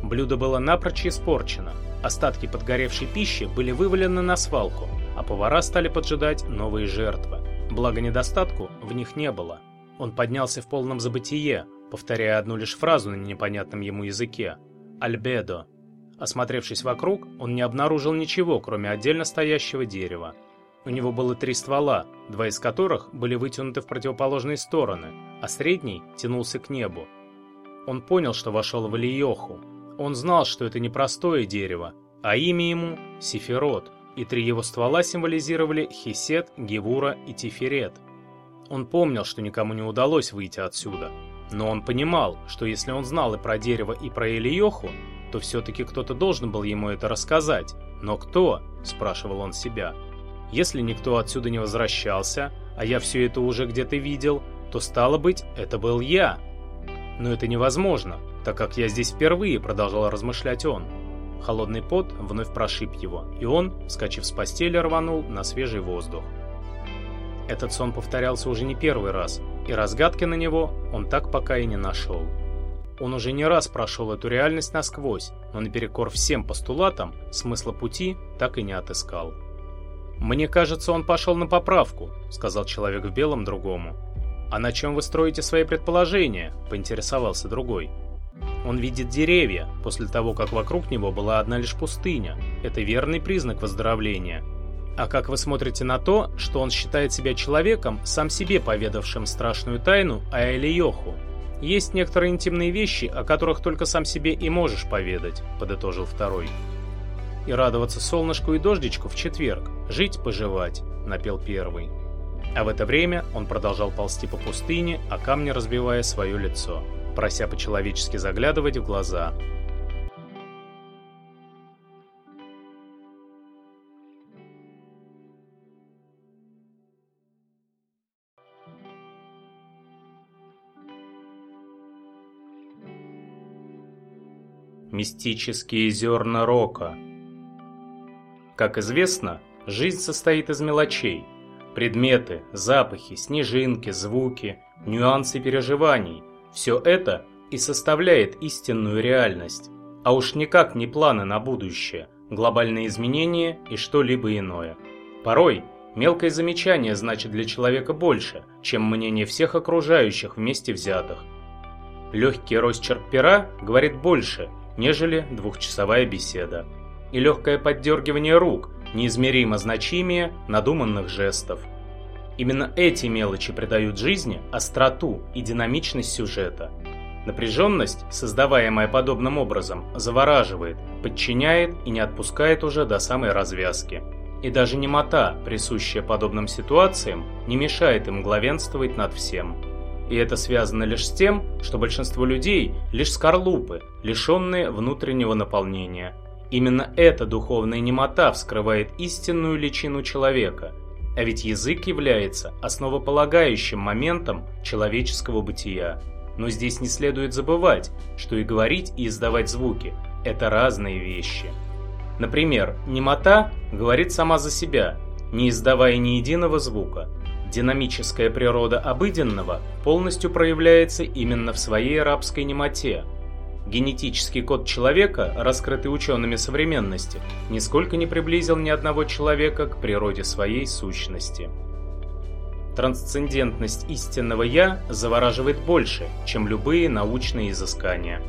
Блюдо было напрочь испорчено, остатки подгоревшей пищи были вывалены на свалку, а повара стали поджидать новые жертвы. Благо недостатку в них не было. Он поднялся в полном забытие, повторяя одну лишь фразу на непонятном ему языке «Альбедо». Осмотревшись вокруг, он не обнаружил ничего, кроме отдельно стоящего дерева. У него было три ствола, два из которых были вытянуты в противоположные стороны, а средний тянулся к небу. Он понял, что вошел в Ильоху. Он знал, что это не простое дерево, а имя ему – Сифирот и три его ствола символизировали Хисет, Гевура и Тиферет. Он помнил, что никому не удалось выйти отсюда, но он понимал, что если он знал и про дерево, и про Элиоху, то все-таки кто-то должен был ему это рассказать. Но кто? – спрашивал он себя. Если никто отсюда не возвращался, а я все это уже где-то видел, то стало быть, это был я. Но это невозможно, так как я здесь впервые, продолжал размышлять он. Холодный пот вновь прошиб его, и он, вскочив с постели, рванул на свежий воздух. Этот сон повторялся уже не первый раз, и разгадки на него он так пока и не нашел. Он уже не раз прошел эту реальность насквозь, но наперекор всем постулатам смысла пути так и не отыскал. «Мне кажется, он пошел на поправку», — сказал человек в белом другому. «А на чем вы строите свои предположения?» — поинтересовался другой. Он видит деревья, после того, как вокруг него была одна лишь пустыня. Это верный признак выздоровления. А как вы смотрите на то, что он считает себя человеком, сам себе поведавшим страшную тайну о Элиоху? Есть некоторые интимные вещи, о которых только сам себе и можешь поведать, подытожил второй. И радоваться солнышку и дождичку в четверг, жить-поживать. напел первый. А в это время он продолжал ползти по пустыне, а камни разбивая свое лицо, прося по-человечески заглядывать в глаза. Мистические зерна рока Как известно, жизнь состоит из мелочей – Предметы, запахи, снежинки, звуки, нюансы переживаний – все это и составляет истинную реальность, а уж никак не планы на будущее, глобальные изменения и что-либо иное. Порой мелкое замечание значит для человека больше, чем мнение всех окружающих вместе взятых. Легкий росчерк пера говорит больше, нежели двухчасовая беседа. И легкое поддергивание рук неизмеримо значимее надуманных жестов. Именно эти мелочи придают жизни остроту и динамичность сюжета. Напряженность, создаваемая подобным образом, завораживает, подчиняет и не отпускает уже до самой развязки. И даже немота, присущая подобным ситуациям, не мешает им главенствовать над всем. И это связано лишь с тем, что большинство людей – лишь скорлупы, лишенные внутреннего наполнения – Именно эта духовная немота вскрывает истинную личину человека, а ведь язык является основополагающим моментом человеческого бытия. Но здесь не следует забывать, что и говорить, и издавать звуки – это разные вещи. Например, немота говорит сама за себя, не издавая ни единого звука. Динамическая природа обыденного полностью проявляется именно в своей арабской немоте – Генетический код человека, раскрытый учеными современности, нисколько не приблизил ни одного человека к природе своей сущности. Трансцендентность истинного «я» завораживает больше, чем любые научные изыскания.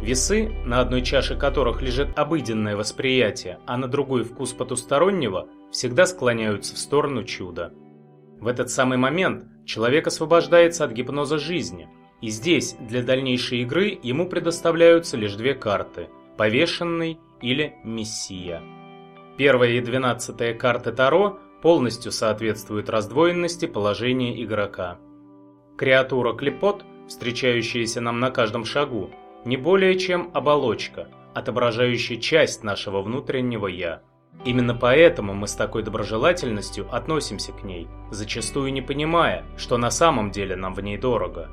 Весы, на одной чаше которых лежит обыденное восприятие, а на другой вкус потустороннего, всегда склоняются в сторону чуда. В этот самый момент человек освобождается от гипноза жизни – и здесь для дальнейшей игры ему предоставляются лишь две карты – Повешенный или Мессия. Первая и двенадцатая карты Таро полностью соответствуют раздвоенности положения игрока. Креатура Клепот, встречающаяся нам на каждом шагу, не более чем оболочка, отображающая часть нашего внутреннего «я». Именно поэтому мы с такой доброжелательностью относимся к ней, зачастую не понимая, что на самом деле нам в ней дорого.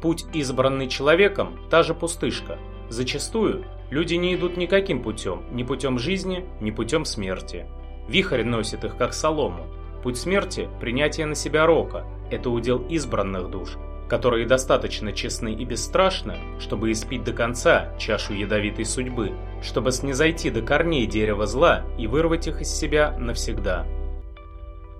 Путь, избранный человеком, та же пустышка. Зачастую люди не идут никаким путем, ни путем жизни, ни путем смерти. Вихрь носит их как солому. Путь смерти – принятие на себя рока, это удел избранных душ, которые достаточно честны и бесстрашны, чтобы испить до конца чашу ядовитой судьбы, чтобы снизойти до корней дерева зла и вырвать их из себя навсегда.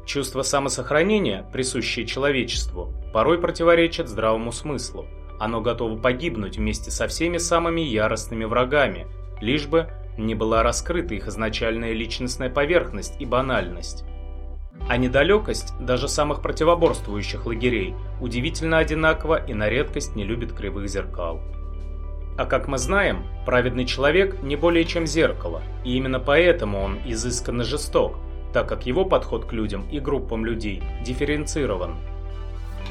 Чувство самосохранения, присущее человечеству, порой противоречит здравому смыслу. Оно готово погибнуть вместе со всеми самыми яростными врагами, лишь бы не была раскрыта их изначальная личностная поверхность и банальность. А недалекость даже самых противоборствующих лагерей удивительно одинакова и на редкость не любит кривых зеркал. А как мы знаем, праведный человек не более чем зеркало, и именно поэтому он изысканно жесток – так как его подход к людям и группам людей дифференцирован.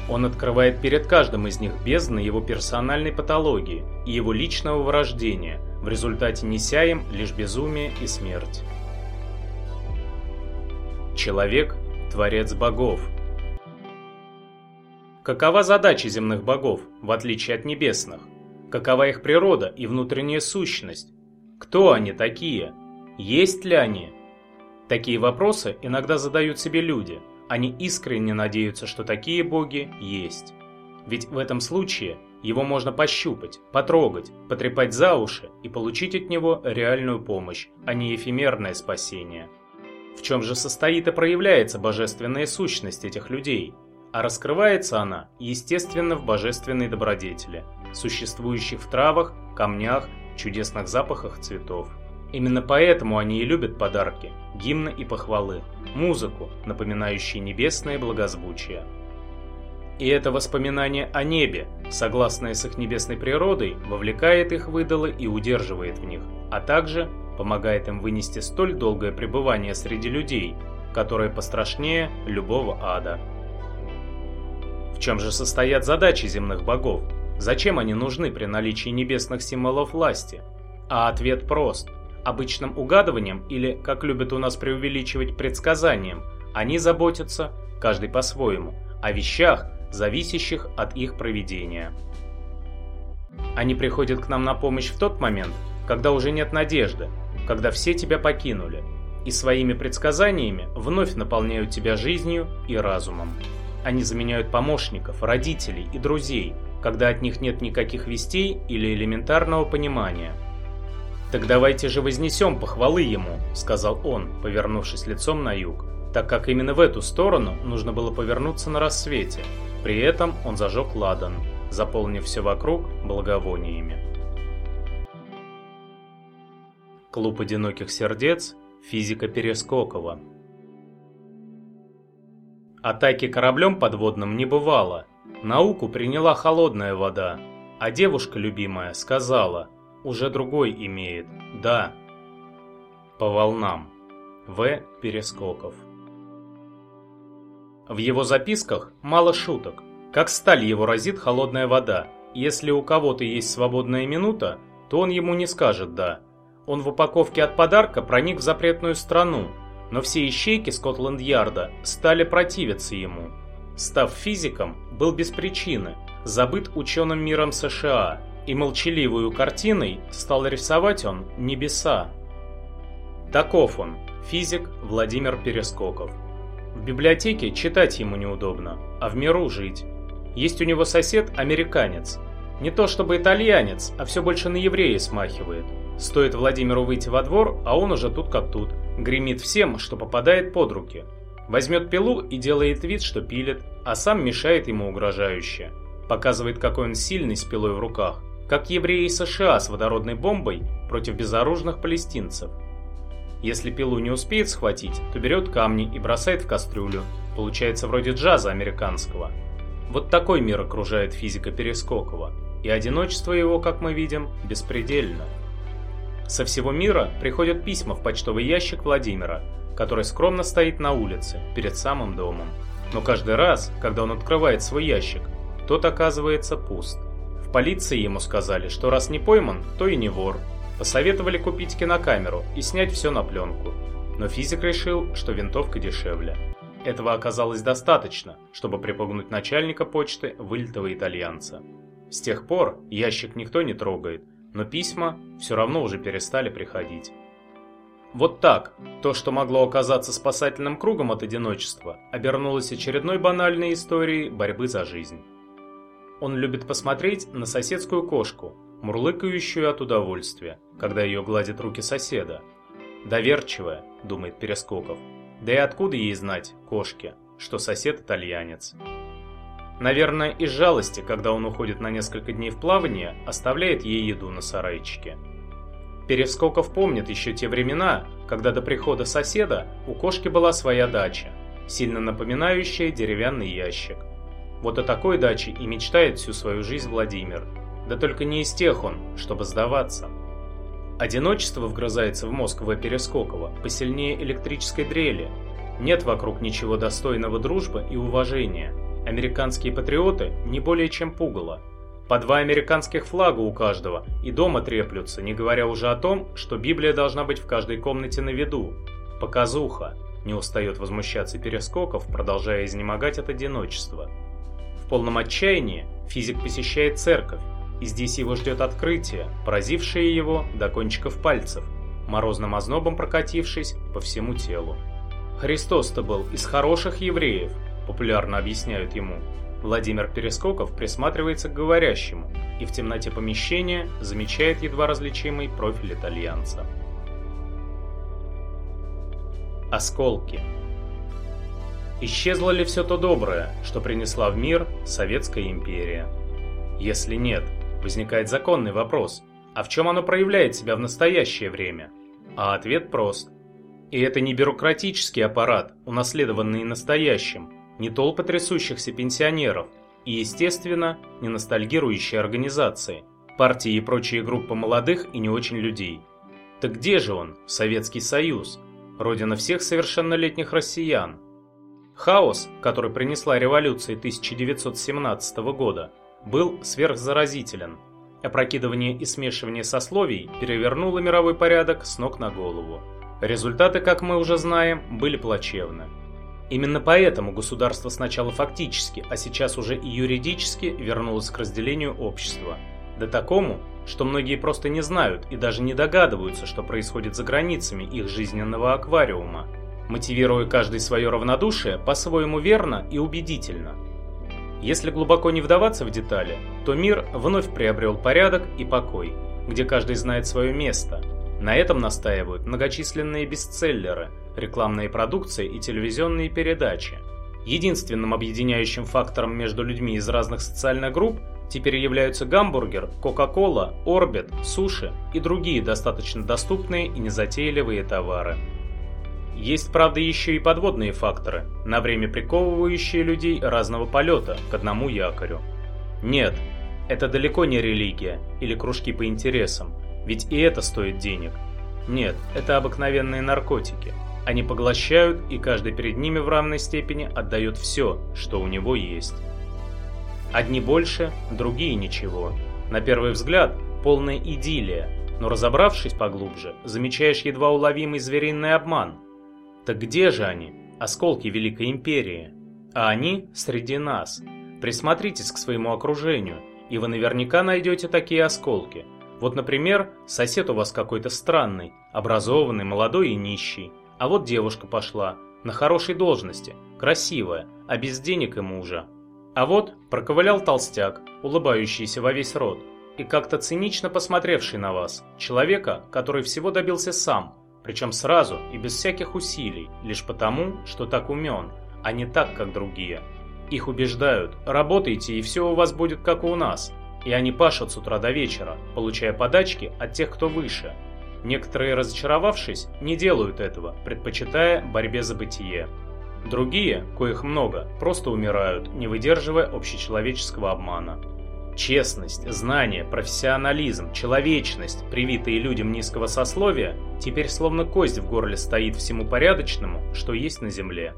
Он открывает перед каждым из них бездны его персональной патологии и его личного вырождения, в результате неся им лишь безумие и смерть. Человек – творец богов. Какова задача земных богов, в отличие от небесных? Какова их природа и внутренняя сущность? Кто они такие? Есть ли они? Такие вопросы иногда задают себе люди. Они искренне надеются, что такие боги есть. Ведь в этом случае его можно пощупать, потрогать, потрепать за уши и получить от него реальную помощь, а не эфемерное спасение. В чем же состоит и проявляется божественная сущность этих людей? А раскрывается она, естественно, в божественной добродетели, существующих в травах, камнях, чудесных запахах цветов. Именно поэтому они и любят подарки, гимны и похвалы, музыку, напоминающую небесное благозвучие. И это воспоминание о небе, согласное с их небесной природой, вовлекает их в идолы и удерживает в них, а также помогает им вынести столь долгое пребывание среди людей, которое пострашнее любого ада. В чем же состоят задачи земных богов? Зачем они нужны при наличии небесных символов власти? А ответ прост. Обычным угадыванием или, как любят у нас преувеличивать, предсказанием, они заботятся, каждый по-своему, о вещах, зависящих от их проведения. Они приходят к нам на помощь в тот момент, когда уже нет надежды, когда все тебя покинули, и своими предсказаниями вновь наполняют тебя жизнью и разумом. Они заменяют помощников, родителей и друзей, когда от них нет никаких вестей или элементарного понимания. «Так давайте же вознесем похвалы ему», — сказал он, повернувшись лицом на юг, так как именно в эту сторону нужно было повернуться на рассвете. При этом он зажег ладан, заполнив все вокруг благовониями. Клуб одиноких сердец, физика Перескокова. Атаки кораблем подводным не бывало. Науку приняла холодная вода, а девушка любимая сказала, уже другой имеет, да. По волнам. В. Перескоков. В его записках мало шуток. Как сталь его разит холодная вода. Если у кого-то есть свободная минута, то он ему не скажет «да». Он в упаковке от подарка проник в запретную страну, но все ищейки Скотланд-Ярда стали противиться ему. Став физиком, был без причины, забыт ученым миром США, и молчаливую картиной стал рисовать он небеса. Таков он, физик Владимир Перескоков. В библиотеке читать ему неудобно, а в миру жить. Есть у него сосед американец. Не то чтобы итальянец, а все больше на еврея смахивает. Стоит Владимиру выйти во двор, а он уже тут как тут. Гремит всем, что попадает под руки. Возьмет пилу и делает вид, что пилит, а сам мешает ему угрожающе. Показывает, какой он сильный с пилой в руках. Как евреи США с водородной бомбой против безоружных палестинцев. Если пилу не успеет схватить, то берет камни и бросает в кастрюлю. Получается вроде джаза американского. Вот такой мир окружает физика Перескокова. И одиночество его, как мы видим, беспредельно. Со всего мира приходят письма в почтовый ящик Владимира, который скромно стоит на улице, перед самым домом. Но каждый раз, когда он открывает свой ящик, тот оказывается пуст. Полиции ему сказали, что раз не пойман, то и не вор. Посоветовали купить кинокамеру и снять все на пленку. Но физик решил, что винтовка дешевле. Этого оказалось достаточно, чтобы припугнуть начальника почты вылитого итальянца. С тех пор ящик никто не трогает, но письма все равно уже перестали приходить. Вот так, то, что могло оказаться спасательным кругом от одиночества, обернулось очередной банальной историей борьбы за жизнь. Он любит посмотреть на соседскую кошку, мурлыкающую от удовольствия, когда ее гладят руки соседа. «Доверчивая», — думает Перескоков. «Да и откуда ей знать, кошке, что сосед итальянец?» Наверное, из жалости, когда он уходит на несколько дней в плавание, оставляет ей еду на сарайчике. Перескоков помнит еще те времена, когда до прихода соседа у кошки была своя дача, сильно напоминающая деревянный ящик. Вот о такой даче и мечтает всю свою жизнь Владимир. Да только не из тех он, чтобы сдаваться. Одиночество вгрызается в мозг В. Перескокова посильнее электрической дрели. Нет вокруг ничего достойного дружбы и уважения – Американские патриоты не более чем пугало. По два американских флага у каждого, и дома треплются, не говоря уже о том, что Библия должна быть в каждой комнате на виду. Показуха. Не устает возмущаться Перескоков, продолжая изнемогать от одиночества. Полном отчаянии физик посещает церковь, и здесь его ждет открытие, поразившее его до кончиков пальцев, морозным ознобом прокатившись по всему телу. Христос-то был из хороших евреев, популярно объясняют ему, Владимир Перескоков присматривается к говорящему и в темноте помещения замечает едва различимый профиль итальянца. Осколки. Исчезло ли все то доброе, что принесла в мир Советская империя? Если нет, возникает законный вопрос, а в чем оно проявляет себя в настоящее время? А ответ прост. И это не бюрократический аппарат, унаследованный настоящим, не толпы трясущихся пенсионеров и, естественно, не ностальгирующие организации, партии и прочие группы молодых и не очень людей. Так где же он, Советский Союз? родина всех совершеннолетних россиян. Хаос, который принесла революция 1917 года, был сверхзаразителен. Опрокидывание и смешивание сословий перевернуло мировой порядок с ног на голову. Результаты, как мы уже знаем, были плачевны. Именно поэтому государство сначала фактически, а сейчас уже и юридически вернулось к разделению общества. До такому, что многие просто не знают и даже не догадываются, что происходит за границами их жизненного аквариума, мотивируя каждый свое равнодушие по-своему верно и убедительно. Если глубоко не вдаваться в детали, то мир вновь приобрел порядок и покой, где каждый знает свое место. На этом настаивают многочисленные бестселлеры – рекламные продукции и телевизионные передачи. Единственным объединяющим фактором между людьми из разных социальных групп теперь являются гамбургер, кока-кола, орбит, суши и другие достаточно доступные и незатейливые товары. Есть, правда, еще и подводные факторы, на время приковывающие людей разного полета к одному якорю. Нет, это далеко не религия или кружки по интересам, ведь и это стоит денег. Нет, это обыкновенные наркотики – они поглощают, и каждый перед ними в равной степени отдает все, что у него есть. Одни больше, другие ничего. На первый взгляд, полная идиллия, но разобравшись поглубже, замечаешь едва уловимый звериный обман. Так где же они, осколки Великой Империи? А они среди нас. Присмотритесь к своему окружению, и вы наверняка найдете такие осколки. Вот, например, сосед у вас какой-то странный, образованный, молодой и нищий. А вот девушка пошла, на хорошей должности, красивая, а без денег и мужа. А вот проковылял толстяк, улыбающийся во весь рот, и как-то цинично посмотревший на вас, человека, который всего добился сам, причем сразу и без всяких усилий, лишь потому, что так умен, а не так, как другие. Их убеждают, работайте и все у вас будет как у нас, и они пашут с утра до вечера, получая подачки от тех, кто выше – Некоторые, разочаровавшись, не делают этого, предпочитая борьбе за бытие. Другие, коих много, просто умирают, не выдерживая общечеловеческого обмана. Честность, знание, профессионализм, человечность, привитые людям низкого сословия, теперь словно кость в горле стоит всему порядочному, что есть на земле.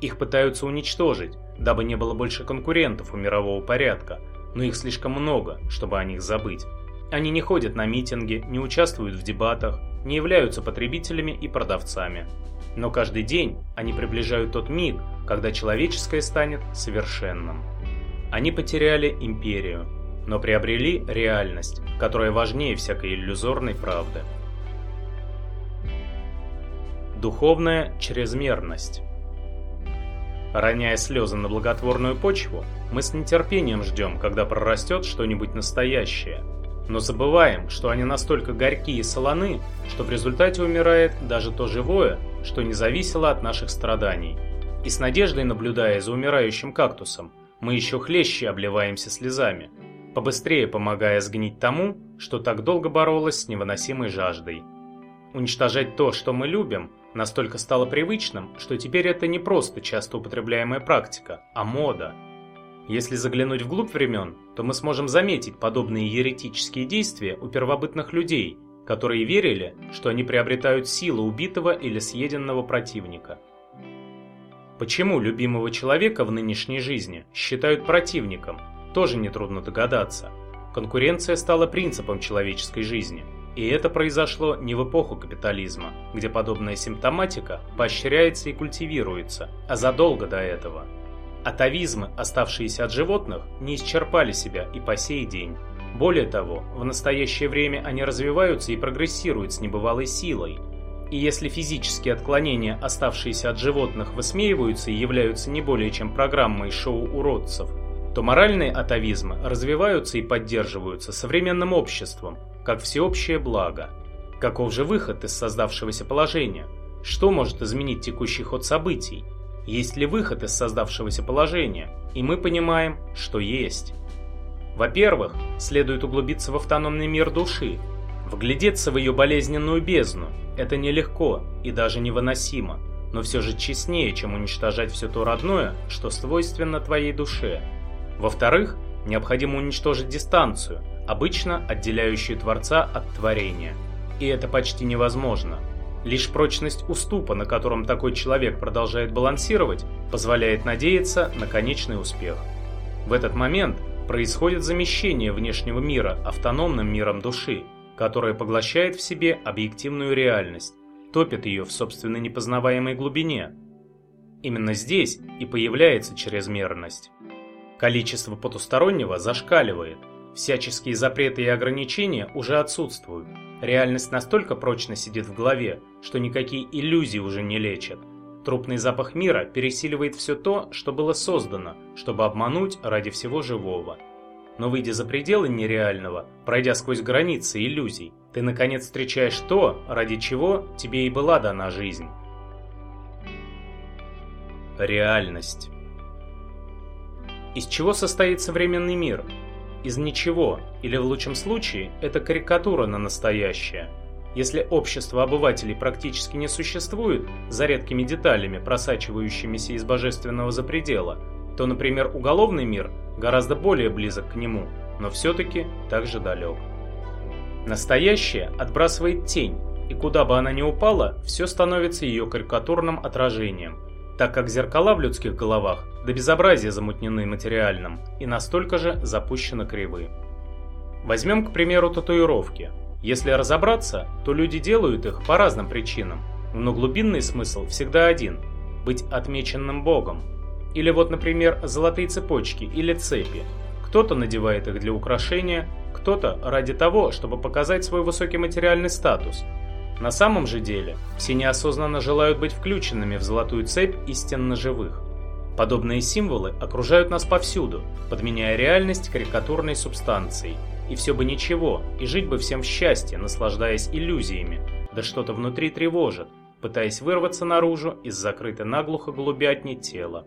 Их пытаются уничтожить, дабы не было больше конкурентов у мирового порядка, но их слишком много, чтобы о них забыть. Они не ходят на митинги, не участвуют в дебатах, не являются потребителями и продавцами. Но каждый день они приближают тот миг, когда человеческое станет совершенным. Они потеряли империю, но приобрели реальность, которая важнее всякой иллюзорной правды. Духовная чрезмерность Роняя слезы на благотворную почву, мы с нетерпением ждем, когда прорастет что-нибудь настоящее – но забываем, что они настолько горькие и солоны, что в результате умирает даже то живое, что не зависело от наших страданий. И с надеждой наблюдая за умирающим кактусом, мы еще хлеще обливаемся слезами, побыстрее помогая сгнить тому, что так долго боролось с невыносимой жаждой. Уничтожать то, что мы любим, настолько стало привычным, что теперь это не просто часто употребляемая практика, а мода – если заглянуть вглубь времен, то мы сможем заметить подобные еретические действия у первобытных людей, которые верили, что они приобретают силу убитого или съеденного противника. Почему любимого человека в нынешней жизни считают противником, тоже нетрудно догадаться. Конкуренция стала принципом человеческой жизни. И это произошло не в эпоху капитализма, где подобная симптоматика поощряется и культивируется, а задолго до этого – Атовизмы, оставшиеся от животных, не исчерпали себя и по сей день. Более того, в настоящее время они развиваются и прогрессируют с небывалой силой. И если физические отклонения, оставшиеся от животных, высмеиваются и являются не более чем программой шоу уродцев, то моральные атовизмы развиваются и поддерживаются современным обществом, как всеобщее благо. Каков же выход из создавшегося положения? Что может изменить текущий ход событий? Есть ли выход из создавшегося положения? И мы понимаем, что есть. Во-первых, следует углубиться в автономный мир души, вглядеться в ее болезненную бездну. Это нелегко и даже невыносимо, но все же честнее, чем уничтожать все то родное, что свойственно твоей душе. Во-вторых, необходимо уничтожить дистанцию, обычно отделяющую Творца от творения. И это почти невозможно – Лишь прочность уступа, на котором такой человек продолжает балансировать, позволяет надеяться на конечный успех. В этот момент происходит замещение внешнего мира автономным миром души, которая поглощает в себе объективную реальность, топит ее в собственной непознаваемой глубине. Именно здесь и появляется чрезмерность. Количество потустороннего зашкаливает, всяческие запреты и ограничения уже отсутствуют, Реальность настолько прочно сидит в голове, что никакие иллюзии уже не лечат. Трупный запах мира пересиливает все то, что было создано, чтобы обмануть ради всего живого. Но выйдя за пределы нереального, пройдя сквозь границы иллюзий, ты наконец встречаешь то, ради чего тебе и была дана жизнь. Реальность. Из чего состоит современный мир? из ничего, или в лучшем случае, это карикатура на настоящее. Если общество обывателей практически не существует, за редкими деталями, просачивающимися из божественного запредела, то, например, уголовный мир гораздо более близок к нему, но все-таки также далек. Настоящее отбрасывает тень, и куда бы она ни упала, все становится ее карикатурным отражением, так как зеркала в людских головах до безобразия замутнены материальным и настолько же запущены кривы. Возьмем, к примеру, татуировки. Если разобраться, то люди делают их по разным причинам, но глубинный смысл всегда один – быть отмеченным Богом. Или вот, например, золотые цепочки или цепи. Кто-то надевает их для украшения, кто-то ради того, чтобы показать свой высокий материальный статус – на самом же деле, все неосознанно желают быть включенными в золотую цепь истинно живых. Подобные символы окружают нас повсюду, подменяя реальность карикатурной субстанцией. И все бы ничего, и жить бы всем в счастье, наслаждаясь иллюзиями, да что-то внутри тревожит, пытаясь вырваться наружу из закрытой наглухо голубятни тела.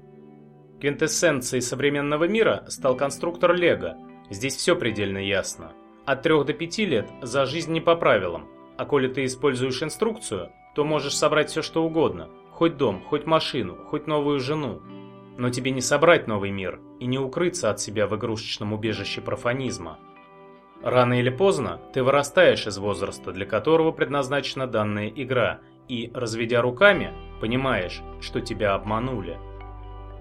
Квинтэссенцией современного мира стал конструктор Лего. Здесь все предельно ясно. От 3 до 5 лет за жизнь не по правилам, а коли ты используешь инструкцию, то можешь собрать все что угодно. Хоть дом, хоть машину, хоть новую жену. Но тебе не собрать новый мир и не укрыться от себя в игрушечном убежище профанизма. Рано или поздно ты вырастаешь из возраста, для которого предназначена данная игра, и, разведя руками, понимаешь, что тебя обманули.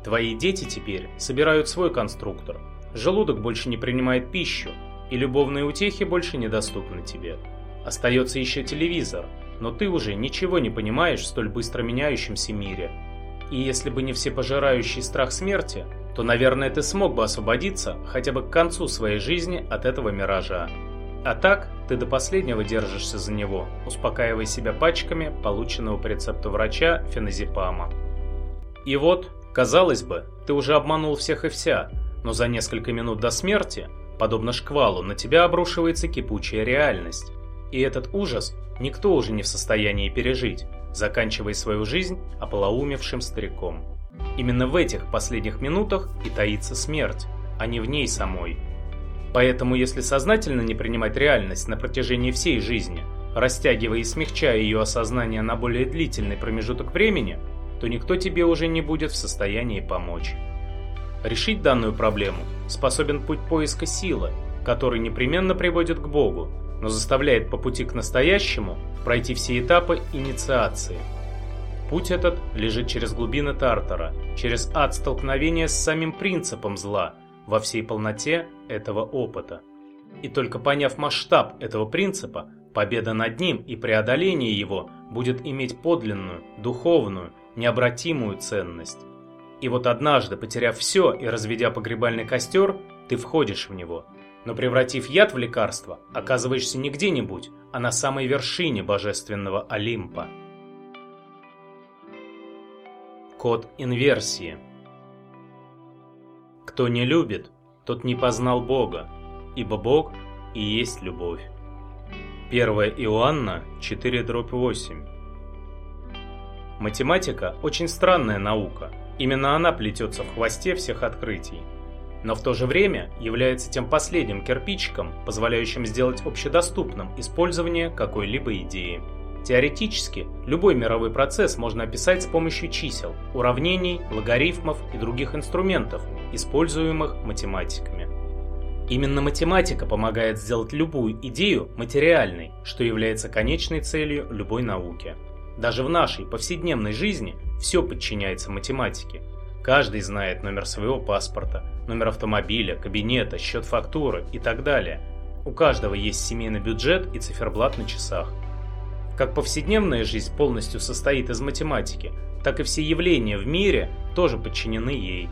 Твои дети теперь собирают свой конструктор. Желудок больше не принимает пищу, и любовные утехи больше недоступны тебе. Остается еще телевизор, но ты уже ничего не понимаешь в столь быстро меняющемся мире. И если бы не всепожирающий страх смерти, то, наверное, ты смог бы освободиться хотя бы к концу своей жизни от этого миража. А так, ты до последнего держишься за него, успокаивая себя пачками полученного по рецепту врача феназепама. И вот, казалось бы, ты уже обманул всех и вся, но за несколько минут до смерти, подобно шквалу, на тебя обрушивается кипучая реальность. И этот ужас никто уже не в состоянии пережить, заканчивая свою жизнь ополоумевшим стариком. Именно в этих последних минутах и таится смерть, а не в ней самой. Поэтому если сознательно не принимать реальность на протяжении всей жизни, растягивая и смягчая ее осознание на более длительный промежуток времени, то никто тебе уже не будет в состоянии помочь. Решить данную проблему способен путь поиска силы, который непременно приводит к Богу, но заставляет по пути к настоящему пройти все этапы инициации. Путь этот лежит через глубины Тартара, через ад столкновения с самим принципом зла во всей полноте этого опыта. И только поняв масштаб этого принципа, победа над ним и преодоление его будет иметь подлинную, духовную, необратимую ценность. И вот однажды, потеряв все и разведя погребальный костер, ты входишь в него – но превратив яд в лекарство, оказываешься не где-нибудь, а на самой вершине божественного Олимпа. Код инверсии Кто не любит, тот не познал Бога, ибо Бог и есть любовь. 1 Иоанна 4.8 Математика – очень странная наука. Именно она плетется в хвосте всех открытий но в то же время является тем последним кирпичиком, позволяющим сделать общедоступным использование какой-либо идеи. Теоретически, любой мировой процесс можно описать с помощью чисел, уравнений, логарифмов и других инструментов, используемых математиками. Именно математика помогает сделать любую идею материальной, что является конечной целью любой науки. Даже в нашей повседневной жизни все подчиняется математике. Каждый знает номер своего паспорта, номер автомобиля, кабинета, счет фактуры и так далее. У каждого есть семейный бюджет и циферблат на часах. Как повседневная жизнь полностью состоит из математики, так и все явления в мире тоже подчинены ей.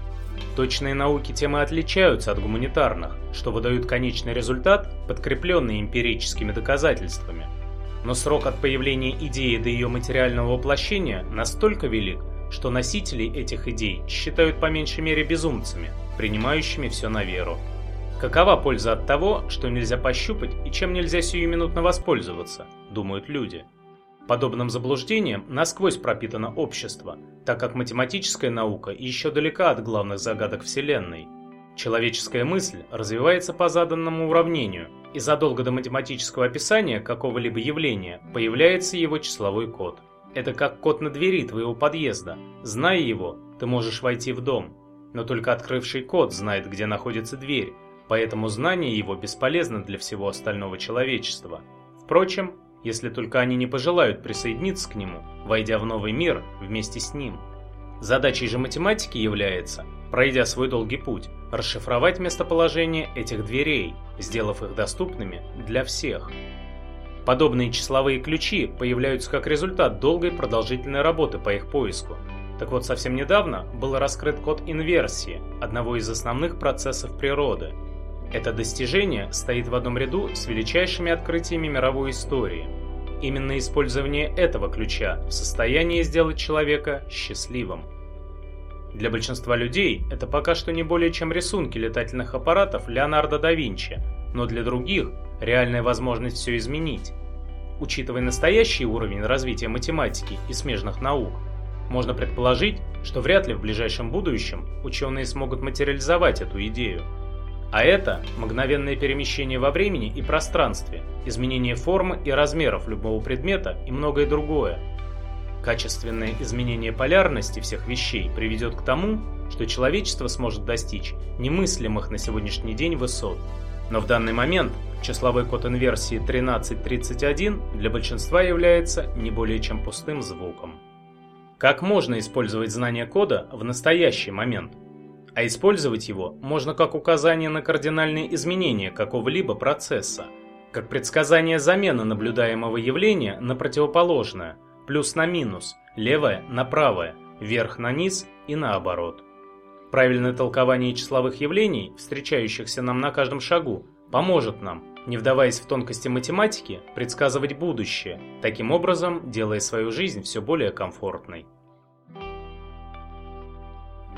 Точные науки темы отличаются от гуманитарных, что выдают конечный результат, подкрепленный эмпирическими доказательствами. Но срок от появления идеи до ее материального воплощения настолько велик, что носители этих идей считают по меньшей мере безумцами, принимающими все на веру. Какова польза от того, что нельзя пощупать и чем нельзя сиюминутно воспользоваться, думают люди. Подобным заблуждением насквозь пропитано общество, так как математическая наука еще далека от главных загадок Вселенной. Человеческая мысль развивается по заданному уравнению, и задолго до математического описания какого-либо явления появляется его числовой код. Это как код на двери твоего подъезда. Зная его, ты можешь войти в дом. Но только открывший код знает, где находится дверь, поэтому знание его бесполезно для всего остального человечества. Впрочем, если только они не пожелают присоединиться к нему, войдя в новый мир вместе с ним. Задачей же математики является, пройдя свой долгий путь, расшифровать местоположение этих дверей, сделав их доступными для всех. Подобные числовые ключи появляются как результат долгой продолжительной работы по их поиску. Так вот, совсем недавно был раскрыт код инверсии, одного из основных процессов природы – это достижение стоит в одном ряду с величайшими открытиями мировой истории. Именно использование этого ключа в состоянии сделать человека счастливым. Для большинства людей это пока что не более чем рисунки летательных аппаратов Леонардо да Винчи, но для других – реальная возможность все изменить. Учитывая настоящий уровень развития математики и смежных наук, можно предположить, что вряд ли в ближайшем будущем ученые смогут материализовать эту идею. А это мгновенное перемещение во времени и пространстве, изменение формы и размеров любого предмета и многое другое. Качественное изменение полярности всех вещей приведет к тому, что человечество сможет достичь немыслимых на сегодняшний день высот. Но в данный момент числовой код инверсии 1331 для большинства является не более чем пустым звуком. Как можно использовать знание кода в настоящий момент – а использовать его можно как указание на кардинальные изменения какого-либо процесса, как предсказание замены наблюдаемого явления на противоположное, плюс на минус, левое на правое, вверх на низ и наоборот. Правильное толкование числовых явлений, встречающихся нам на каждом шагу, поможет нам, не вдаваясь в тонкости математики, предсказывать будущее, таким образом делая свою жизнь все более комфортной.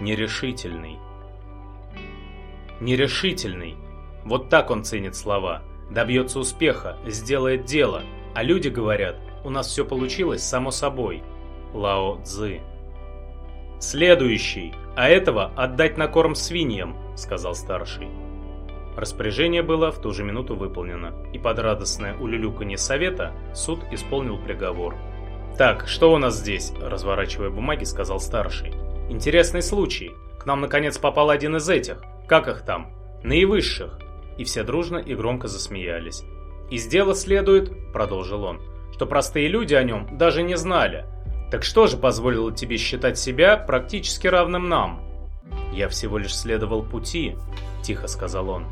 Нерешительный нерешительный. Вот так он ценит слова. Добьется успеха, сделает дело. А люди говорят, у нас все получилось само собой. Лао Цзы. «Следующий, а этого отдать на корм свиньям», — сказал старший. Распоряжение было в ту же минуту выполнено, и под радостное улюлюканье совета суд исполнил приговор. «Так, что у нас здесь?» – разворачивая бумаги, сказал старший. «Интересный случай. К нам наконец попал один из этих. Как их там? Наивысших. И все дружно и громко засмеялись. Из дела следует, продолжил он, что простые люди о нем даже не знали. Так что же позволило тебе считать себя практически равным нам? Я всего лишь следовал пути, тихо сказал он.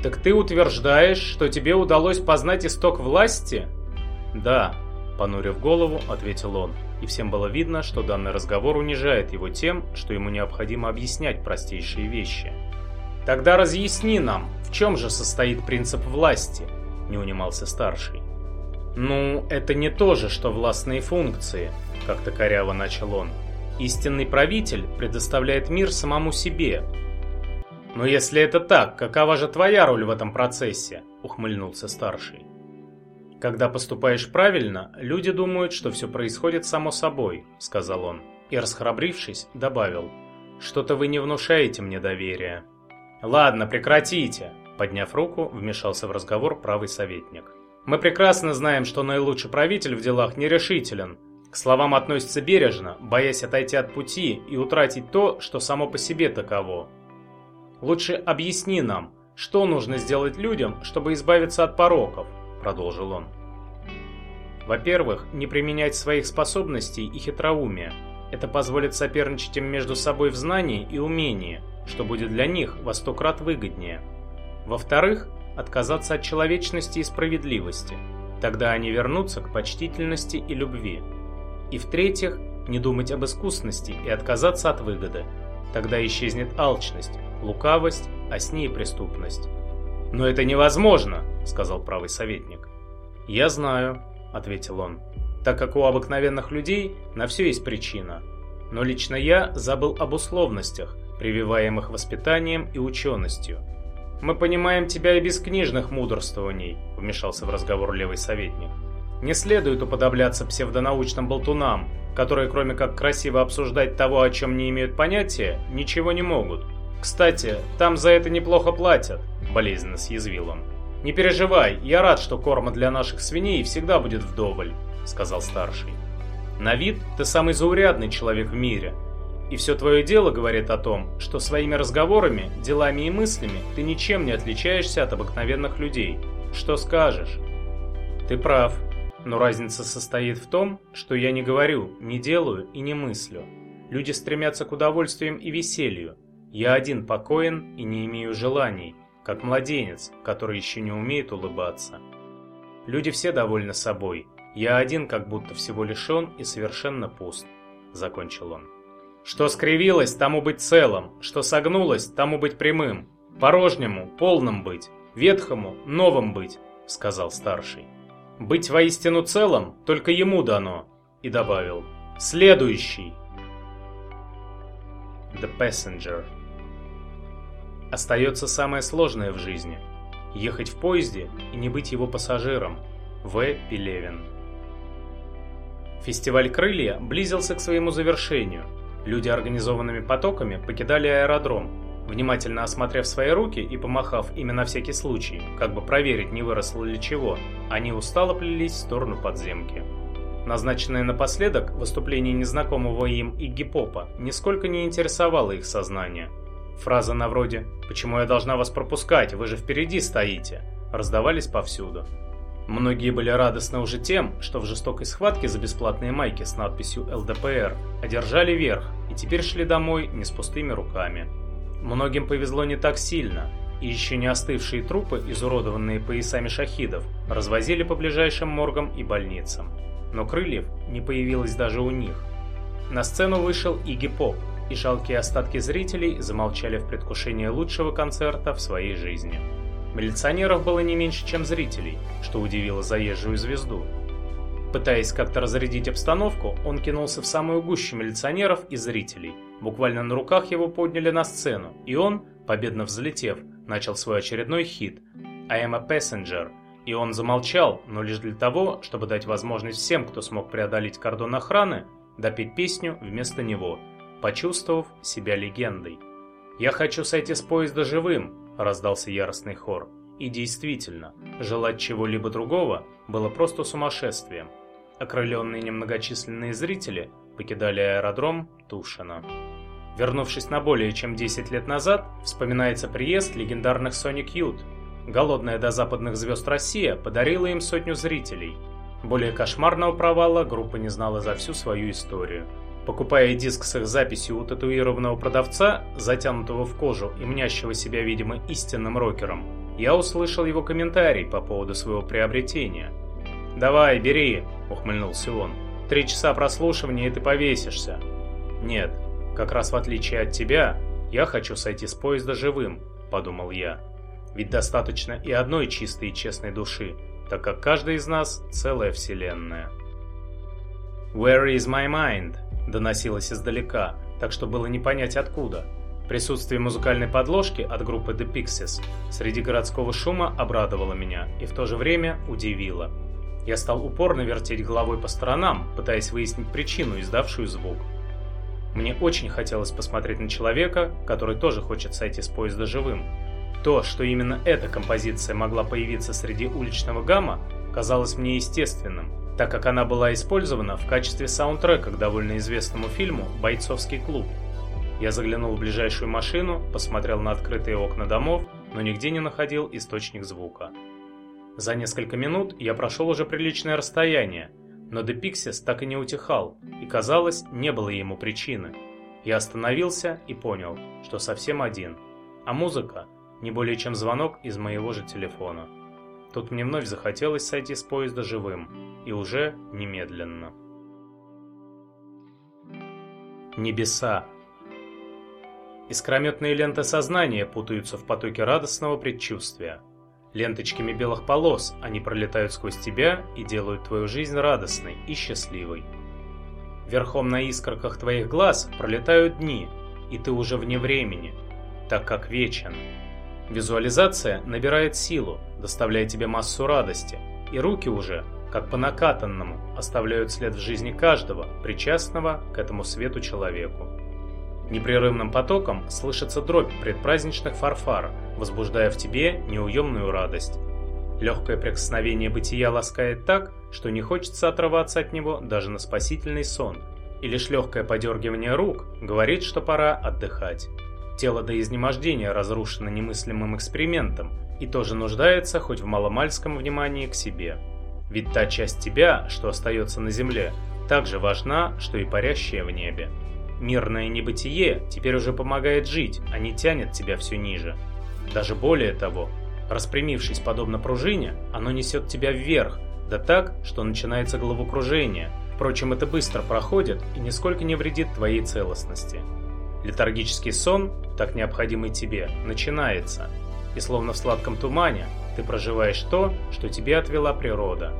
Так ты утверждаешь, что тебе удалось познать исток власти? Да, понурив голову, ответил он, и всем было видно, что данный разговор унижает его тем, что ему необходимо объяснять простейшие вещи. Тогда разъясни нам, в чем же состоит принцип власти, не унимался старший. Ну, это не то же, что властные функции, как-то коряво начал он. Истинный правитель предоставляет мир самому себе. Но если это так, какова же твоя роль в этом процессе? ухмыльнулся старший. Когда поступаешь правильно, люди думают, что все происходит само собой, сказал он, и расхрабрившись, добавил: что-то вы не внушаете мне доверия. «Ладно, прекратите!» Подняв руку, вмешался в разговор правый советник. «Мы прекрасно знаем, что наилучший правитель в делах нерешителен. К словам относится бережно, боясь отойти от пути и утратить то, что само по себе таково. Лучше объясни нам, что нужно сделать людям, чтобы избавиться от пороков», — продолжил он. Во-первых, не применять своих способностей и хитроумия. Это позволит соперничать им между собой в знании и умении, что будет для них во сто крат выгоднее. Во-вторых, отказаться от человечности и справедливости. Тогда они вернутся к почтительности и любви. И в-третьих, не думать об искусности и отказаться от выгоды. Тогда исчезнет алчность, лукавость, а с ней преступность. «Но это невозможно», — сказал правый советник. «Я знаю», — ответил он, «так как у обыкновенных людей на все есть причина. Но лично я забыл об условностях, прививаемых воспитанием и ученостью. Мы понимаем тебя и без книжных мудрствований», — вмешался в разговор левый советник. «Не следует уподобляться псевдонаучным болтунам, которые кроме как красиво обсуждать того, о чем не имеют понятия, ничего не могут. Кстати, там за это неплохо платят, болезненно съязвил он. Не переживай, я рад, что корма для наших свиней всегда будет вдоволь, сказал старший. На вид ты самый заурядный человек в мире, и все твое дело говорит о том, что своими разговорами, делами и мыслями ты ничем не отличаешься от обыкновенных людей. Что скажешь? Ты прав, но разница состоит в том, что я не говорю, не делаю и не мыслю. Люди стремятся к удовольствиям и веселью. Я один покоен и не имею желаний, как младенец, который еще не умеет улыбаться. Люди все довольны собой. Я один как будто всего лишен и совершенно пуст, закончил он. Что скривилось, тому быть целым, что согнулось, тому быть прямым, порожнему, полным быть, ветхому, новым быть, сказал старший. Быть воистину целым только ему дано, и добавил «Следующий». The Passenger Остается самое сложное в жизни – ехать в поезде и не быть его пассажиром. В. Пелевин Фестиваль «Крылья» близился к своему завершению. Люди организованными потоками покидали аэродром, Внимательно осмотрев свои руки и помахав ими на всякий случай, как бы проверить, не выросло ли чего, они устало плелись в сторону подземки. Назначенное напоследок выступление незнакомого им Игги Попа нисколько не интересовало их сознание. Фраза на вроде «Почему я должна вас пропускать, вы же впереди стоите?» раздавались повсюду. Многие были радостны уже тем, что в жестокой схватке за бесплатные майки с надписью «ЛДПР» одержали верх и теперь шли домой не с пустыми руками. Многим повезло не так сильно, и еще не остывшие трупы, изуродованные поясами шахидов, развозили по ближайшим моргам и больницам. Но крыльев не появилось даже у них. На сцену вышел Игги Поп, и жалкие остатки зрителей замолчали в предвкушении лучшего концерта в своей жизни. Милиционеров было не меньше, чем зрителей, что удивило заезжую звезду. Пытаясь как-то разрядить обстановку, он кинулся в самую гущу милиционеров и зрителей. Буквально на руках его подняли на сцену, и он, победно взлетев, начал свой очередной хит «I am a passenger», и он замолчал, но лишь для того, чтобы дать возможность всем, кто смог преодолеть кордон охраны, допеть песню вместо него, почувствовав себя легендой. «Я хочу сойти с поезда живым», – раздался яростный хор. И действительно, желать чего-либо другого было просто сумасшествием – окрыленные немногочисленные зрители покидали аэродром Тушино. Вернувшись на более чем 10 лет назад, вспоминается приезд легендарных Sonic Youth. Голодная до западных звезд Россия подарила им сотню зрителей. Более кошмарного провала группа не знала за всю свою историю. Покупая диск с их записью у татуированного продавца, затянутого в кожу и мнящего себя, видимо, истинным рокером, я услышал его комментарий по поводу своего приобретения – «Давай, бери», — ухмыльнулся он. «Три часа прослушивания, и ты повесишься». «Нет, как раз в отличие от тебя, я хочу сойти с поезда живым», — подумал я. «Ведь достаточно и одной чистой и честной души, так как каждый из нас — целая вселенная». «Where is my mind?» — доносилось издалека, так что было не понять откуда. Присутствие музыкальной подложки от группы The Pixies среди городского шума обрадовало меня и в то же время удивило. Я стал упорно вертеть головой по сторонам, пытаясь выяснить причину, издавшую звук. Мне очень хотелось посмотреть на человека, который тоже хочет сойти с поезда живым. То, что именно эта композиция могла появиться среди уличного гамма, казалось мне естественным, так как она была использована в качестве саундтрека к довольно известному фильму «Бойцовский клуб». Я заглянул в ближайшую машину, посмотрел на открытые окна домов, но нигде не находил источник звука. За несколько минут я прошел уже приличное расстояние, но Депиксис так и не утихал, и, казалось, не было ему причины. Я остановился и понял, что совсем один, а музыка не более чем звонок из моего же телефона. Тут мне вновь захотелось сойти с поезда живым, и уже немедленно. Небеса. Искрометные ленты сознания путаются в потоке радостного предчувствия. Ленточками белых полос они пролетают сквозь тебя и делают твою жизнь радостной и счастливой. Верхом на искорках твоих глаз пролетают дни, и ты уже вне времени, так как вечен. Визуализация набирает силу, доставляя тебе массу радости, и руки уже, как по накатанному, оставляют след в жизни каждого, причастного к этому свету человеку. Непрерывным потоком слышится дробь предпраздничных фарфар, возбуждая в тебе неуемную радость. Легкое прикосновение бытия ласкает так, что не хочется отрываться от него даже на спасительный сон, и лишь легкое подергивание рук говорит, что пора отдыхать. Тело до изнемождения разрушено немыслимым экспериментом и тоже нуждается хоть в маломальском внимании к себе. Ведь та часть тебя, что остается на земле, так же важна, что и парящая в небе. Мирное небытие теперь уже помогает жить, а не тянет тебя все ниже. Даже более того, распрямившись подобно пружине, оно несет тебя вверх, да так, что начинается головокружение. Впрочем, это быстро проходит и нисколько не вредит твоей целостности. Летаргический сон, так необходимый тебе, начинается, и словно в сладком тумане ты проживаешь то, что тебе отвела природа.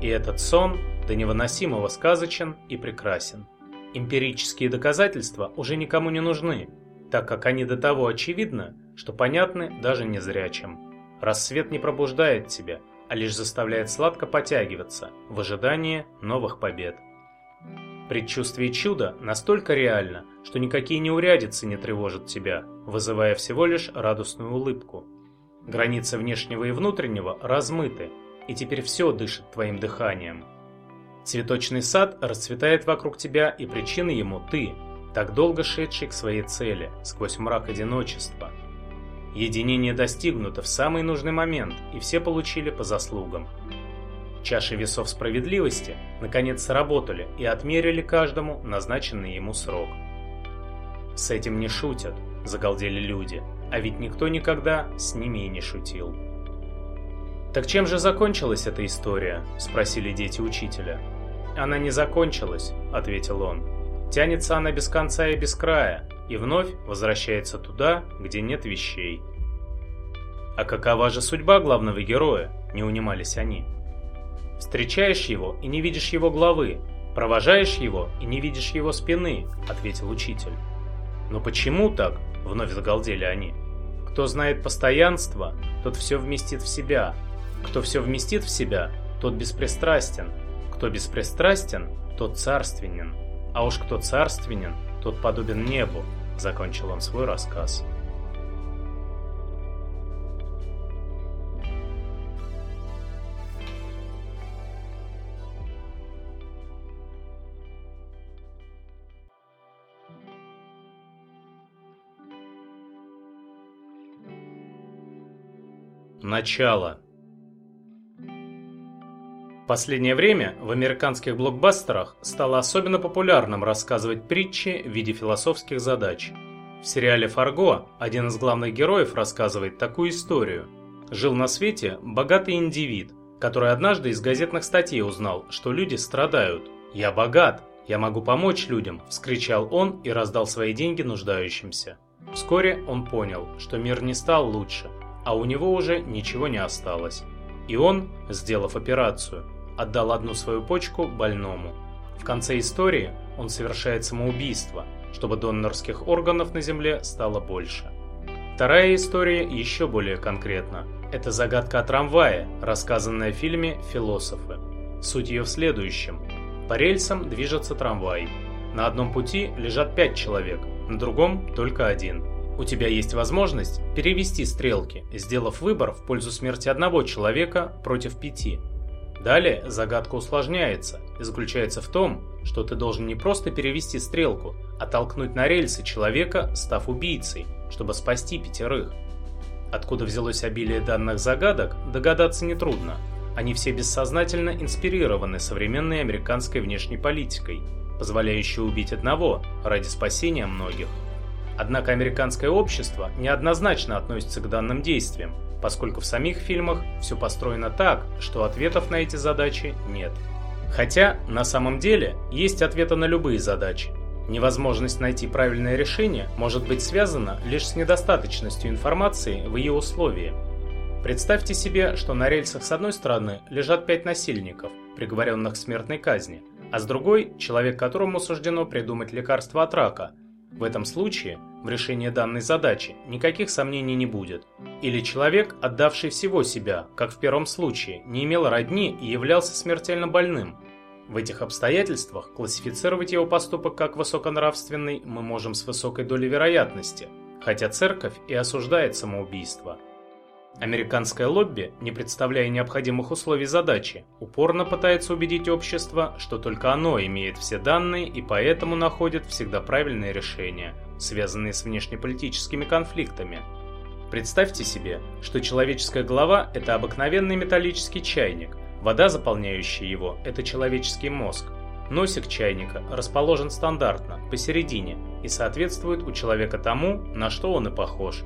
И этот сон до невыносимого сказочен и прекрасен. Эмпирические доказательства уже никому не нужны, так как они до того очевидны, что понятны даже незрячим. Рассвет не пробуждает тебя, а лишь заставляет сладко потягиваться в ожидании новых побед. Предчувствие чуда настолько реально, что никакие неурядицы не тревожат тебя, вызывая всего лишь радостную улыбку. Границы внешнего и внутреннего размыты, и теперь все дышит твоим дыханием. Цветочный сад расцветает вокруг тебя, и причиной ему ты, так долго шедший к своей цели, сквозь мрак одиночества. Единение достигнуто в самый нужный момент, и все получили по заслугам. Чаши весов справедливости наконец сработали и отмерили каждому назначенный ему срок. «С этим не шутят», — загалдели люди, а ведь никто никогда с ними и не шутил. «Так чем же закончилась эта история?» – спросили дети учителя. «Она не закончилась», – ответил он. «Тянется она без конца и без края, и вновь возвращается туда, где нет вещей». «А какова же судьба главного героя?» – не унимались они. «Встречаешь его и не видишь его головы, провожаешь его и не видишь его спины», – ответил учитель. «Но почему так?» – вновь загалдели они. «Кто знает постоянство, тот все вместит в себя, кто все вместит в себя, тот беспристрастен. Кто беспристрастен, тот царственен. А уж кто царственен, тот подобен небу, закончил он свой рассказ. Начало последнее время в американских блокбастерах стало особенно популярным рассказывать притчи в виде философских задач. В сериале «Фарго» один из главных героев рассказывает такую историю. Жил на свете богатый индивид, который однажды из газетных статей узнал, что люди страдают. «Я богат, я могу помочь людям!» – вскричал он и раздал свои деньги нуждающимся. Вскоре он понял, что мир не стал лучше, а у него уже ничего не осталось. И он, сделав операцию, отдал одну свою почку больному. В конце истории он совершает самоубийство, чтобы донорских органов на Земле стало больше. Вторая история еще более конкретна. Это загадка о трамвае, рассказанная в фильме «Философы». Суть ее в следующем. По рельсам движется трамвай. На одном пути лежат пять человек, на другом только один. У тебя есть возможность перевести стрелки, сделав выбор в пользу смерти одного человека против пяти – Далее загадка усложняется и заключается в том, что ты должен не просто перевести стрелку, а толкнуть на рельсы человека, став убийцей, чтобы спасти пятерых. Откуда взялось обилие данных загадок, догадаться нетрудно. Они все бессознательно инспирированы современной американской внешней политикой, позволяющей убить одного ради спасения многих. Однако американское общество неоднозначно относится к данным действиям, поскольку в самих фильмах все построено так, что ответов на эти задачи нет. Хотя, на самом деле, есть ответы на любые задачи. Невозможность найти правильное решение может быть связана лишь с недостаточностью информации в ее условии. Представьте себе, что на рельсах с одной стороны лежат пять насильников, приговоренных к смертной казни, а с другой – человек, которому суждено придумать лекарство от рака. В этом случае в решении данной задачи никаких сомнений не будет. Или человек, отдавший всего себя, как в первом случае, не имел родни и являлся смертельно больным. В этих обстоятельствах классифицировать его поступок как высоконравственный мы можем с высокой долей вероятности, хотя церковь и осуждает самоубийство. Американское лобби, не представляя необходимых условий задачи, упорно пытается убедить общество, что только оно имеет все данные и поэтому находит всегда правильные решения, связанные с внешнеполитическими конфликтами. Представьте себе, что человеческая голова – это обыкновенный металлический чайник, вода, заполняющая его – это человеческий мозг. Носик чайника расположен стандартно, посередине, и соответствует у человека тому, на что он и похож.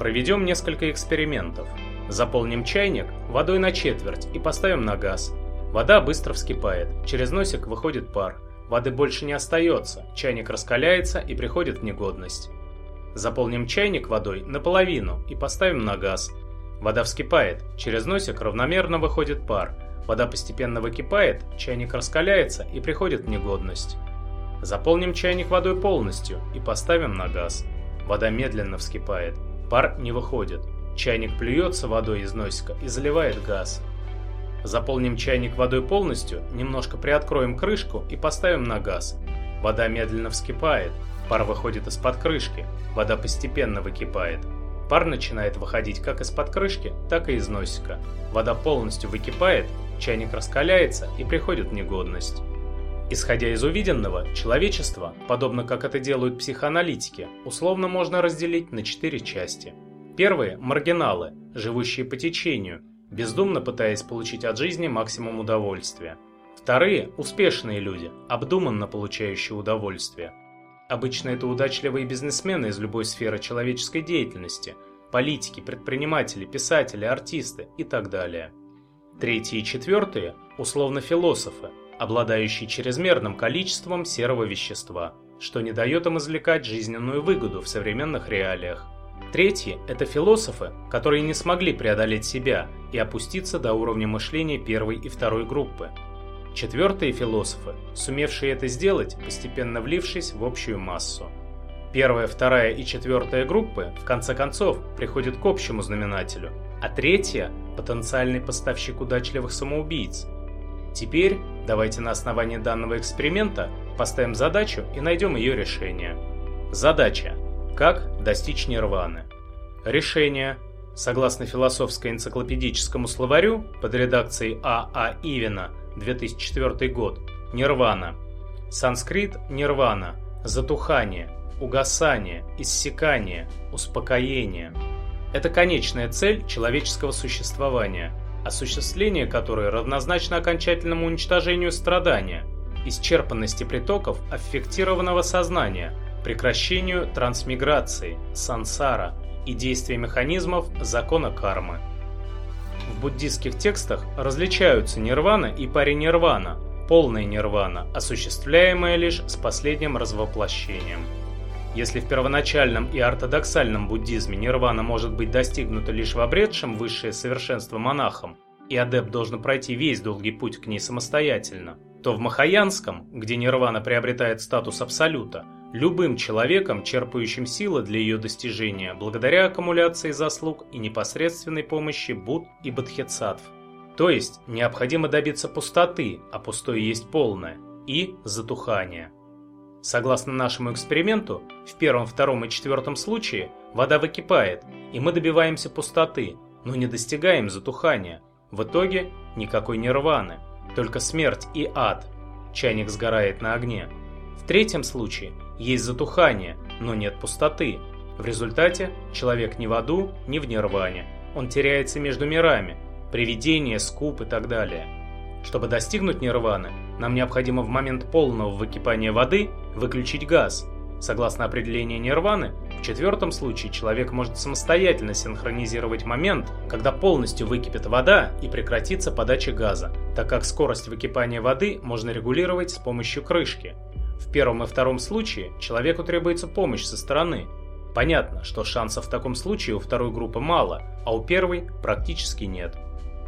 Проведем несколько экспериментов. Заполним чайник водой на четверть и поставим на газ. Вода быстро вскипает, через носик выходит пар – Воды больше не остается, чайник раскаляется и приходит в негодность. Заполним чайник водой наполовину и поставим на газ. Вода вскипает, через носик равномерно выходит пар. Вода постепенно выкипает, чайник раскаляется и приходит в негодность. Заполним чайник водой полностью и поставим на газ. Вода медленно вскипает, пар не выходит. Чайник плюется водой из носика и заливает газ. Заполним чайник водой полностью, немножко приоткроем крышку и поставим на газ. Вода медленно вскипает, пар выходит из-под крышки, вода постепенно выкипает. Пар начинает выходить как из-под крышки, так и из носика. Вода полностью выкипает, чайник раскаляется и приходит в негодность. Исходя из увиденного, человечество, подобно как это делают психоаналитики, условно можно разделить на четыре части. Первые – маргиналы, живущие по течению, бездумно пытаясь получить от жизни максимум удовольствия. Вторые – успешные люди, обдуманно получающие удовольствие. Обычно это удачливые бизнесмены из любой сферы человеческой деятельности, политики, предприниматели, писатели, артисты и так далее. Третьи и четвертые – условно философы, обладающие чрезмерным количеством серого вещества, что не дает им извлекать жизненную выгоду в современных реалиях – Третьи – это философы, которые не смогли преодолеть себя и опуститься до уровня мышления первой и второй группы. Четвертые философы, сумевшие это сделать, постепенно влившись в общую массу. Первая, вторая и четвертая группы, в конце концов, приходят к общему знаменателю, а третья – потенциальный поставщик удачливых самоубийц. Теперь давайте на основании данного эксперимента поставим задачу и найдем ее решение. Задача как достичь нирваны? Решение. Согласно философско-энциклопедическому словарю под редакцией А. А. Ивина, 2004 год, нирвана. Санскрит нирвана – затухание, угасание, иссякание, успокоение. Это конечная цель человеческого существования, осуществление которой равнозначно окончательному уничтожению страдания, исчерпанности притоков аффектированного сознания – прекращению трансмиграции, сансара и действия механизмов закона кармы. В буддистских текстах различаются нирвана и паринирвана, полная нирвана, осуществляемая лишь с последним развоплощением. Если в первоначальном и ортодоксальном буддизме нирвана может быть достигнута лишь в обретшем высшее совершенство монахом, и адепт должен пройти весь долгий путь к ней самостоятельно, то в махаянском, где нирвана приобретает статус абсолюта, любым человеком, черпающим силы для ее достижения, благодаря аккумуляции заслуг и непосредственной помощи Буд и Бодхицаттв. То есть необходимо добиться пустоты, а пустое есть полное, и затухания. Согласно нашему эксперименту, в первом, втором и четвертом случае вода выкипает, и мы добиваемся пустоты, но не достигаем затухания. В итоге никакой нирваны, только смерть и ад. Чайник сгорает на огне. В третьем случае есть затухание, но нет пустоты. В результате человек ни в аду, ни в нирване. Он теряется между мирами, привидения, скуп и так далее. Чтобы достигнуть нирваны, нам необходимо в момент полного выкипания воды выключить газ. Согласно определению нирваны, в четвертом случае человек может самостоятельно синхронизировать момент, когда полностью выкипит вода и прекратится подача газа, так как скорость выкипания воды можно регулировать с помощью крышки. В первом и втором случае человеку требуется помощь со стороны. Понятно, что шансов в таком случае у второй группы мало, а у первой практически нет.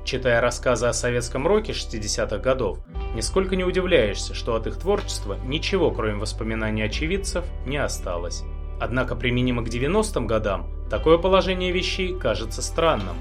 Читая рассказы о советском роке 60-х годов, нисколько не удивляешься, что от их творчества ничего, кроме воспоминаний очевидцев, не осталось. Однако применимо к 90-м годам, такое положение вещей кажется странным.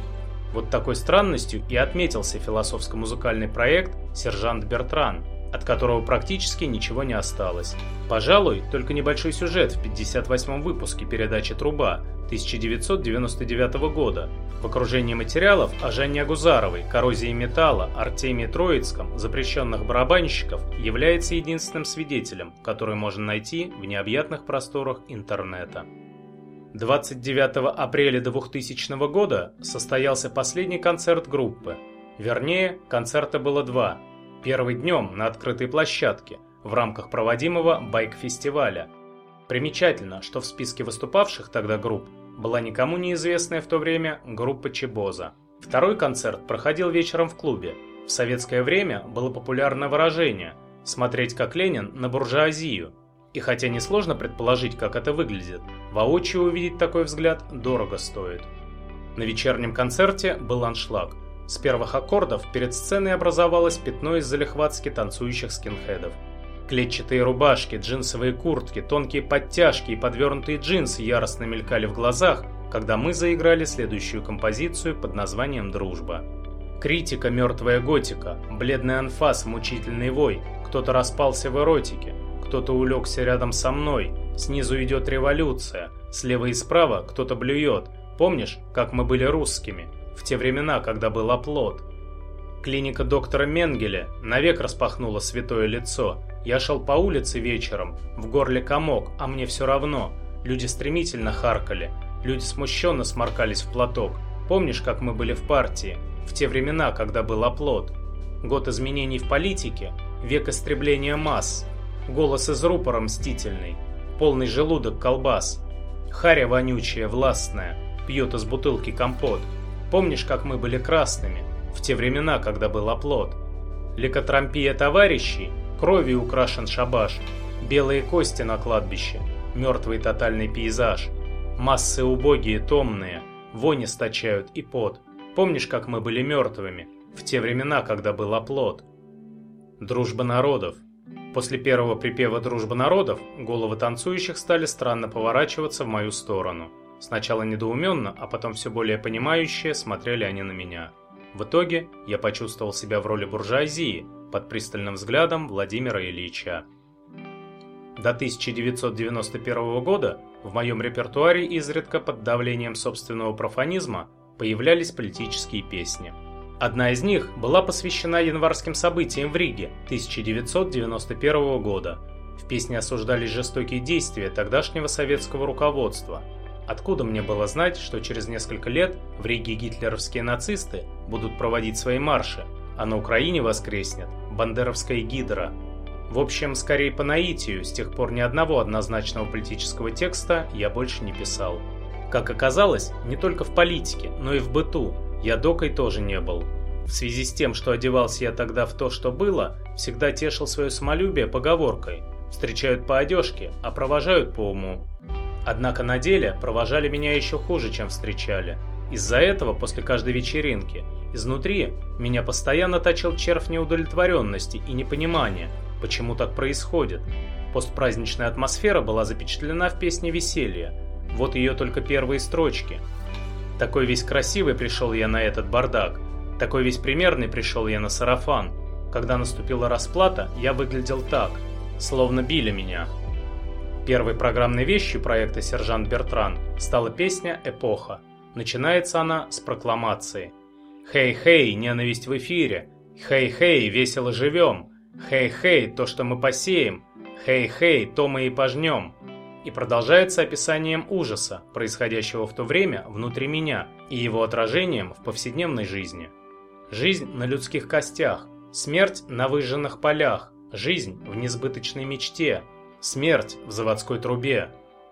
Вот такой странностью и отметился философско-музыкальный проект «Сержант Бертран», от которого практически ничего не осталось. Пожалуй, только небольшой сюжет в 58-м выпуске передачи «Труба» 1999 года в окружении материалов о Жанне Агузаровой, коррозии металла, Артемии Троицком, запрещенных барабанщиков является единственным свидетелем, который можно найти в необъятных просторах интернета. 29 апреля 2000 года состоялся последний концерт группы. Вернее, концерта было два – Первый днем на открытой площадке в рамках проводимого байк-фестиваля. Примечательно, что в списке выступавших тогда групп была никому неизвестная в то время группа Чебоза. Второй концерт проходил вечером в клубе. В советское время было популярное выражение «смотреть как Ленин на буржуазию». И хотя несложно предположить, как это выглядит, воочию увидеть такой взгляд дорого стоит. На вечернем концерте был аншлаг. С первых аккордов перед сценой образовалось пятно из залихватски танцующих скинхедов. Клетчатые рубашки, джинсовые куртки, тонкие подтяжки и подвернутые джинсы яростно мелькали в глазах, когда мы заиграли следующую композицию под названием «Дружба». Критика «Мертвая готика», бледный анфас, мучительный вой, кто-то распался в эротике, кто-то улегся рядом со мной, снизу идет революция, слева и справа кто-то блюет. Помнишь, как мы были русскими? В те времена, когда был оплот. Клиника доктора Менгеля навек распахнула святое лицо. Я шел по улице вечером, в горле комок, а мне все равно. Люди стремительно харкали, люди смущенно сморкались в платок. Помнишь, как мы были в партии, в те времена, когда был оплот? Год изменений в политике, век истребления масс, голос из рупора мстительный, полный желудок колбас, харя вонючая, властная, пьет из бутылки компот. Помнишь, как мы были красными, в те времена, когда был оплот? Ликотрампия товарищей, кровью украшен шабаш, белые кости на кладбище, мертвый тотальный пейзаж. Массы убогие, томные, вони стачают и пот. Помнишь, как мы были мертвыми, в те времена, когда был оплот? Дружба народов. После первого припева «Дружба народов» головы танцующих стали странно поворачиваться в мою сторону – Сначала недоуменно, а потом все более понимающие смотрели они на меня. В итоге я почувствовал себя в роли буржуазии под пристальным взглядом Владимира Ильича. До 1991 года в моем репертуаре изредка под давлением собственного профанизма появлялись политические песни. Одна из них была посвящена январским событиям в Риге 1991 года. В песне осуждались жестокие действия тогдашнего советского руководства – Откуда мне было знать, что через несколько лет в Риге гитлеровские нацисты будут проводить свои марши, а на Украине воскреснет бандеровская гидра? В общем, скорее по наитию, с тех пор ни одного однозначного политического текста я больше не писал. Как оказалось, не только в политике, но и в быту я докой тоже не был. В связи с тем, что одевался я тогда в то, что было, всегда тешил свое самолюбие поговоркой «встречают по одежке, а провожают по уму». Однако на деле провожали меня еще хуже, чем встречали. Из-за этого после каждой вечеринки изнутри меня постоянно точил червь неудовлетворенности и непонимания, почему так происходит. Постпраздничная атмосфера была запечатлена в песне «Веселье». Вот ее только первые строчки. Такой весь красивый пришел я на этот бардак. Такой весь примерный пришел я на сарафан. Когда наступила расплата, я выглядел так, словно били меня. Первой программной вещью проекта «Сержант Бертран» стала песня «Эпоха». Начинается она с прокламации. «Хей-хей, ненависть в эфире! Хей-хей, весело живем! Хей-хей, то, что мы посеем! Хей-хей, то мы и пожнем!» и продолжается описанием ужаса, происходящего в то время внутри меня и его отражением в повседневной жизни. Жизнь на людских костях, смерть на выжженных полях, жизнь в несбыточной мечте, смерть в заводской трубе.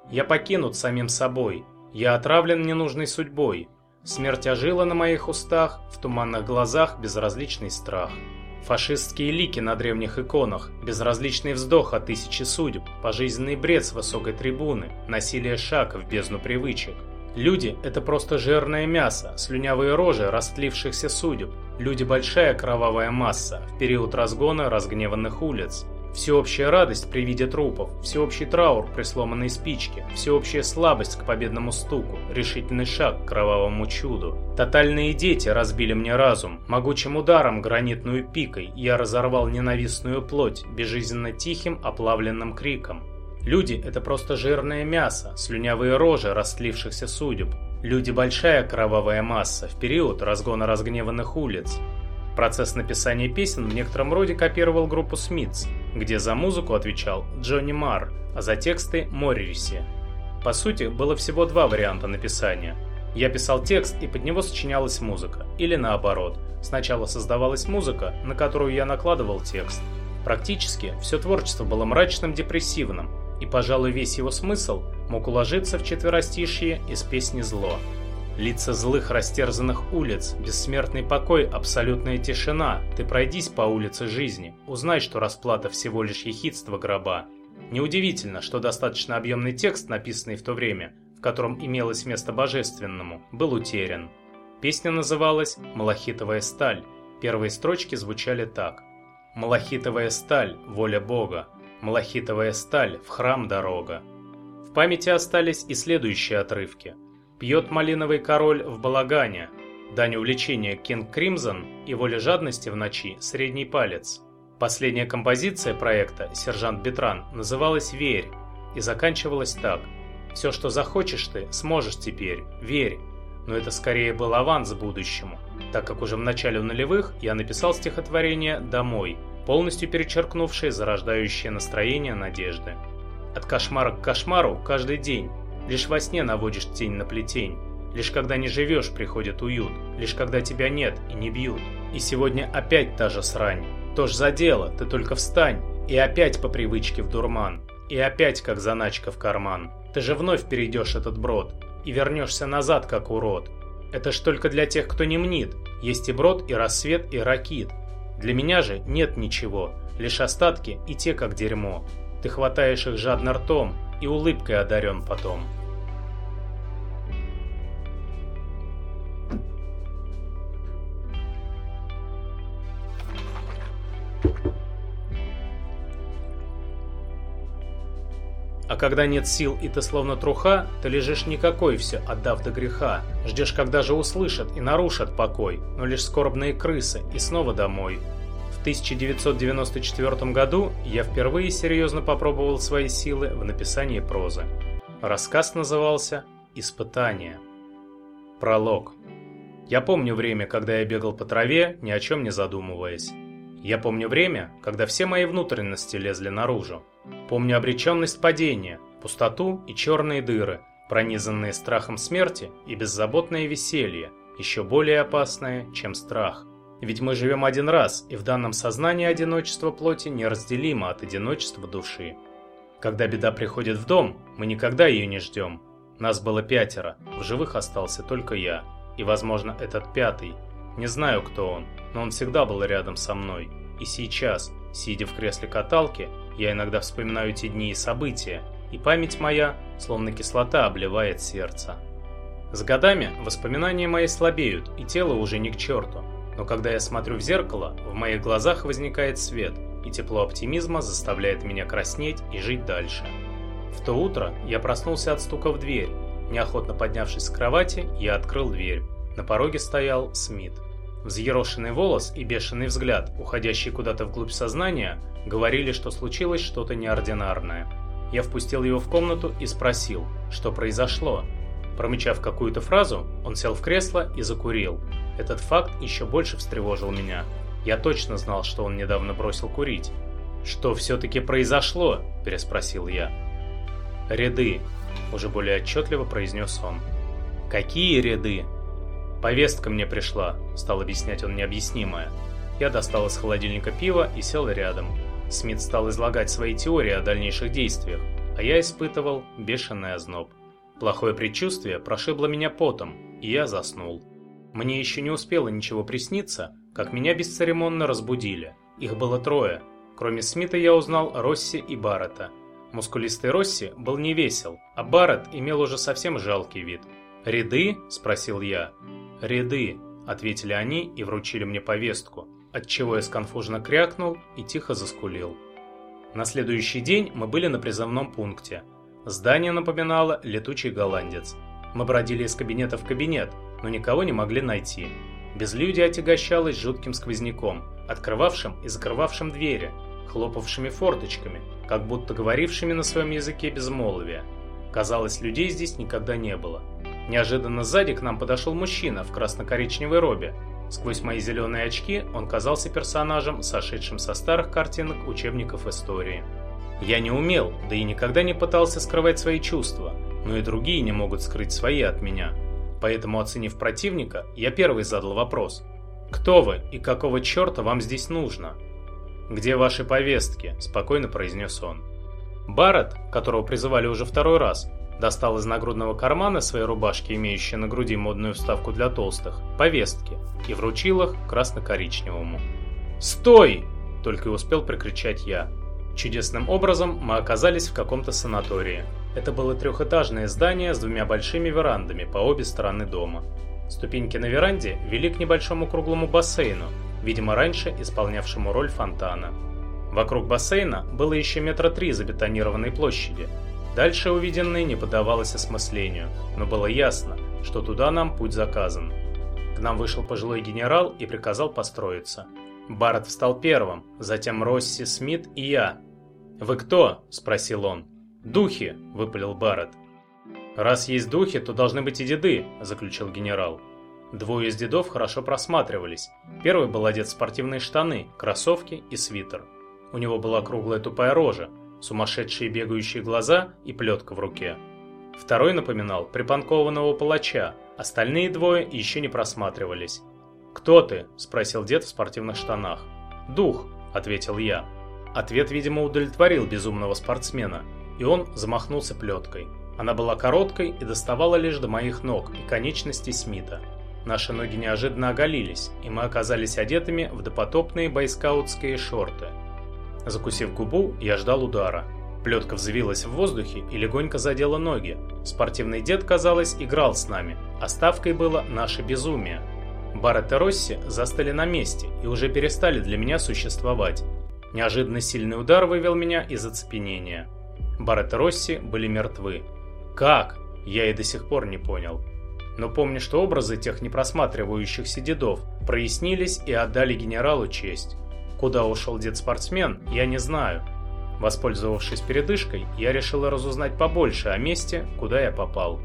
Я покинут самим собой, я отравлен ненужной судьбой, смерть ожила на моих устах, в туманных глазах безразличный страх. Фашистские лики на древних иконах, безразличный вздох о тысяче судеб, пожизненный бред с высокой трибуны, насилие шаг в бездну привычек. Люди – это просто жирное мясо, слюнявые рожи растлившихся судеб. Люди – большая кровавая масса в период разгона разгневанных улиц. Всеобщая радость при виде трупов, всеобщий траур при сломанной спичке, всеобщая слабость к победному стуку, решительный шаг к кровавому чуду. Тотальные дети разбили мне разум, могучим ударом гранитную пикой я разорвал ненавистную плоть, безжизненно тихим оплавленным криком. Люди – это просто жирное мясо, слюнявые рожи растлившихся судеб. Люди – большая кровавая масса в период разгона разгневанных улиц. Процесс написания песен в некотором роде копировал группу Смитс, где за музыку отвечал Джонни Марр, а за тексты Морриси. По сути, было всего два варианта написания. Я писал текст, и под него сочинялась музыка, или наоборот. Сначала создавалась музыка, на которую я накладывал текст. Практически все творчество было мрачным, депрессивным, и, пожалуй, весь его смысл мог уложиться в четверостишье из песни «Зло». Лица злых растерзанных улиц, бессмертный покой, абсолютная тишина. Ты пройдись по улице жизни, узнай, что расплата всего лишь ехидство гроба. Неудивительно, что достаточно объемный текст, написанный в то время, в котором имелось место божественному, был утерян. Песня называлась «Малахитовая сталь». Первые строчки звучали так. «Малахитовая сталь, воля Бога, малахитовая сталь, в храм дорога». В памяти остались и следующие отрывки – Пьет малиновый король в балагане. Дань увлечения Кинг Кримзон и воля жадности в ночи средний палец. Последняя композиция проекта «Сержант Бетран» называлась «Верь» и заканчивалась так. «Все, что захочешь ты, сможешь теперь, верь». Но это скорее был аванс будущему, так как уже в начале нулевых я написал стихотворение «Домой», полностью перечеркнувшее зарождающее настроение надежды. От кошмара к кошмару каждый день, Лишь во сне наводишь тень на плетень. Лишь когда не живешь, приходит уют. Лишь когда тебя нет и не бьют. И сегодня опять та же срань. То ж за дело, ты только встань. И опять по привычке в дурман. И опять как заначка в карман. Ты же вновь перейдешь этот брод. И вернешься назад, как урод. Это ж только для тех, кто не мнит. Есть и брод, и рассвет, и ракит. Для меня же нет ничего. Лишь остатки и те, как дерьмо. Ты хватаешь их жадно ртом и улыбкой одарен потом. А когда нет сил и ты словно труха, ты лежишь никакой все, отдав до греха. Ждешь, когда же услышат и нарушат покой, но лишь скорбные крысы и снова домой. В 1994 году я впервые серьезно попробовал свои силы в написании прозы. Рассказ назывался «Испытание». Пролог. Я помню время, когда я бегал по траве, ни о чем не задумываясь. Я помню время, когда все мои внутренности лезли наружу. Помню обреченность падения, пустоту и черные дыры, пронизанные страхом смерти и беззаботное веселье, еще более опасное, чем страх. Ведь мы живем один раз, и в данном сознании одиночество плоти неразделимо от одиночества души. Когда беда приходит в дом, мы никогда ее не ждем. Нас было пятеро, в живых остался только я. И, возможно, этот пятый. Не знаю, кто он, но он всегда был рядом со мной. И сейчас, сидя в кресле каталки, я иногда вспоминаю те дни и события, и память моя, словно кислота, обливает сердце. С годами воспоминания мои слабеют, и тело уже не к черту. Но когда я смотрю в зеркало, в моих глазах возникает свет, и тепло оптимизма заставляет меня краснеть и жить дальше. В то утро я проснулся от стука в дверь. Неохотно поднявшись с кровати, я открыл дверь. На пороге стоял Смит. Взъерошенный волос и бешеный взгляд, уходящий куда-то вглубь сознания, говорили, что случилось что-то неординарное. Я впустил его в комнату и спросил, что произошло. Промычав какую-то фразу, он сел в кресло и закурил. Этот факт еще больше встревожил меня. Я точно знал, что он недавно бросил курить. «Что все-таки произошло?» – переспросил я. «Ряды», — уже более отчетливо произнес он. «Какие ряды?» «Повестка мне пришла», — стал объяснять он необъяснимое. Я достал из холодильника пиво и сел рядом. Смит стал излагать свои теории о дальнейших действиях, а я испытывал бешеный озноб. Плохое предчувствие прошибло меня потом, и я заснул. Мне еще не успело ничего присниться, как меня бесцеремонно разбудили. Их было трое. Кроме Смита я узнал Росси и Баррета. Мускулистый Росси был не весел, а Баррет имел уже совсем жалкий вид. «Ряды?» – спросил я. «Ряды», – ответили они и вручили мне повестку, отчего я сконфуженно крякнул и тихо заскулил. На следующий день мы были на призывном пункте. Здание напоминало летучий голландец. Мы бродили из кабинета в кабинет, но никого не могли найти. Безлюдие отягощалось жутким сквозняком, открывавшим и закрывавшим двери, хлопавшими форточками, как будто говорившими на своем языке безмолвия. Казалось, людей здесь никогда не было. Неожиданно сзади к нам подошел мужчина в красно-коричневой робе. Сквозь мои зеленые очки он казался персонажем, сошедшим со старых картинок учебников истории. Я не умел, да и никогда не пытался скрывать свои чувства, но и другие не могут скрыть свои от меня – Поэтому, оценив противника, я первый задал вопрос. «Кто вы и какого черта вам здесь нужно?» «Где ваши повестки?» – спокойно произнес он. Барретт, которого призывали уже второй раз, достал из нагрудного кармана своей рубашки, имеющей на груди модную вставку для толстых, повестки и вручил их красно-коричневому. «Стой!» – только и успел прикричать я. Чудесным образом мы оказались в каком-то санатории – это было трехэтажное здание с двумя большими верандами по обе стороны дома. Ступеньки на веранде вели к небольшому круглому бассейну, видимо раньше исполнявшему роль фонтана. Вокруг бассейна было еще метра три забетонированной площади. Дальше увиденное не поддавалось осмыслению, но было ясно, что туда нам путь заказан. К нам вышел пожилой генерал и приказал построиться. Барретт встал первым, затем Росси, Смит и я. «Вы кто?» – спросил он. «Духи!» – выпалил Барретт. «Раз есть духи, то должны быть и деды», – заключил генерал. Двое из дедов хорошо просматривались. Первый был одет в спортивные штаны, кроссовки и свитер. У него была круглая тупая рожа, сумасшедшие бегающие глаза и плетка в руке. Второй напоминал припанкованного палача, остальные двое еще не просматривались. «Кто ты?» – спросил дед в спортивных штанах. «Дух», – ответил я. Ответ, видимо, удовлетворил безумного спортсмена – и он замахнулся плеткой. Она была короткой и доставала лишь до моих ног и конечностей Смита. Наши ноги неожиданно оголились, и мы оказались одетыми в допотопные бойскаутские шорты. Закусив губу, я ждал удара. Плетка взвилась в воздухе и легонько задела ноги. Спортивный дед, казалось, играл с нами, а ставкой было наше безумие. Барретт и Росси застыли на месте и уже перестали для меня существовать. Неожиданно сильный удар вывел меня из оцепенения. Барретт и Росси были мертвы. Как? Я и до сих пор не понял. Но помню, что образы тех непросматривающихся дедов прояснились и отдали генералу честь. Куда ушел дед-спортсмен, я не знаю. Воспользовавшись передышкой, я решил разузнать побольше о месте, куда я попал.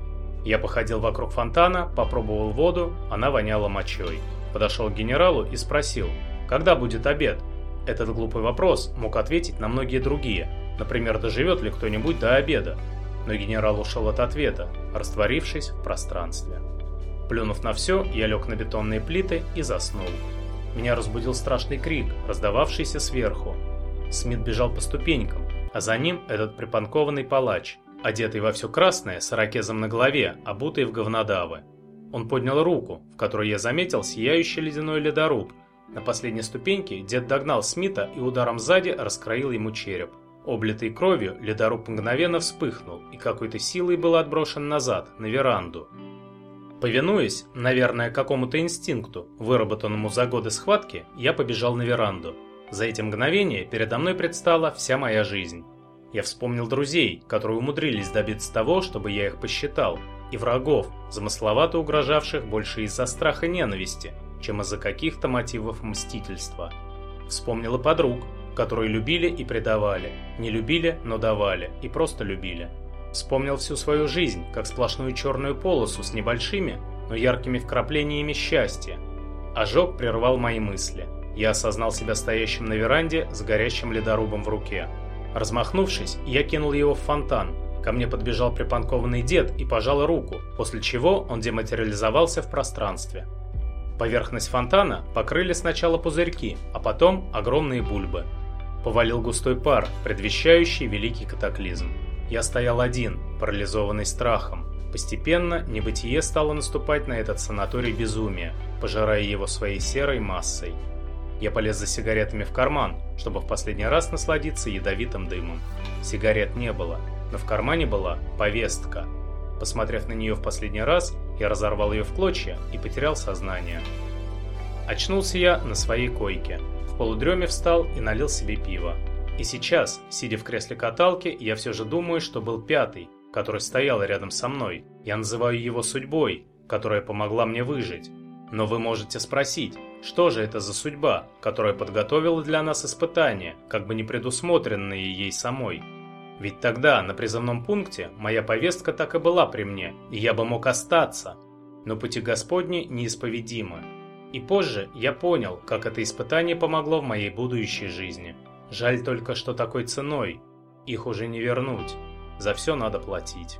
Я походил вокруг фонтана, попробовал воду, она воняла мочой. Подошел к генералу и спросил, когда будет обед? Этот глупый вопрос мог ответить на многие другие – Например, доживет ли кто-нибудь до обеда? Но генерал ушел от ответа, растворившись в пространстве. Плюнув на все, я лег на бетонные плиты и заснул. Меня разбудил страшный крик, раздававшийся сверху. Смит бежал по ступенькам, а за ним этот припанкованный палач, одетый во все красное, с ракезом на голове, обутый в говнодавы. Он поднял руку, в которой я заметил сияющий ледяной ледоруб. На последней ступеньке дед догнал Смита и ударом сзади раскроил ему череп. Облитый кровью, ледоруб мгновенно вспыхнул и какой-то силой был отброшен назад, на веранду. Повинуясь, наверное, какому-то инстинкту, выработанному за годы схватки, я побежал на веранду. За эти мгновения передо мной предстала вся моя жизнь. Я вспомнил друзей, которые умудрились добиться того, чтобы я их посчитал, и врагов, замысловато угрожавших больше из-за страха ненависти, чем из-за каких-то мотивов мстительства. Вспомнил и подруг, которые любили и предавали, не любили, но давали, и просто любили. Вспомнил всю свою жизнь, как сплошную черную полосу с небольшими, но яркими вкраплениями счастья. Ожог прервал мои мысли. Я осознал себя стоящим на веранде с горящим ледорубом в руке. Размахнувшись, я кинул его в фонтан. Ко мне подбежал припанкованный дед и пожал руку, после чего он дематериализовался в пространстве. Поверхность фонтана покрыли сначала пузырьки, а потом огромные бульбы. Повалил густой пар, предвещающий великий катаклизм. Я стоял один, парализованный страхом. Постепенно небытие стало наступать на этот санаторий безумия, пожирая его своей серой массой. Я полез за сигаретами в карман, чтобы в последний раз насладиться ядовитым дымом. Сигарет не было, но в кармане была повестка. Посмотрев на нее в последний раз, я разорвал ее в клочья и потерял сознание. Очнулся я на своей койке. В полудреме встал и налил себе пиво. И сейчас, сидя в кресле каталки, я все же думаю, что был пятый, который стоял рядом со мной. Я называю его судьбой, которая помогла мне выжить. Но вы можете спросить, что же это за судьба, которая подготовила для нас испытания, как бы не предусмотренные ей самой? Ведь тогда, на призывном пункте, моя повестка так и была при мне, и я бы мог остаться. Но пути Господни неисповедимы. И позже я понял, как это испытание помогло в моей будущей жизни. Жаль только, что такой ценой. Их уже не вернуть. За все надо платить.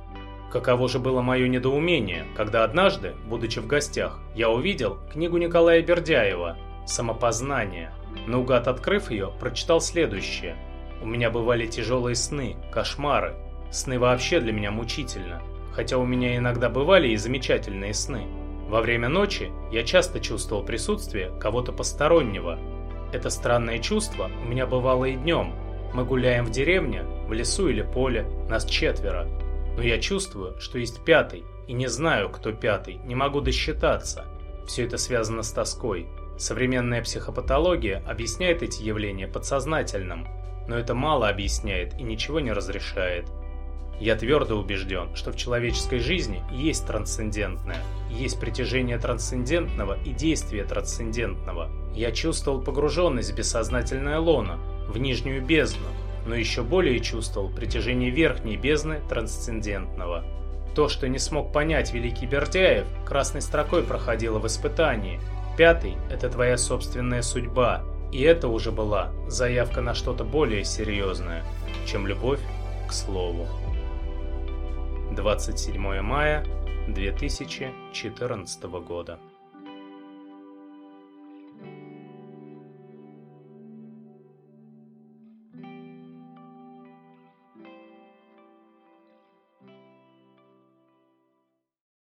Каково же было мое недоумение, когда однажды, будучи в гостях, я увидел книгу Николая Бердяева «Самопознание». Наугад открыв ее, прочитал следующее – у меня бывали тяжелые сны, кошмары. Сны вообще для меня мучительно, хотя у меня иногда бывали и замечательные сны. Во время ночи я часто чувствовал присутствие кого-то постороннего. Это странное чувство у меня бывало и днем. Мы гуляем в деревне, в лесу или поле, нас четверо. Но я чувствую, что есть пятый, и не знаю, кто пятый, не могу досчитаться. Все это связано с тоской. Современная психопатология объясняет эти явления подсознательным, но это мало объясняет и ничего не разрешает. Я твердо убежден, что в человеческой жизни есть трансцендентное, есть притяжение трансцендентного и действие трансцендентного. Я чувствовал погруженность в бессознательное лоно, в нижнюю бездну, но еще более чувствовал притяжение верхней бездны трансцендентного. То, что не смог понять великий Бердяев, красной строкой проходило в испытании. Пятый – это твоя собственная судьба, и это уже была заявка на что-то более серьезное, чем любовь к слову. 27 мая 2014 года.